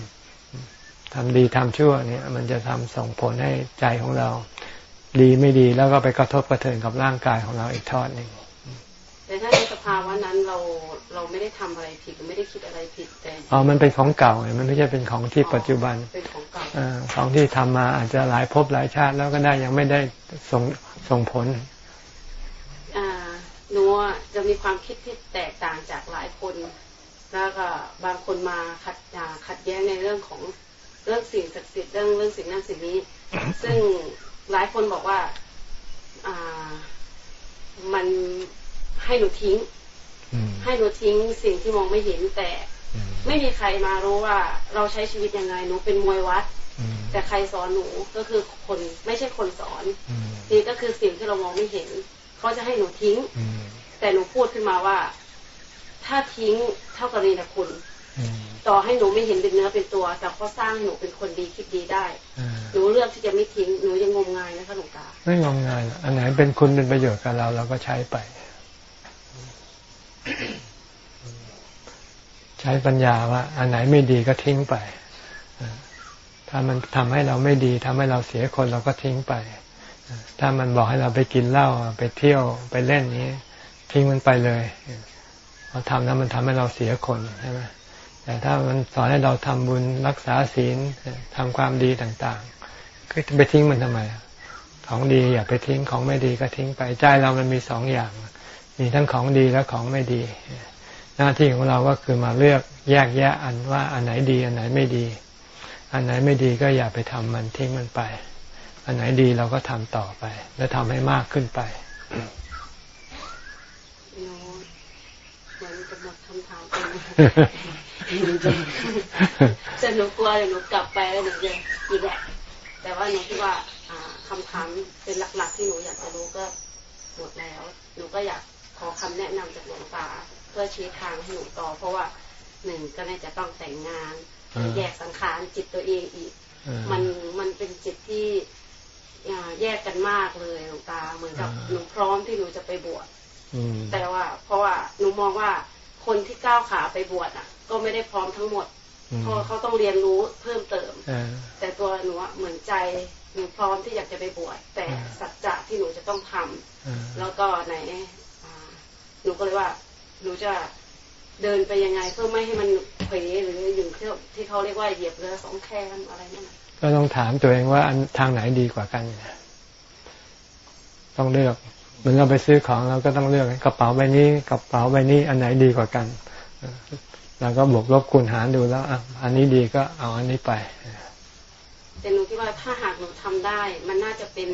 ทำดีทำชั่วเนี่ย มันจะทำส่งผลให้ใจของเรา ดีไม่ดีแล้วก็ไปกระทบกระเทือนกับร่างกายของเราอีกทอดหนึ่งแต่ถ้าในสภาวะนั้นเราเราไม่ได้ทำอะไรผิดไม่ได้คิดอะไรผิดแต่อ๋อมันเป็นของเก่าไงมันไม่ใช่เป็นของที่ปัจจุบันเป็นของเก่าของที่ทำมาอาจจะหลายภพหลายชาติแล้วก็ได้ยังไม่ได้ส่งส่งผล อ่า หนูจะมีความคิดที่แตกต่างจากหลายคน แล้วก็บางคนมาขัดขัดแย้งในเรื่องของเรื่องสิ่งศักดิ์สิทธิ์เรื่องเรื่องสิ่งนั้นสิ่งนี้ ซึ่งหลายคนบอกว่าอ่ามันให้หนูทิ้งให้หนูทิ้งสิ่งที่มองไม่เห็นแต่ไม่มีใครมารู้ว่าเราใช้ชีวิตยังไงหนูเป็นมวยวัด แต่ใครสอนหนูก็คือคนไม่ใช่คนสอนนี่ก็คือสิ่งที่เรามองไม่เห็น เขาจะให้หนูทิ้ง แต่หนูพูดขึ้นมาว่า ถ้าทิ้งเท่ากับนีนะคุณต่อให้หนูไม่เห็นเป็นเนื้อเป็นตัว แต่เขาสร้างหนูเป็นคนดีคิดดีได้หนูเลือกที่จะไม่ทิ้งหนูยังงมงายนะคะหลวงตาไม่งมงายอันไหนเป็นคุณเป็นประโยชน์กับเราเราก็ใช้ไป ใช้ปัญญาว่า อันไหนไม่ดีก็ทิ้งไปถ้ามันทำให้เราไม่ดีทำให้เราเสียคนเราก็ทิ้งไป ถ้ามันบอกให้เราไปกินเหล้าไปเที่ยวไปเล่นนี้ ทิ้งมันไปเลยเราทำแล้วมันทำให้เราเสียคนใช่ไหมแต่ถ้ามันสอนให้เราทำบุญรักษาศีลทำความดีต่างๆ ก็ไปทิ้งมันทำไม ของดีอย่าไปทิ้งของไม่ดีก็ทิ้งไปใจเรามันมีสองอย่าง มีทั้งของดีและของไม่ดี หน้าที่ของเราก็คือมาเลือกแยกแยะอันว่าอันไหนดีอันไหนไม่ดี อันไหนไม่ดีก็อย่าไปทำมันทิ้งมันไป อันไหนดีเราก็ทำต่อไป แล้วทำให้มากขึ้นไปจะหนูกลัวเดี๋ยวหนูกลับไปแล้วหนูจะอีกแหละแต่ว่าหนูคิดว่าคำถามเป็นหลักๆที่หนูอยากจะรู้ก็หมดแล้ว หนูก็อยากขอคำแนะนำจากหลวงตาเพื่อชี้ทางให้หนูต่อ เพราะว่าหนึ่งก็น่าจะต้องแต่งงาน แยกสังขารจิตตัวเองอีก มันมันเป็นจิตที่ แยกกันมากเลยหลวงตาเหมือนกับหนูพร้อมที่หนูจะไปบวชแต่ว่า เพราะว่าหนูมองว่าคนที่ก้าวขาไปบวชอะ ก็ไม่ได้พร้อมทั้งหมดเพราะเขาต้องเรียนรู้เพิ่มเติมแต่ตัวหนูเหมือนใจหนูพร้อมที่อยากจะไปบวชแต่สัจจะที่หนูจะต้องทำแล้วก็ไหนหนูก็เลยว่าหนูจะเดินไปยังไงเพื่อไม่ให้มันเผยหรืออยู่ที่ที่เขาเรียกว่าเหยียบเรือสองแคมอะไรนั่น ก็ต้องถามตัวเองว่าทางไหนดีกว่ากัน ต้องเลือกเหมือนเราไปซื้อของเราก็ต้องเลือกกระเป๋าใบนี้กระเป๋าใบนี้ อันไหนดีกว่ากันเราก็บวกลบคูณหารดูแล้วอันนี้ดีก็เอาอันนี้ไปแต่หนูคิดว่าถ้าหากหนูทำได้ มันน่าจะเป็น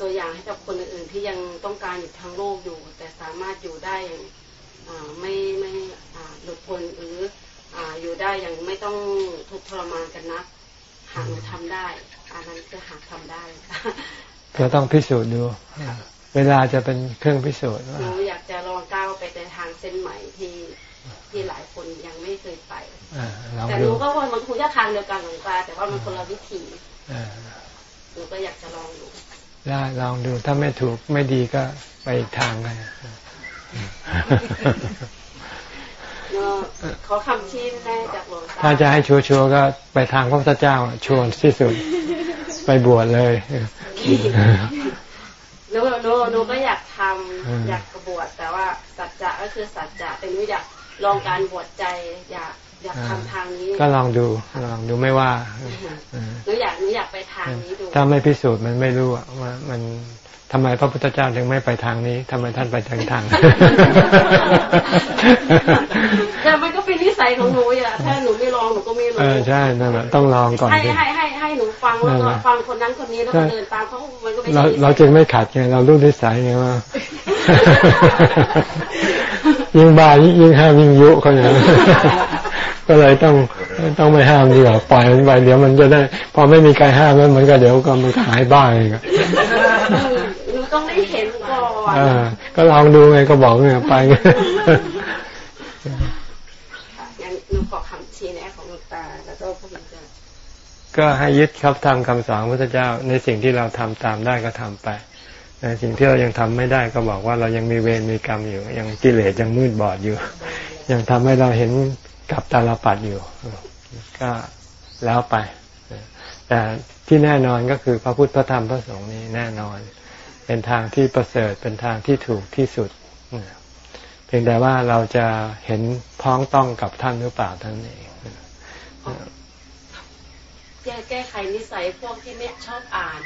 ตัวอย่างให้กับคนอื่นๆที่ยังต้องการอยู่ทางโลกอยู่ แต่สามารถอยู่ได้อย่างไม่ไม่หลุดพ้นหรืออยู่ได้อย่างไม่ต้องทุกข์ทรมานกันนัก หากหนูทำได้ อันนั้นจะหากทำได้ก็ต้องพิสูจน์ดู เวลาจะเป็นเครื่องพิสูจน์หนูอยากจะลองก้าวไปในทางเส้นใหม่ที่ที่หลายคนยังไม่เคยไปแต่หนูก็ว่ามันคงจะทางเดียวกันหลวงตาแต่ว่ามันคนละวิธีหนูก็อยากจะลองดูได้ลองดูถ้าไม่ถูกไม่ดีก็ไปอีกทางกัน ขอคำชี้แน่จากหลวงตาถ้าจะให้ชัวร์ก็ไปทางพระพุทธเจ้าชวนที่สุด ไปบวชเลยหนูหนูหนูก็อยากทำอยากบวชแต่ว่าสัจจะก็คือสัจจะแต่หนูอยากลองการบวชใจอยากอยากทำทางนี้ ก็ลองดูลองดูไม่ว่าหนูอยากหนูอยากไปทางนี้ดู ถ้าไม่พิสูจน์มันไม่รู้ว่ามัน ทำไมพระพุทธเจ้าถึงไม่ไปทางนี้ทำไมท่านไปทางทางแต่มันก็เป็นนิสัยของหนูอะถ้าหนูไม่ลองหนูก็ไม่รู้เออใช่นั่นแหละต้องลองก่อนให้ให้ให้ให้หนูฟังแล้วก็ฟังคนนั้นคนนี้แล้วก็เดินตามเขามันก็ไม่เราเราจึงไม่ขัดไงเรารู้นิสัยไงว่ายิ่งบายิ่งห้ามยิ่งยุเขาอย่างนี้ก็เลยต้องต้องไม่ห้ามดีกว่าปล่อยมันไปเดี๋ยวมันจะได้ พอไม่มีใครห้ามแล้วมันก็เดี๋ยวก็มันหายบ้าเองหนูก็ ต้องได้เห็นก่อนก็ลองดูไงก็บอกไงไปงั้นหนูขอคำชี้แนะของหลวงตาแล้วก็พระเจ้าก็ให้ยึดครับทำคำสอนพระเจ้า ในสิ่งที่เราทำตามได้ก็ทำไป ในสิ่งที่เรายังทำไม่ได้ก็บอกว่าเรายังมีเวรมีกรรมอยู่ ยังกิเลสยังมืดบอดอยู่ ยังทำให้เราเห็นกับตาลปัดอยู่ ก็แล้วไป แต่ที่แน่นอนก็คือพระพุทธพระธรรมพระสงฆ์นี้แน่นอน เป็นทางที่ประเสริฐเป็นทางที่ถูกที่สุด เพียงแต่ว่าเราจะเห็นพ้องต้องกับท่านหรือเปล่าท่านเองแก้ไขนิสัยพวกที่ไม่ชอบอ่าน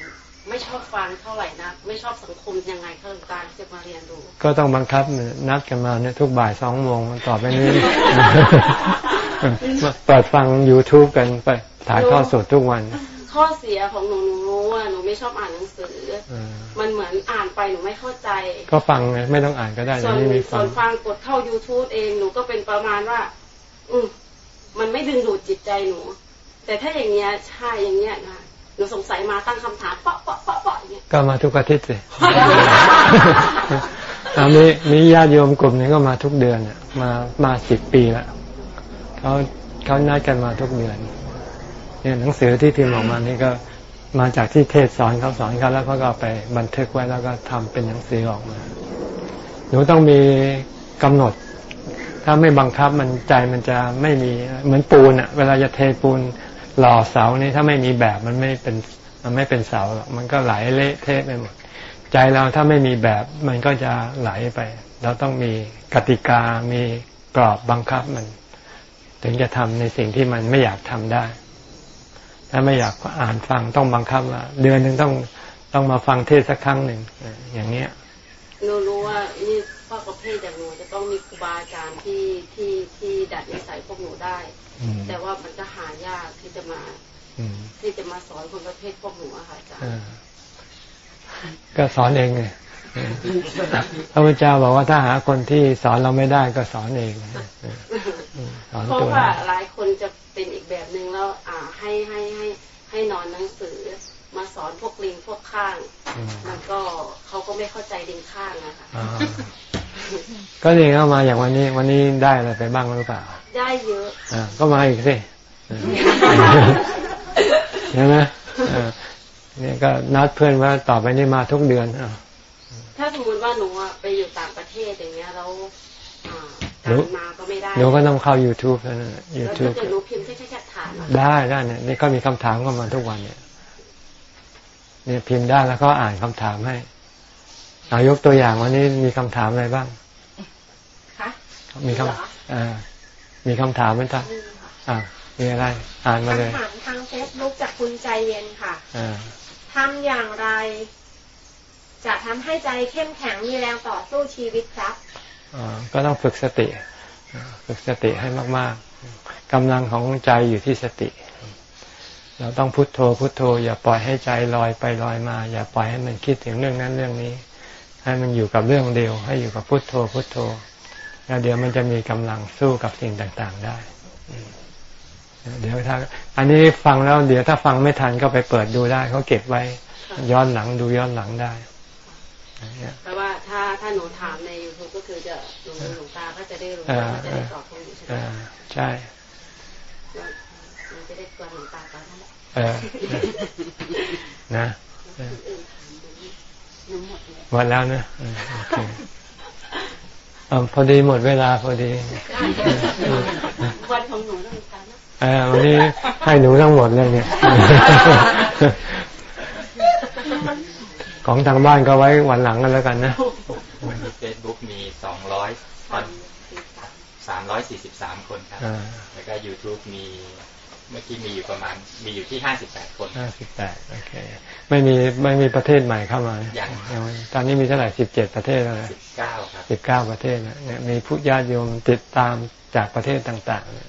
ไม่ชอบฟังเท่าไหร่นะไม่ชอบสังคมยังไงเขาการจะมาเรียนรู้ก็ต้องบังคับนัดกันมาเนี่ยทุกบ่ายสองโมงต่อไปนี้เปิดฟัง youtube กันไปถ่ายทอดสดทุกวัน ข้อเสียของหนูหนูรู้ว่าหนูไม่ชอบอ่านหนังสือ มันเหมือนอ่านไปหนูไม่เข้าใจ ก็ฟังไงไม่ต้องอ่านก็ได้ส่วนส่วนฟังกดเข้า youtube เองหนูก็เป็นประมาณว่า อืมมันไม่ดึงดูดจิตใจหนู แต่ถ้าอย่างเงี้ยใช่อย่างเงี้ยนะนูสงสัยมาตั้งคำถามเปาะเปาะเปาะเปาะอย่างเงี้ยก็มาทุกอาทิตย์สิมีมีญาติโยมกลุ่มนี้ก็มาทุกเดือนเนี่ยมามาสิบปีแล้วเขาเขานัดกันมาทุกเดือน เนี่ยหนังสือที่พิมพ์ออกมานี่ก็มาจากที่เทศสอนเขาสอนเขาแล้วเขาก็ไปบันทึกไว้แล้วก็ทำเป็นหนังสือออกมา หนูต้องมีกำหนด ถ้าไม่บังคับมันใจมันจะไม่มีเหมือนปูนอะเวลาจะเทปูนหล่อเสานี่ถ้าไม่มีแบบมันไม่เป็นมันไม่เป็นเสาหรอกมันก็ไหลเละเทะไปหมด ใจเราถ้าไม่มีแบบมันก็จะไหลไป เราต้องมีกติกามีกรอบบังคับมัน ถึงจะทำในสิ่งที่มันไม่อยากทำได้ ถ้าไม่อยากอ่านฟังต้องบังคับว่าเดือนหนึ่งต้องต้องมาฟังเทศสักครั้งหนึ่งอย่างเนี้ยหนูรู้ว่านี่พ่อประเภทอย่างหนูจะต้องมีครูบาอาจารย์ที่ที่ที่ดัดนิสัยพวกหนูได้ แต่ว่ามันก็หายากที่จะมาที่จะมาสอนคนประเภทพวกหนูอะค่ะอาจารย์ก็สอนเองไงพระพุทธเจ้าบอกว่าถ้าหาคนที่สอนเราไม่ได้ก็สอนเองเพราะว่าหลายคนจะเป็นอีกแบบหนึ่งแล้วอ่า ให้ให้ให้ให้นอนหนังสือ มาสอนพวกลิงพวกข้าง มันก็เขาก็ไม่เข้าใจลิงข้างนะคะก็นี่เข้ามาอย่างวันนี้ วันนี้ได้อะไรไปบ้างหรือเปล่า ได้เยอะอ่าก็มาอีกสิใช่ไหมเนี่ยก็นัดเพื่อนว่าต่อไปนี่มาทุกเดือนอ่าถ้าสมมติว่าหนูไปอยู่ต่างประเทศอย่างเงี้ยแล้ว มาก็ไม่ได้หนูก็ต้องเข้า YouTube นั่นยูทูบหนูพิมพ์แค่แค่ถามได้ได้เนี่ยนี่ก็มีคำถามเข้ามาทุกวันเนี่ย เนี่ยพิมพ์ได้แล้วก็อ่านคำถามให้เอายกตัวอย่างวันนี้มีคำถามอะไรบ้างคะมีคำอ่ามีคำถามไหมท่านอ่ามีอะไร อ่านมาเลยคำถามทางเฟซบุ๊กจากคุณใจเย็นค่ะทำอย่างไรจะทำให้ใจเข้มแข็งมีแรงต่อสู้ชีวิตครับ ก็ต้องฝึกสติ ฝึกสติให้มาก ๆกำลังของใจอยู่ที่สติ เราต้องพุโทโธพุโทโธ อย่าปล่อยให้ใจลอยไปลอยมา อย่าปล่อยให้มันคิดถึงเรื่องนั้นเรื่องนี้ ให้มันอยู่กับเรื่องเดียว ให้อยู่กับพุโทโธพุโทโธแล้วเดี๋ยวมันจะมีกำลังสู้กับสิ่งต่างๆได้เดี๋ยวถ้าอันนี้ฟังแล้วเดี๋ยวถ้าฟังไม่ทันก็ไปเปิดดูได้เขาเก็บไว้ย้อนหลังดูย้อนหลังได้ แต่ว่าถ้าถ้าหนูถามในยูทูบก็คือจะหนูหลวงตาก็จะได้รู้ว่าจะได้ตอบคำถใช่ไหมใช่มันจะได้ตัวหลวงตาตอนนั้นเออนะหมดแล้วนะโอเคอพอดีหมดเวลาพอดีวันของหนูต้องการเออวันนี้ให้หนูทั้งหมดเลยเนี่ย ของทางบ้านก็ไว้วันหลังกันแล้วกันนะเฟซบุ๊กมีสองร้อยสามร้อยสี่สิบสามคนครับ แล้วก็ยูทูบมีเมื่อกี้มีอยู่ประมาณมีอยู่ที่ห้าสิบแปดคนห้าสิบแปดโอเค ไม่มีไม่มีประเทศใหม่เข้ามาอย่างตอนนี้มีเท่าไหร่สิบเจ็ดประเทศแล้วสิบเก้าครับสิบเก้าประเทศเนี่ยมีผู้ญาติโยมติดตามจากประเทศต่างๆเนี่ย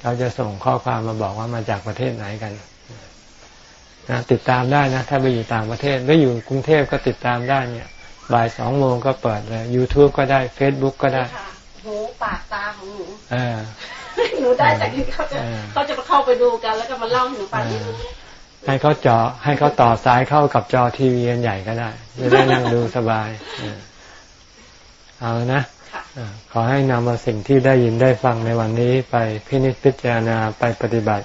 เขาจะส่งข้อความมาบอกว่ามาจากประเทศไหนกันนะ ติดตามได้นะถ้าไปอยู่ต่างประเทศหรืออยู่กรุงเทพก็ติดตามได้เนี่ย บ่ายสองโมงก็เปิดเลย YouTube ก็ได้ Facebook ก็ได้โหปากตาของหนูหนูได้จากนี้เขาจะเขาจะมาเข้าไปดูกัน แล้วก็มาเล่าหนูฟังให้เขาจอให้เขาต่อสายเข้ากับจอทีวีใหญ่ก็ได้จะได้นั่งดูสบายเอานะขอให้นำมาสิ่งที่ได้ยินได้ฟังในวันนี้ไปพินิจพิจารณาไปปฏิบัติ